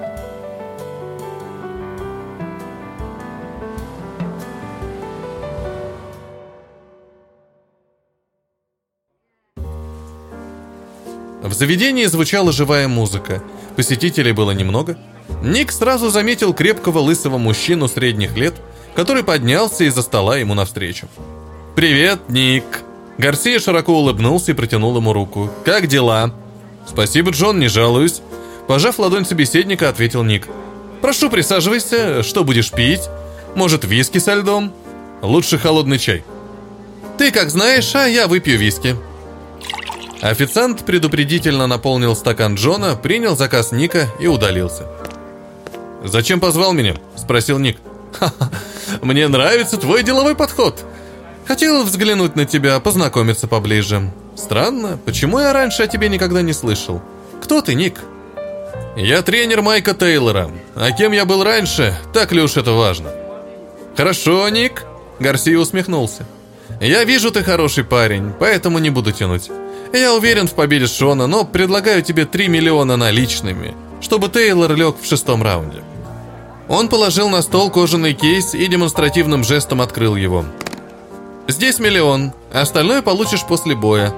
В заведении звучала живая музыка. Посетителей было немного, Ник сразу заметил крепкого лысого мужчину средних лет, который поднялся из-за стола ему навстречу. «Привет, Ник!» Гарсия широко улыбнулся и протянул ему руку. «Как дела?» «Спасибо, Джон, не жалуюсь». Пожав ладонь собеседника, ответил Ник. «Прошу, присаживайся. Что будешь пить? Может, виски со льдом? Лучше холодный чай». «Ты как знаешь, а я выпью виски». Официант предупредительно наполнил стакан Джона, принял заказ Ника и удалился. «Зачем позвал меня?» – спросил Ник. «Ха-ха, мне нравится твой деловой подход. Хотел взглянуть на тебя, познакомиться поближе. Странно, почему я раньше о тебе никогда не слышал? Кто ты, Ник?» «Я тренер Майка Тейлора. А кем я был раньше, так ли уж это важно?» «Хорошо, Ник», – Гарсия усмехнулся. «Я вижу, ты хороший парень, поэтому не буду тянуть. Я уверен в победе Шона, но предлагаю тебе 3 миллиона наличными, чтобы Тейлор лег в шестом раунде». Он положил на стол кожаный кейс и демонстративным жестом открыл его. «Здесь миллион, остальное получишь после боя».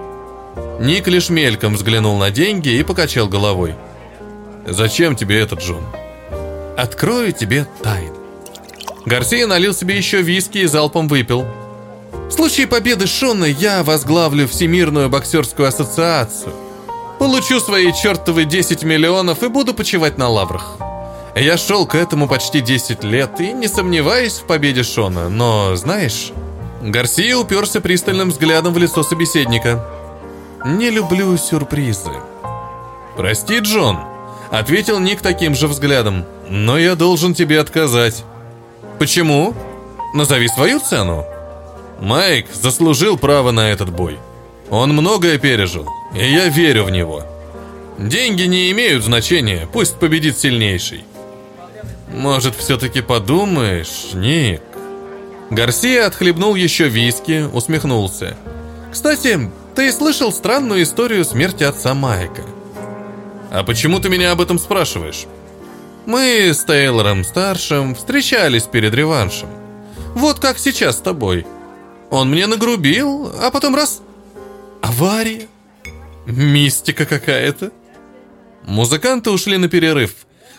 Ник лишь мельком взглянул на деньги и покачал головой. «Зачем тебе это, Джон?» «Открою тебе тайну». Гарсия налил себе еще виски и залпом выпил. В случае победы Шона я возглавлю Всемирную боксерскую ассоциацию. Получу свои чертовы 10 миллионов и буду почивать на лаврах. Я шел к этому почти 10 лет и не сомневаюсь в победе Шона, но, знаешь... Гарсия уперся пристальным взглядом в лицо собеседника. «Не люблю сюрпризы». «Прости, Джон», — ответил Ник таким же взглядом, «но я должен тебе отказать». «Почему? Назови свою цену». Майк заслужил право на этот бой. Он многое пережил, и я верю в него. Деньги не имеют значения, пусть победит сильнейший. Может, все-таки подумаешь, Ник? Гарсия отхлебнул еще виски, усмехнулся. Кстати, ты слышал странную историю смерти отца Майка? А почему ты меня об этом спрашиваешь? Мы с Тейлором старшим встречались перед реваншем. Вот как сейчас с тобой. Он мне нагрубил, а потом раз... Авария. Мистика какая-то. Музыканты ушли на перерыв.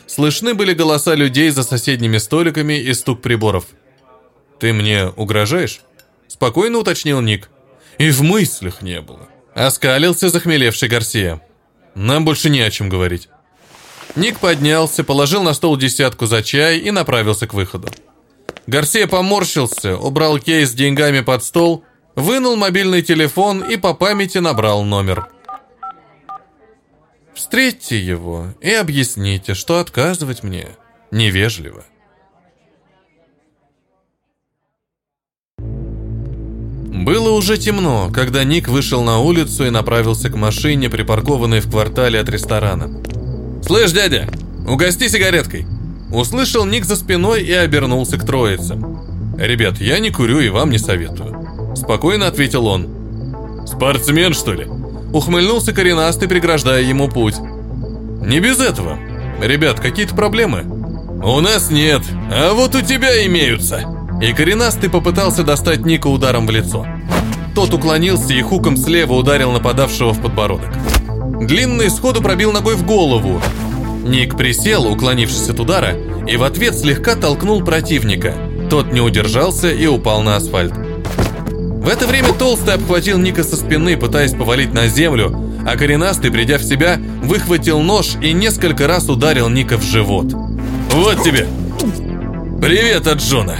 Слышны были голоса людей за соседними столиками и стук приборов. «Ты мне угрожаешь?» Спокойно уточнил Ник. И в мыслях не было. Оскалился захмелевший Гарсия. Нам больше не о чем говорить. Ник поднялся, положил на стол десятку за чай и направился к выходу. Гарсия поморщился, убрал кейс с деньгами под стол, вынул мобильный телефон и по памяти набрал номер. Встретьте его и объясните, что отказывать мне невежливо. Было уже темно, когда Ник вышел на улицу и направился к машине, припаркованной в квартале от ресторана. «Слышь, дядя, угости сигареткой!» Услышал Ник за спиной и обернулся к троице. «Ребят, я не курю и вам не советую», – спокойно ответил он. «Спортсмен, что ли?» Ухмыльнулся коренастый, преграждая ему путь. «Не без этого. Ребят, какие-то проблемы?» «У нас нет, а вот у тебя имеются!» И коренастый попытался достать Ника ударом в лицо. Тот уклонился и хуком слева ударил нападавшего в подбородок. Длинный сходу пробил ногой в голову, Ник присел, уклонившись от удара, и в ответ слегка толкнул противника. Тот не удержался и упал на асфальт. В это время Толстый обхватил Ника со спины, пытаясь повалить на землю, а коренастый, придя в себя, выхватил нож и несколько раз ударил Ника в живот. «Вот тебе! Привет от Джона!»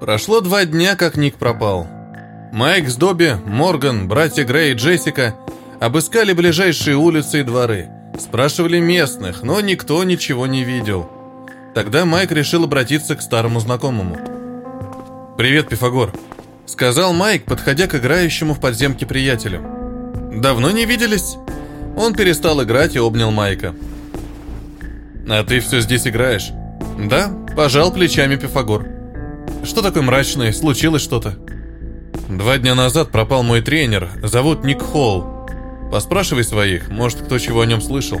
Прошло два дня, как Ник пропал. Майк с Добби, Морган, братья Грей и Джессика обыскали ближайшие улицы и дворы, спрашивали местных, но никто ничего не видел. Тогда Майк решил обратиться к старому знакомому. «Привет, Пифагор», — сказал Майк, подходя к играющему в подземке приятелю. «Давно не виделись?» Он перестал играть и обнял Майка. «А ты все здесь играешь?» «Да», — пожал плечами Пифагор. Что такое мрачное? Случилось что-то? Два дня назад пропал мой тренер, зовут Ник Холл. Поспрашивай своих, может, кто чего о нем слышал.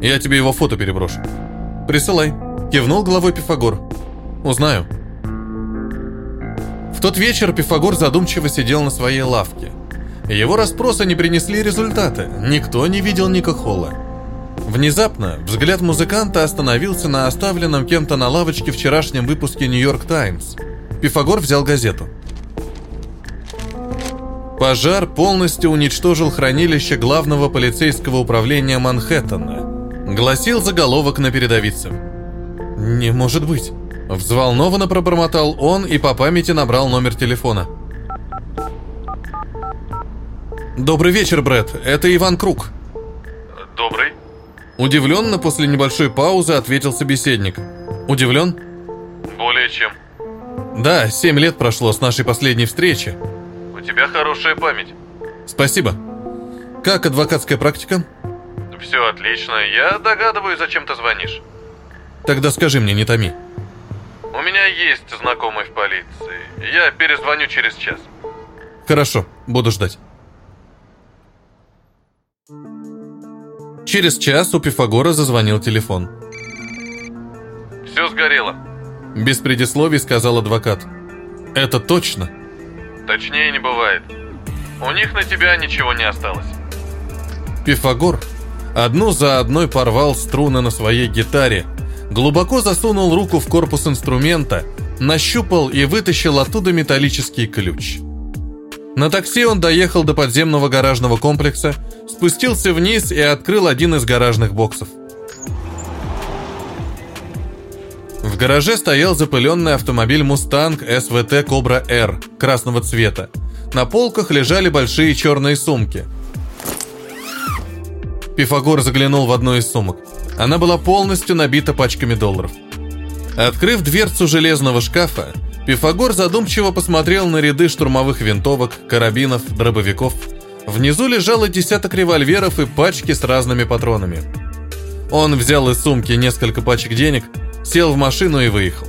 Я тебе его фото переброшу. Присылай. Кивнул головой Пифагор. Узнаю. В тот вечер Пифагор задумчиво сидел на своей лавке. Его расспросы не принесли результата, никто не видел Ника Холла. Внезапно взгляд музыканта остановился на оставленном кем-то на лавочке вчерашнем выпуске «Нью-Йорк Таймс». Пифагор взял газету. Пожар полностью уничтожил хранилище главного полицейского управления Манхэттена. Гласил заголовок на передовице. «Не может быть!» Взволнованно пробормотал он и по памяти набрал номер телефона. «Добрый вечер, Брэд. Это Иван Круг». Добрый. Удивленно после небольшой паузы ответил собеседник. «Удивлен?» Более чем. «Да, семь лет прошло с нашей последней встречи. У тебя хорошая память. Спасибо. Как адвокатская практика? Все отлично. Я догадываюсь, зачем ты звонишь. Тогда скажи мне, не томи. У меня есть знакомый в полиции. Я перезвоню через час. Хорошо, буду ждать. Через час у Пифагора зазвонил телефон. Все сгорело. Без предисловий сказал адвокат. Это точно? Точнее не бывает. У них на тебя ничего не осталось. Пифагор одну за одной порвал струны на своей гитаре, глубоко засунул руку в корпус инструмента, нащупал и вытащил оттуда металлический ключ. На такси он доехал до подземного гаражного комплекса, спустился вниз и открыл один из гаражных боксов. В гараже стоял запыленный автомобиль «Мустанг» СВТ «Кобра Р» красного цвета. На полках лежали большие черные сумки. Пифагор заглянул в одну из сумок. Она была полностью набита пачками долларов. Открыв дверцу железного шкафа, Пифагор задумчиво посмотрел на ряды штурмовых винтовок, карабинов, дробовиков. Внизу лежало десяток револьверов и пачки с разными патронами. Он взял из сумки несколько пачек денег, сел в машину и выехал.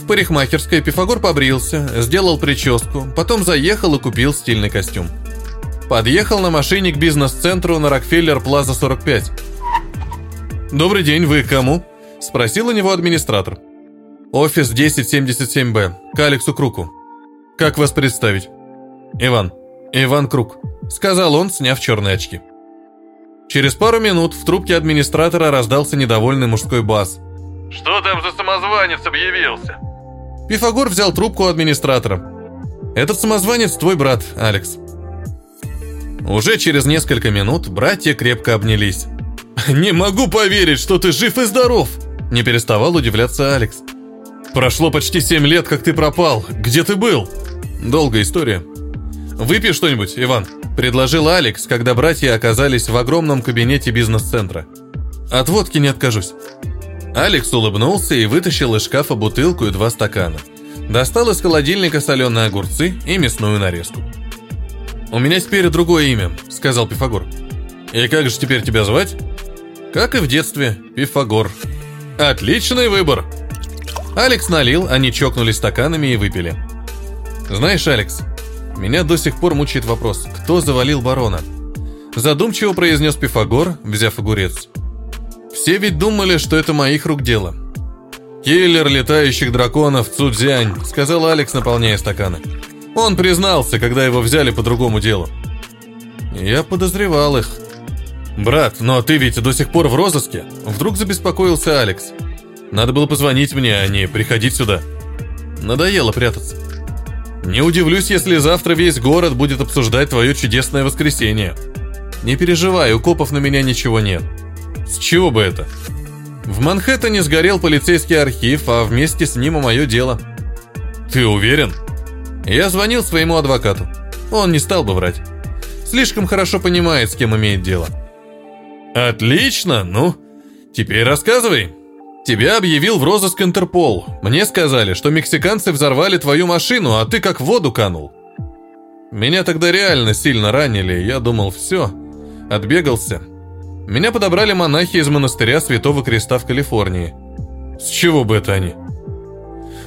В парикмахерской Пифагор побрился, сделал прическу, потом заехал и купил стильный костюм. Подъехал на машине к бизнес-центру на Рокфеллер Плаза 45. «Добрый день, вы кому?» – спросил у него администратор. «Офис 1077Б, к Алексу Круку. Как вас представить?» «Иван. Иван Круг», – сказал он, сняв черные очки. Через пару минут в трубке администратора раздался недовольный мужской бас. Что там за самозванец объявился? Пифагор взял трубку у администратора. «Этот самозванец твой брат, Алекс». Уже через несколько минут братья крепко обнялись. [LAUGHS] «Не могу поверить, что ты жив и здоров!» Не переставал удивляться Алекс. «Прошло почти семь лет, как ты пропал. Где ты был?» «Долгая история». «Выпей что-нибудь, Иван», — предложил Алекс, когда братья оказались в огромном кабинете бизнес-центра. «От водки не откажусь». Алекс улыбнулся и вытащил из шкафа бутылку и два стакана. Достал из холодильника соленые огурцы и мясную нарезку. «У меня теперь другое имя», — сказал Пифагор. «И как же теперь тебя звать?» «Как и в детстве, Пифагор». «Отличный выбор!» Алекс налил, они чокнулись стаканами и выпили. «Знаешь, Алекс, меня до сих пор мучает вопрос, кто завалил барона?» Задумчиво произнес Пифагор, взяв огурец. «Все ведь думали, что это моих рук дело». «Киллер летающих драконов Цудзянь», — сказал Алекс, наполняя стаканы. Он признался, когда его взяли по другому делу. Я подозревал их. Брат, но ты ведь до сих пор в розыске? Вдруг забеспокоился Алекс. Надо было позвонить мне, а не приходить сюда. Надоело прятаться. Не удивлюсь, если завтра весь город будет обсуждать твое чудесное воскресенье. Не переживай, у копов на меня ничего нет. С чего бы это? В Манхэттене сгорел полицейский архив, а вместе с ним и мое дело. Ты уверен? Я звонил своему адвокату. Он не стал бы врать. Слишком хорошо понимает, с кем имеет дело. Отлично, ну, теперь рассказывай. Тебя объявил в розыск Интерпол. Мне сказали, что мексиканцы взорвали твою машину, а ты как в воду канул. Меня тогда реально сильно ранили, я думал, все, отбегался. Меня подобрали монахи из монастыря Святого Креста в Калифорнии. С чего бы это они?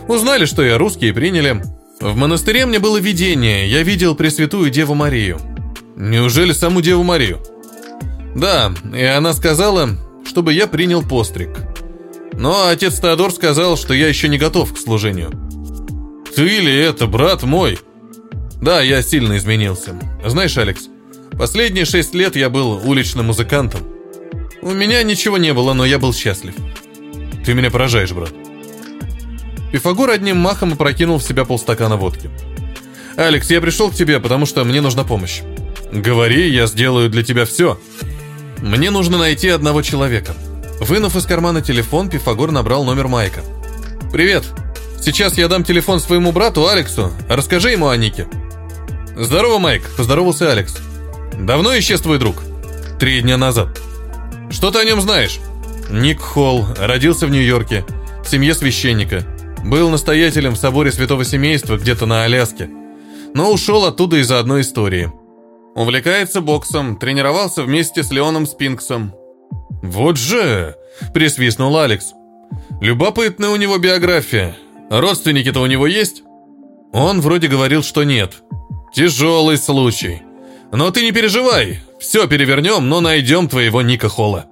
Узнали, что я русский и приняли. В монастыре мне было видение, я видел Пресвятую Деву Марию. Неужели саму Деву Марию? Да, и она сказала, чтобы я принял постриг. Но отец Теодор сказал, что я еще не готов к служению. Ты ли это, брат мой? Да, я сильно изменился. Знаешь, Алекс, последние шесть лет я был уличным музыкантом. У меня ничего не было, но я был счастлив. Ты меня поражаешь, брат. Пифагор одним махом опрокинул в себя полстакана водки. «Алекс, я пришел к тебе, потому что мне нужна помощь. Говори, я сделаю для тебя все. Мне нужно найти одного человека». Вынув из кармана телефон, Пифагор набрал номер Майка. «Привет. Сейчас я дам телефон своему брату Алексу. Расскажи ему о Нике». «Здорово, Майк», — поздоровался Алекс. «Давно исчез твой друг?» «Три дня назад». «Что ты о нем знаешь?» Ник Холл родился в Нью-Йорке, в семье священника. Был настоятелем в соборе святого семейства где-то на Аляске. Но ушел оттуда из-за одной истории. Увлекается боксом, тренировался вместе с Леоном Спинксом. «Вот же!» – присвистнул Алекс. «Любопытная у него биография. Родственники-то у него есть?» Он вроде говорил, что нет. «Тяжелый случай. Но ты не переживай, все перевернем, но найдем твоего Ника Холла».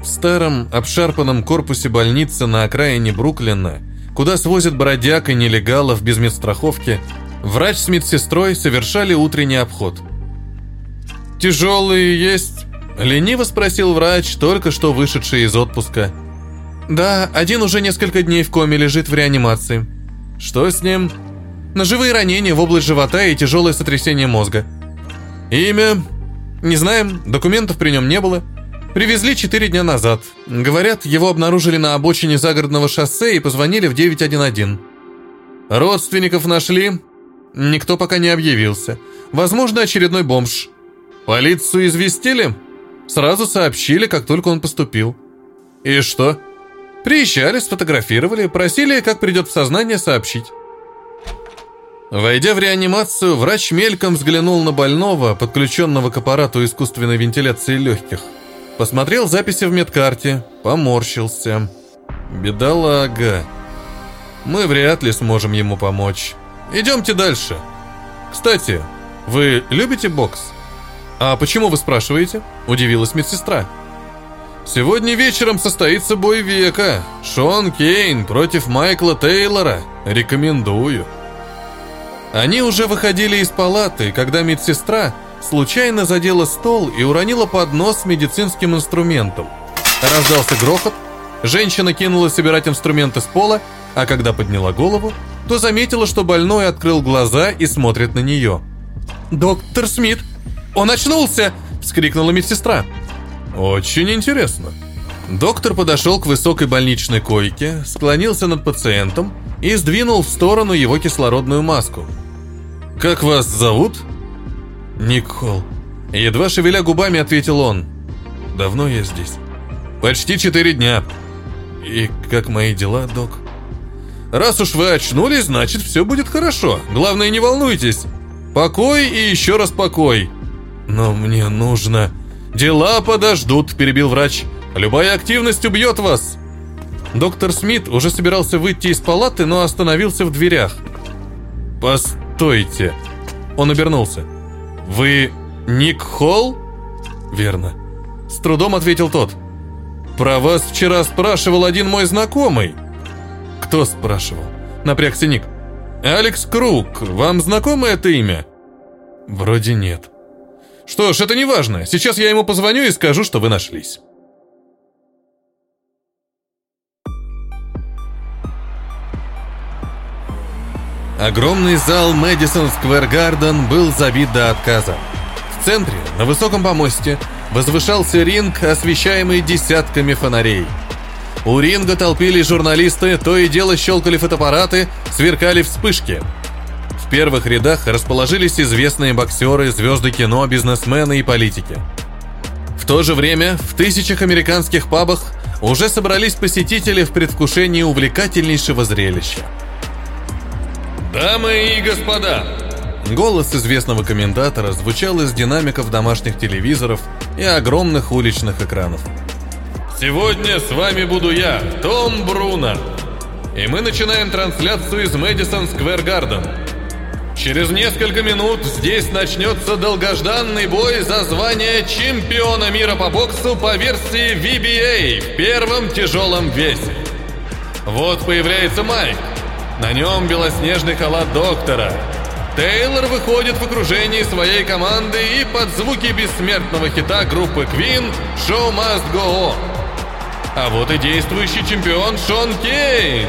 В старом, обшарпанном корпусе больницы на окраине Бруклина, куда свозят бродяг и нелегалов без медстраховки, врач с медсестрой совершали утренний обход. «Тяжелые есть?» – лениво спросил врач, только что вышедший из отпуска. «Да, один уже несколько дней в коме лежит в реанимации». «Что с ним?» «Ножевые ранения в область живота и тяжелое сотрясение мозга». «Имя?» «Не знаем, документов при нем не было». Привезли четыре дня назад. Говорят, его обнаружили на обочине загородного шоссе и позвонили в 911. Родственников нашли. Никто пока не объявился. Возможно, очередной бомж. Полицию известили? Сразу сообщили, как только он поступил. И что? Приезжали, сфотографировали, просили, как придет в сознание, сообщить. Войдя в реанимацию, врач мельком взглянул на больного, подключенного к аппарату искусственной вентиляции легких. Посмотрел записи в медкарте, поморщился. Бедолага. Мы вряд ли сможем ему помочь. Идемте дальше. Кстати, вы любите бокс? А почему вы спрашиваете? Удивилась медсестра. Сегодня вечером состоится бой века. Шон Кейн против Майкла Тейлора. Рекомендую. Они уже выходили из палаты, когда медсестра случайно задела стол и уронила поднос с медицинским инструментом. Раздался грохот, женщина кинула собирать инструменты с пола, а когда подняла голову, то заметила, что больной открыл глаза и смотрит на нее. «Доктор Смит! Он очнулся!» – вскрикнула медсестра. «Очень интересно». Доктор подошел к высокой больничной койке, склонился над пациентом и сдвинул в сторону его кислородную маску. «Как вас зовут?» «Никол». Едва шевеля губами, ответил он. «Давно я здесь?» «Почти четыре дня». «И как мои дела, док?» «Раз уж вы очнулись, значит, все будет хорошо. Главное, не волнуйтесь. Покой и еще раз покой». «Но мне нужно...» «Дела подождут», – перебил врач. «Любая активность убьет вас». Доктор Смит уже собирался выйти из палаты, но остановился в дверях. «Постойте». Он обернулся. «Вы Ник Холл?» «Верно». С трудом ответил тот. «Про вас вчера спрашивал один мой знакомый». «Кто спрашивал?» Напрягся Ник. «Алекс Круг. Вам знакомо это имя?» «Вроде нет». «Что ж, это не важно. Сейчас я ему позвоню и скажу, что вы нашлись». Огромный зал Мэдисон Сквер Гарден был забит до отказа. В центре, на высоком помосте, возвышался ринг, освещаемый десятками фонарей. У ринга толпились журналисты, то и дело щелкали фотоаппараты, сверкали вспышки. В первых рядах расположились известные боксеры, звезды кино, бизнесмены и политики. В то же время в тысячах американских пабах уже собрались посетители в предвкушении увлекательнейшего зрелища. «Дамы и господа!» Голос известного комментатора звучал из динамиков домашних телевизоров и огромных уличных экранов. «Сегодня с вами буду я, Том Бруно. И мы начинаем трансляцию из Мэдисон Сквер Гарден. Через несколько минут здесь начнется долгожданный бой за звание чемпиона мира по боксу по версии VBA в первом тяжелом весе. Вот появляется Майк. На нем белоснежный халат доктора. Тейлор выходит в окружении своей команды и под звуки бессмертного хита группы Queen «Show must go on». А вот и действующий чемпион Шон Кейн.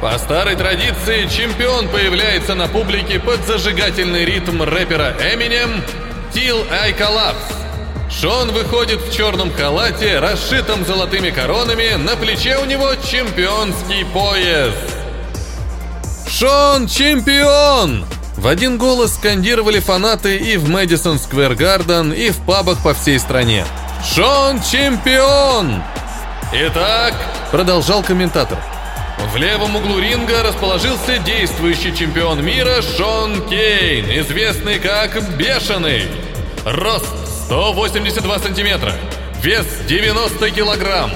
По старой традиции, чемпион появляется на публике под зажигательный ритм рэпера Eminem «Till I Collapse». Шон выходит в черном халате, расшитом золотыми коронами, на плече у него чемпионский пояс. «Шон чемпион!» В один голос скандировали фанаты и в Мэдисон Сквер Гарден, и в пабах по всей стране. «Шон чемпион!» «Итак», — продолжал комментатор, в левом углу ринга расположился действующий чемпион мира Шон Кейн, известный как Бешеный. Рост 182 сантиметра, вес 90 килограмм.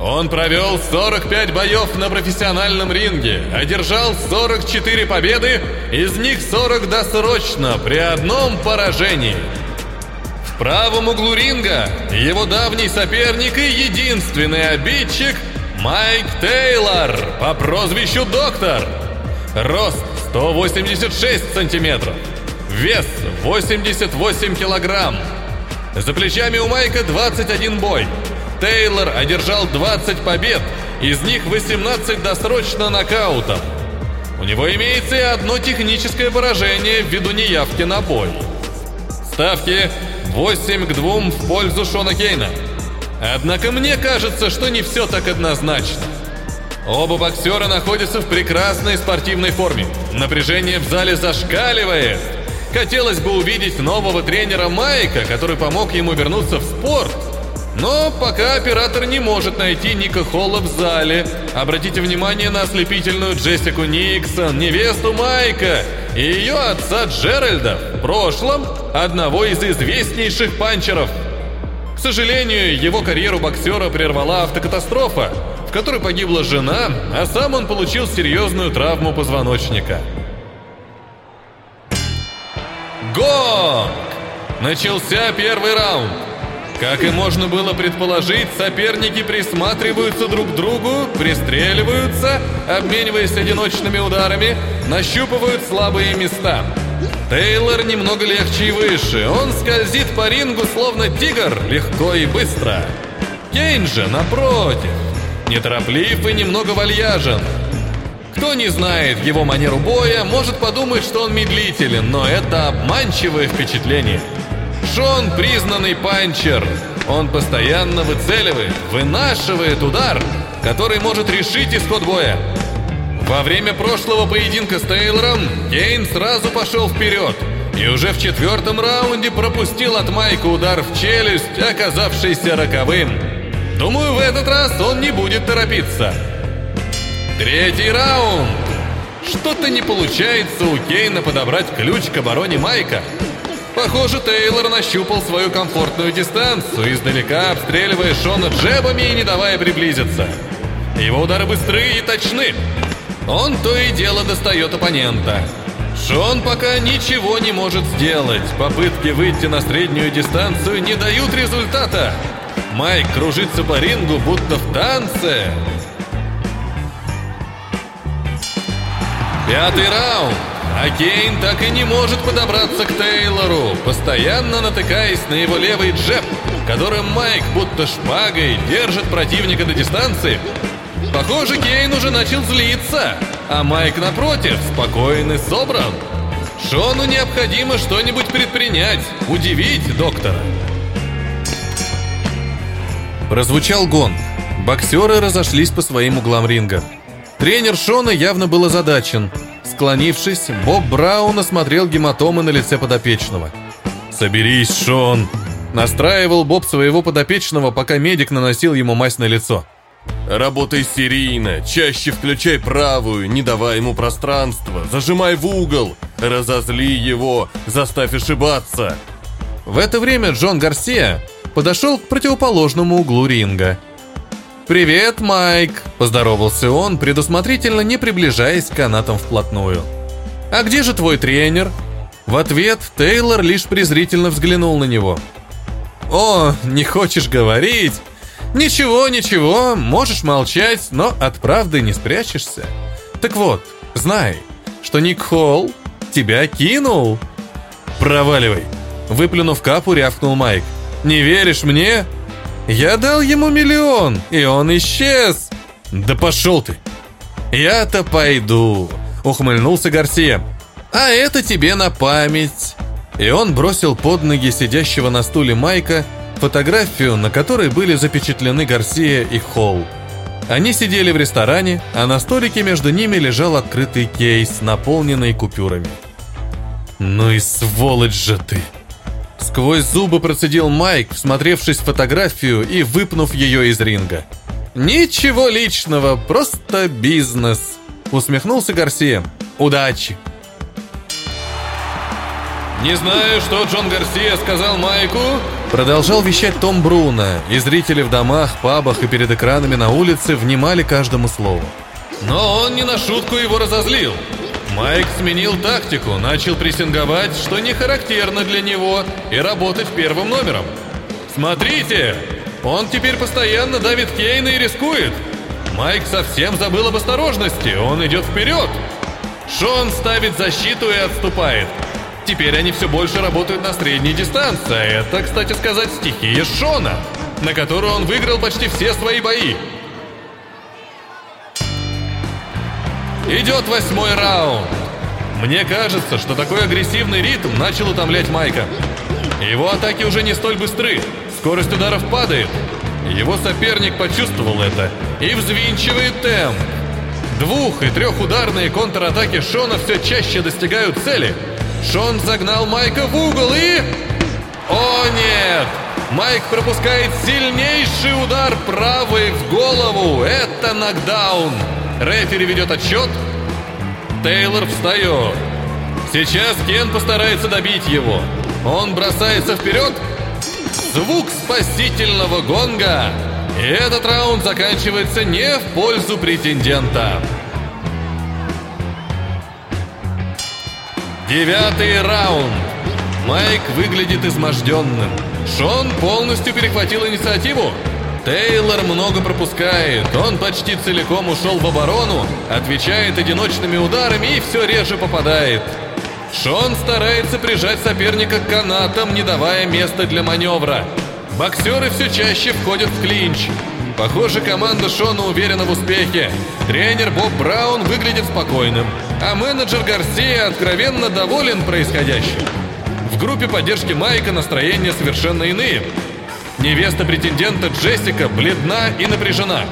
Он провел 45 боев на профессиональном ринге, одержал 44 победы, из них 40 досрочно при одном поражении. В правом углу ринга его давний соперник и единственный обидчик Майк Тейлор по прозвищу Доктор. Рост 186 сантиметров. Вес 88 килограмм. За плечами у Майка 21 бой. Тейлор одержал 20 побед, из них 18 досрочно нокаутом. У него имеется и одно техническое поражение ввиду неявки на бой. Ставки 8 к 2 в пользу Шона Кейна. Однако мне кажется, что не все так однозначно. Оба боксера находятся в прекрасной спортивной форме. Напряжение в зале зашкаливает. Хотелось бы увидеть нового тренера Майка, который помог ему вернуться в спорт. Но пока оператор не может найти Ника Холла в зале. Обратите внимание на ослепительную Джессику Никсон, невесту Майка и ее отца Джеральда, в прошлом одного из известнейших панчеров. К сожалению, его карьеру боксера прервала автокатастрофа, в которой погибла жена, а сам он получил серьезную травму позвоночника. Гонг! Начался первый раунд. Как и можно было предположить, соперники присматриваются друг к другу, пристреливаются, обмениваясь одиночными ударами, нащупывают слабые места. Тейлор немного легче и выше, он скользит по рингу словно тигр, легко и быстро. Кейн же, напротив, нетороплив и немного вальяжен. Кто не знает его манеру боя, может подумать, что он медлителен, но это обманчивое впечатление. Шон признанный панчер. Он постоянно выцеливает, вынашивает удар, который может решить исход боя. Во время прошлого поединка с Тейлором Кейн сразу пошел вперед и уже в четвертом раунде пропустил от Майка удар в челюсть, оказавшийся роковым. Думаю, в этот раз он не будет торопиться. Третий раунд. Что-то не получается у Кейна подобрать ключ к обороне Майка. Похоже, Тейлор нащупал свою комфортную дистанцию, издалека обстреливая Шона джебами и не давая приблизиться. Его удары быстрые и точны. Он то и дело достает оппонента. Шон пока ничего не может сделать. Попытки выйти на среднюю дистанцию не дают результата. Майк кружится по рингу, будто в танце. Пятый раунд. А Кейн так и не может подобраться к Тейлору, постоянно натыкаясь на его левый джеб, которым Майк будто шпагой держит противника до дистанции. Похоже, Кейн уже начал злиться, а Майк, напротив, спокоен и собран. Шону необходимо что-нибудь предпринять, удивить доктора. Прозвучал гонг. Боксеры разошлись по своим углам ринга. Тренер Шона явно был озадачен. Склонившись, Боб Браун осмотрел гематомы на лице подопечного. «Соберись, Шон!» Настраивал Боб своего подопечного, пока медик наносил ему мазь на лицо. «Работай серийно, чаще включай правую, не давай ему пространства, зажимай в угол, разозли его, заставь ошибаться!» В это время Джон Гарсия подошел к противоположному углу ринга – «Привет, Майк!» – поздоровался он, предусмотрительно не приближаясь к канатам вплотную. «А где же твой тренер?» В ответ Тейлор лишь презрительно взглянул на него. «О, не хочешь говорить? Ничего, ничего, можешь молчать, но от правды не спрячешься. Так вот, знай, что Ник Холл тебя кинул». «Проваливай!» Выплюнув капу, рявкнул Майк. «Не веришь мне? Я дал ему миллион, и он исчез!» «Да пошел ты!» «Я-то пойду!» Ухмыльнулся Гарсия. «А это тебе на память!» И он бросил под ноги сидящего на стуле Майка фотографию, на которой были запечатлены Гарсия и Холл. Они сидели в ресторане, а на столике между ними лежал открытый кейс, наполненный купюрами. «Ну и сволочь же ты!» Сквозь зубы процедил Майк, всмотревшись в фотографию и выпнув ее из ринга. «Ничего личного, просто бизнес», — усмехнулся Гарсия. «Удачи!» «Не знаю, что Джон Гарсия сказал Майку», продолжал вещать Том Бруно, и зрители в домах, пабах и перед экранами на улице внимали каждому слову. «Но он не на шутку его разозлил. Майк сменил тактику, начал прессинговать, что не характерно для него, и работать первым номером. Смотрите, он теперь постоянно давит Кейна и рискует. Майк совсем забыл об осторожности, он идет вперед. Шон ставит защиту и отступает. Теперь они все больше работают на средней дистанции. Это, кстати сказать, стихия Шона, на которую он выиграл почти все свои бои. Идет восьмой раунд. Мне кажется, что такой агрессивный ритм начал утомлять Майка. Его атаки уже не столь быстры, скорость ударов падает. Его соперник почувствовал это и взвинчивает темп. Двух- и трехударные контратаки Шона все чаще достигают цели. Шон загнал Майка в угол и... О нет! Майк пропускает сильнейший удар правой в голову. Это нокдаун. Рефери ведет отсчет. Тейлор встает. Сейчас Кен постарается добить его. Он бросается вперед. Звук спасительного гонга. И этот раунд заканчивается не в пользу претендента. Девятый раунд. Майк выглядит изможденным. Шон полностью перехватил инициативу. Тейлор много пропускает, он почти целиком ушел в оборону, отвечает одиночными ударами и все реже попадает. Шон старается прижать соперника к канатам, не давая места для маневра. Боксеры все чаще входят в клинч. Похоже, команда Шона уверена в успехе. Тренер Боб Браун выглядит спокойным, а менеджер Гарсия откровенно доволен происходящим. В группе поддержки Майка настроения совершенно иные – Невеста претендента Джессика бледна и напряжена.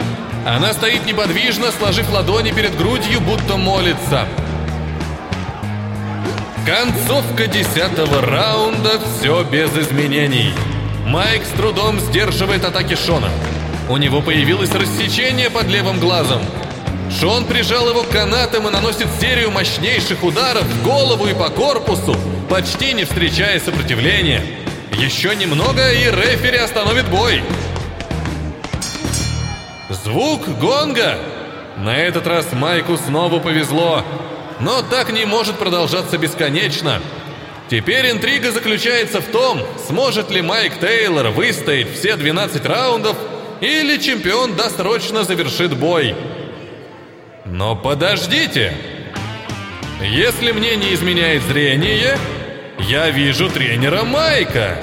Она стоит неподвижно, сложив ладони перед грудью, будто молится. Концовка десятого раунда, все без изменений. Майк с трудом сдерживает атаки Шона. У него появилось рассечение под левым глазом. Шон прижал его к канатам и наносит серию мощнейших ударов в голову и по корпусу, почти не встречая сопротивления. Еще немного, и рефери остановит бой. Звук гонга. На этот раз Майку снова повезло. Но так не может продолжаться бесконечно. Теперь интрига заключается в том, сможет ли Майк Тейлор выстоять все 12 раундов, или чемпион досрочно завершит бой. Но подождите! Если мне не изменяет зрение, я вижу тренера Майка.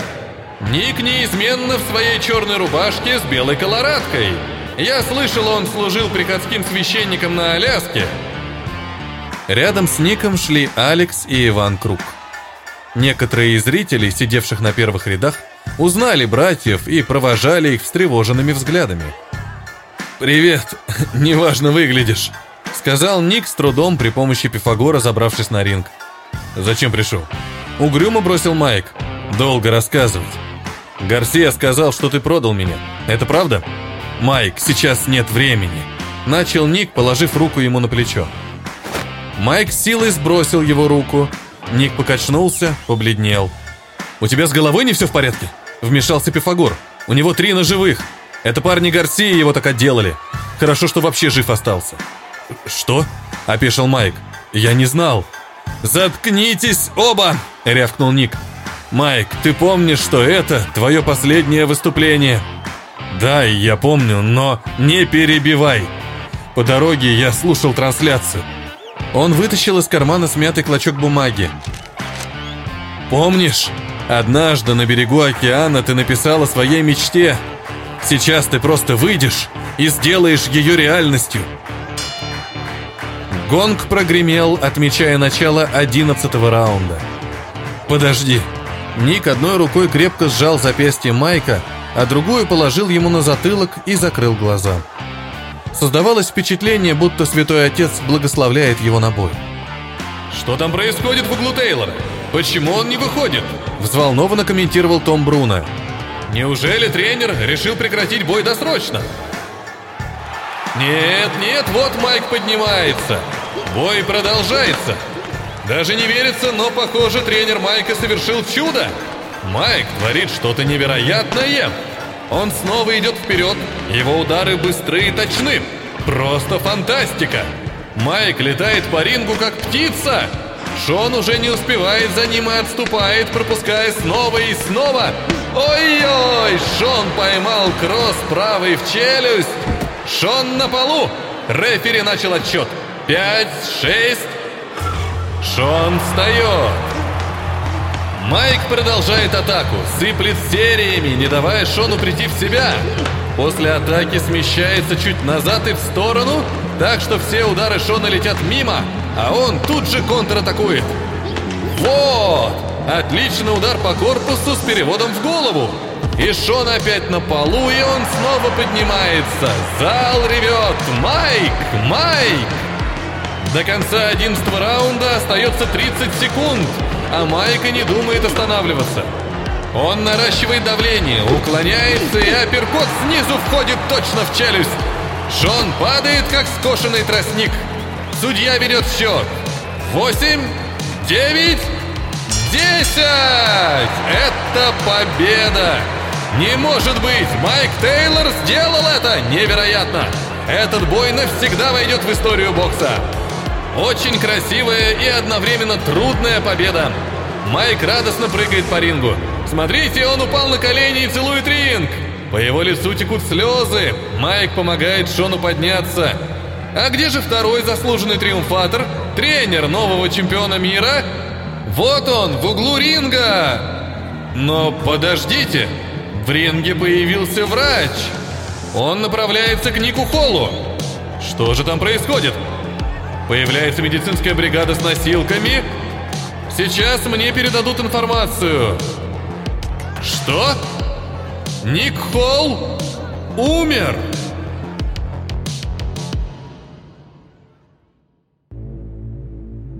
Ник неизменно в своей черной рубашке с белой колорадкой. Я слышал, он служил приходским священником на Аляске. Рядом с Ником шли Алекс и Иван Круг. Некоторые из зрителей, сидевших на первых рядах, узнали братьев и провожали их встревоженными взглядами. «Привет, [LAUGHS] неважно выглядишь», — сказал Ник с трудом при помощи Пифагора, забравшись на ринг. «Зачем пришел?» Угрюмо бросил Майк. «Долго рассказывать. Гарсия сказал, что ты продал меня. Это правда?» «Майк, сейчас нет времени», — начал Ник, положив руку ему на плечо. Майк силой сбросил его руку. Ник покачнулся, побледнел. «У тебя с головой не все в порядке?» Вмешался Пифагор. «У него три ножевых. Это парни Гарсии его так отделали. Хорошо, что вообще жив остался». «Что?» – опешил Майк. «Я не знал». «Заткнитесь оба!» — рявкнул Ник. «Майк, ты помнишь, что это твое последнее выступление?» «Да, я помню, но не перебивай!» По дороге я слушал трансляцию. Он вытащил из кармана смятый клочок бумаги. «Помнишь, однажды на берегу океана ты написал о своей мечте? Сейчас ты просто выйдешь и сделаешь ее реальностью». Гонг прогремел, отмечая начало одиннадцатого раунда. «Подожди». Ник одной рукой крепко сжал запястье Майка, а другую положил ему на затылок и закрыл глаза. Создавалось впечатление, будто святой отец благословляет его на бой. «Что там происходит в углу Тейлора? Почему он не выходит?» Взволнованно комментировал Том Бруно. «Неужели тренер решил прекратить бой досрочно?» «Нет, нет, вот Майк поднимается. Бой продолжается. Даже не верится, но, похоже, тренер Майка совершил чудо. Майк творит что-то невероятное. Он снова идет вперед, его удары быстрые и точны. Просто фантастика! Майк летает по рингу, как птица! Шон уже не успевает за ним и отступает, пропуская снова и снова. Ой-ой! Шон поймал кросс правый в челюсть! Шон на полу! Рефери начал отчет. 5-6. Шон встает. Майк продолжает атаку, сыплет сериями, не давая Шону прийти в себя. После атаки смещается чуть назад и в сторону, так что все удары Шона летят мимо, а он тут же контратакует. Вот! Отличный удар по корпусу с переводом в голову. И Шон опять на полу, и он снова поднимается. Зал ревет. Майк! Майк! До конца 11 раунда остается 30 секунд а Майка не думает останавливаться. Он наращивает давление, уклоняется, и апперкот снизу входит точно в челюсть. Шон падает, как скошенный тростник. Судья ведет счет. Восемь, девять, десять! Это победа! Не может быть! Майк Тейлор сделал это! Невероятно! Этот бой навсегда войдет в историю бокса. Очень красивая и одновременно трудная победа. Майк радостно прыгает по рингу. Смотрите, он упал на колени и целует ринг. По его лицу текут слезы. Майк помогает Шону подняться. А где же второй заслуженный триумфатор? Тренер нового чемпиона мира? Вот он, в углу ринга! Но подождите, в ринге появился врач. Он направляется к Нику Холлу. Что же там происходит? Появляется медицинская бригада с носилками. Сейчас мне передадут информацию. Что? Ник Холл умер!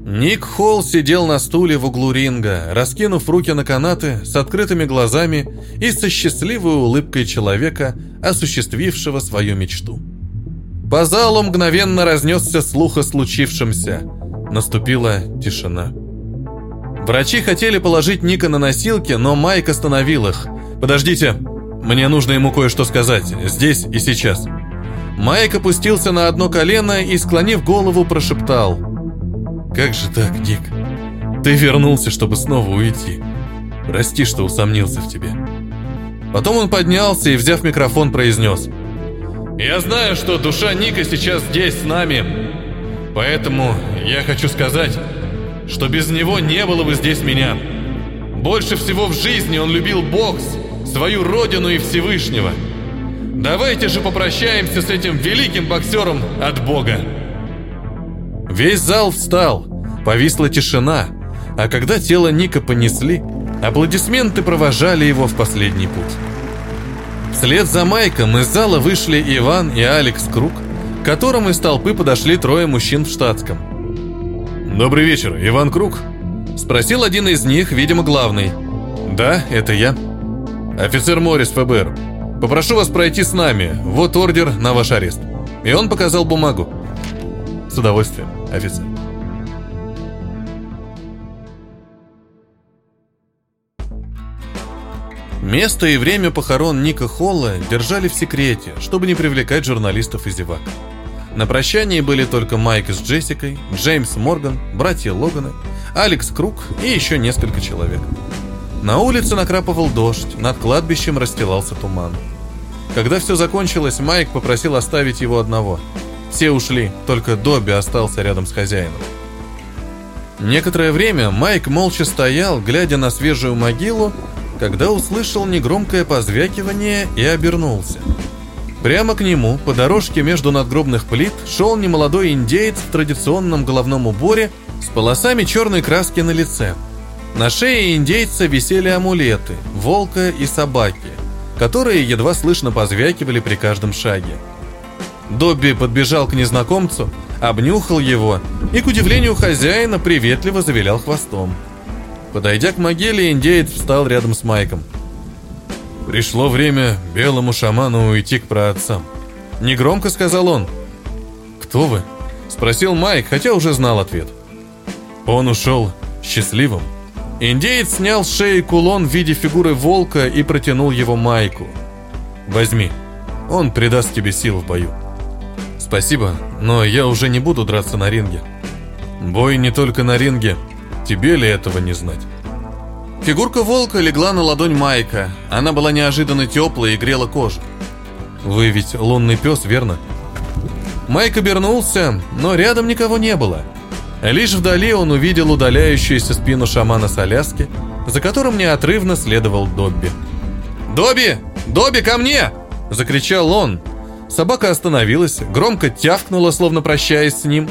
Ник Холл сидел на стуле в углу ринга, раскинув руки на канаты, с открытыми глазами и со счастливой улыбкой человека, осуществившего свою мечту. По залу мгновенно разнесся слух о случившемся. Наступила тишина. Врачи хотели положить Ника на носилки, но Майк остановил их. «Подождите, мне нужно ему кое-что сказать, здесь и сейчас». Майк опустился на одно колено и, склонив голову, прошептал. «Как же так, Ник? Ты вернулся, чтобы снова уйти. Прости, что усомнился в тебе». Потом он поднялся и, взяв микрофон, произнес. Я знаю, что душа Ника сейчас здесь с нами. Поэтому я хочу сказать, что без него не было бы здесь меня. Больше всего в жизни он любил бокс, свою родину и Всевышнего. Давайте же попрощаемся с этим великим боксером от Бога. Весь зал встал, повисла тишина, а когда тело Ника понесли, аплодисменты провожали его в последний путь. Вслед за Майком из зала вышли Иван и Алекс Круг, к которым из толпы подошли трое мужчин в штатском. «Добрый вечер, Иван Круг?» Спросил один из них, видимо, главный. «Да, это я». «Офицер Моррис ФБР. Попрошу вас пройти с нами. Вот ордер на ваш арест». И он показал бумагу. «С удовольствием, офицер». Место и время похорон Ника Холла держали в секрете, чтобы не привлекать журналистов и зевак. На прощании были только Майк с Джессикой, Джеймс Морган, братья Логаны, Алекс Круг и еще несколько человек. На улице накрапывал дождь, над кладбищем расстилался туман. Когда все закончилось, Майк попросил оставить его одного. Все ушли, только Добби остался рядом с хозяином. Некоторое время Майк молча стоял, глядя на свежую могилу, когда услышал негромкое позвякивание и обернулся. Прямо к нему, по дорожке между надгробных плит, шел немолодой индеец в традиционном головном уборе с полосами черной краски на лице. На шее индейца висели амулеты, волка и собаки, которые едва слышно позвякивали при каждом шаге. Добби подбежал к незнакомцу, обнюхал его и, к удивлению хозяина, приветливо завилял хвостом. Подойдя к могиле, индеец встал рядом с Майком. «Пришло время белому шаману уйти к праотцам», — негромко сказал он. «Кто вы?» — спросил Майк, хотя уже знал ответ. Он ушел счастливым. Индеец снял с шеи кулон в виде фигуры волка и протянул его Майку. «Возьми, он придаст тебе сил в бою». «Спасибо, но я уже не буду драться на ринге». «Бой не только на ринге. Тебе ли этого не знать?» Фигурка волка легла на ладонь Майка. Она была неожиданно теплой и грела кожу. «Вы ведь лунный пес, верно?» Майк обернулся, но рядом никого не было. Лишь вдали он увидел удаляющуюся спину шамана с Аляски, за которым неотрывно следовал Добби. «Добби! Добби, ко мне!» – закричал он, Собака остановилась, громко тявкнула, словно прощаясь с ним,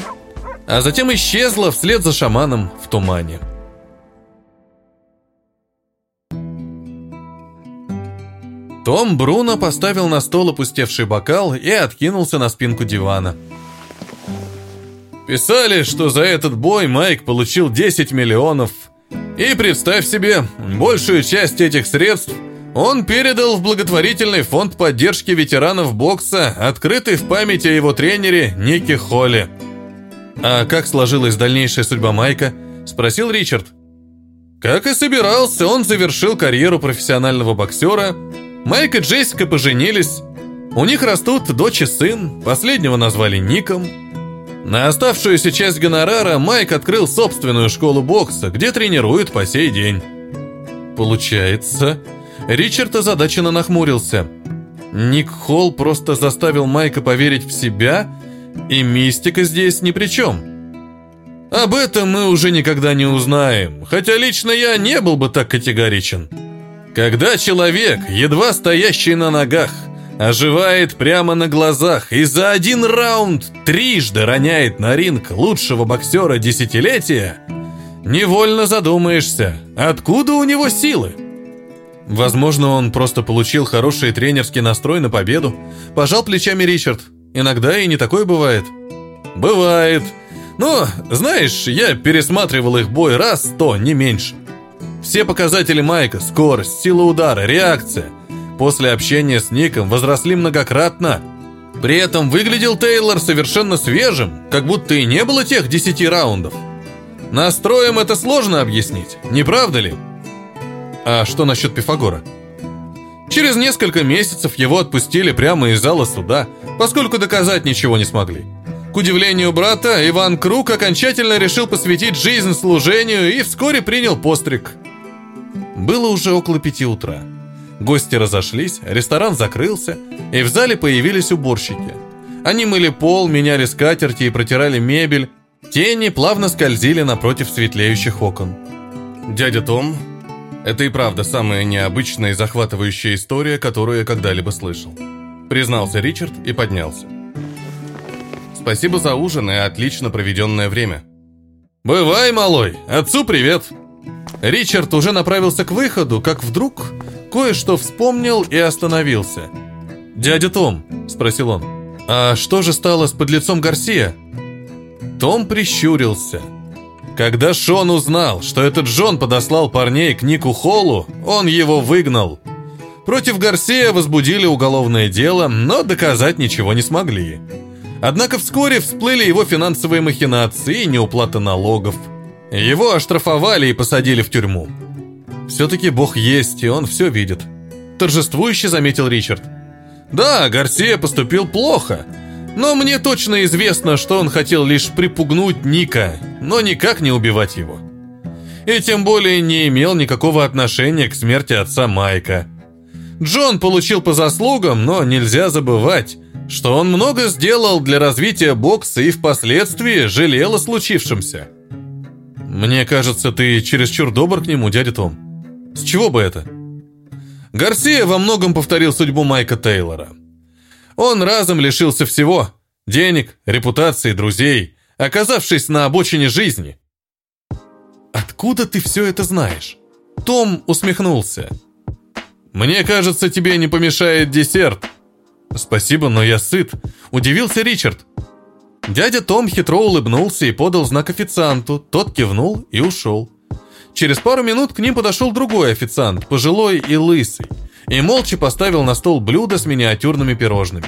а затем исчезла вслед за шаманом в тумане. Том Бруно поставил на стол опустевший бокал и откинулся на спинку дивана. Писали, что за этот бой Майк получил 10 миллионов. И представь себе, большую часть этих средств – он передал в благотворительный фонд поддержки ветеранов бокса, открытый в память о его тренере Нике Холли. «А как сложилась дальнейшая судьба Майка?» – спросил Ричард. Как и собирался, он завершил карьеру профессионального боксера. Майк и Джессика поженились. У них растут дочь и сын, последнего назвали Ником. На оставшуюся часть гонорара Майк открыл собственную школу бокса, где тренирует по сей день. Получается, Ричард озадаченно нахмурился. Ник Холл просто заставил Майка поверить в себя, и мистика здесь ни при чем. Об этом мы уже никогда не узнаем, хотя лично я не был бы так категоричен. Когда человек, едва стоящий на ногах, оживает прямо на глазах и за один раунд трижды роняет на ринг лучшего боксера десятилетия, невольно задумаешься, откуда у него силы? Возможно, он просто получил хороший тренерский настрой на победу. Пожал плечами Ричард. Иногда и не такое бывает. Бывает. Но, знаешь, я пересматривал их бой раз сто, не меньше. Все показатели Майка, скорость, сила удара, реакция, после общения с Ником возросли многократно. При этом выглядел Тейлор совершенно свежим, как будто и не было тех десяти раундов. Настроем это сложно объяснить, не правда ли? А что насчет Пифагора? Через несколько месяцев его отпустили прямо из зала суда, поскольку доказать ничего не смогли. К удивлению брата, Иван Круг окончательно решил посвятить жизнь служению и вскоре принял постриг. Было уже около пяти утра. Гости разошлись, ресторан закрылся, и в зале появились уборщики. Они мыли пол, меняли скатерти и протирали мебель. Тени плавно скользили напротив светлеющих окон. Дядя Том это и правда самая необычная и захватывающая история, которую я когда-либо слышал. Признался Ричард и поднялся. Спасибо за ужин и отлично проведенное время. «Бывай, малой! Отцу привет!» Ричард уже направился к выходу, как вдруг кое-что вспомнил и остановился. «Дядя Том», — спросил он, — «а что же стало с подлецом Гарсия?» Том прищурился — когда Шон узнал, что этот Джон подослал парней к Нику Холлу, он его выгнал. Против Гарсия возбудили уголовное дело, но доказать ничего не смогли. Однако вскоре всплыли его финансовые махинации и неуплата налогов. Его оштрафовали и посадили в тюрьму. «Все-таки Бог есть, и он все видит», – торжествующе заметил Ричард. «Да, Гарсия поступил плохо, Но мне точно известно, что он хотел лишь припугнуть Ника, но никак не убивать его. И тем более не имел никакого отношения к смерти отца Майка. Джон получил по заслугам, но нельзя забывать, что он много сделал для развития бокса и впоследствии жалел о случившемся. Мне кажется, ты чересчур добр к нему, дядя Том. С чего бы это? Гарсия во многом повторил судьбу Майка Тейлора. Он разом лишился всего – денег, репутации, друзей, оказавшись на обочине жизни. «Откуда ты все это знаешь?» Том усмехнулся. «Мне кажется, тебе не помешает десерт». «Спасибо, но я сыт», – удивился Ричард. Дядя Том хитро улыбнулся и подал знак официанту, тот кивнул и ушел. Через пару минут к ним подошел другой официант, пожилой и лысый, и молча поставил на стол блюдо с миниатюрными пирожными.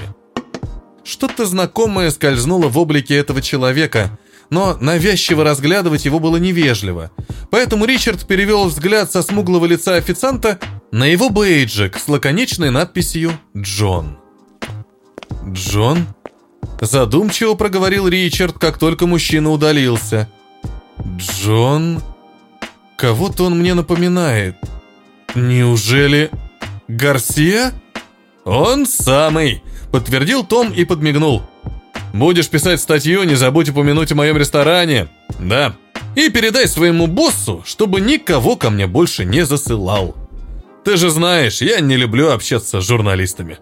Что-то знакомое скользнуло в облике этого человека, но навязчиво разглядывать его было невежливо, поэтому Ричард перевел взгляд со смуглого лица официанта на его бейджик с лаконичной надписью «Джон». «Джон?» Задумчиво проговорил Ричард, как только мужчина удалился. «Джон...» Кого-то он мне напоминает. Неужели... Гарсия? Он самый, подтвердил Том и подмигнул. Будешь писать статью, не забудь упомянуть о моем ресторане. Да. И передай своему боссу, чтобы никого ко мне больше не засылал. Ты же знаешь, я не люблю общаться с журналистами.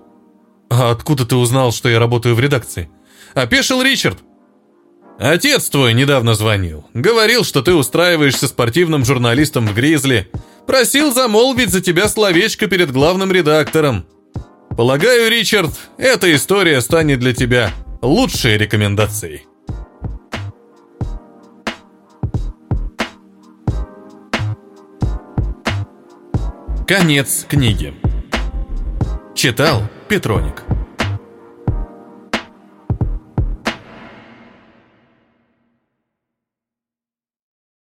А откуда ты узнал, что я работаю в редакции? Опешил Ричард. Отец твой недавно звонил. Говорил, что ты устраиваешься спортивным журналистом в Гризли. Просил замолвить за тебя словечко перед главным редактором. Полагаю, Ричард, эта история станет для тебя лучшей рекомендацией. Конец книги. Читал Петроник.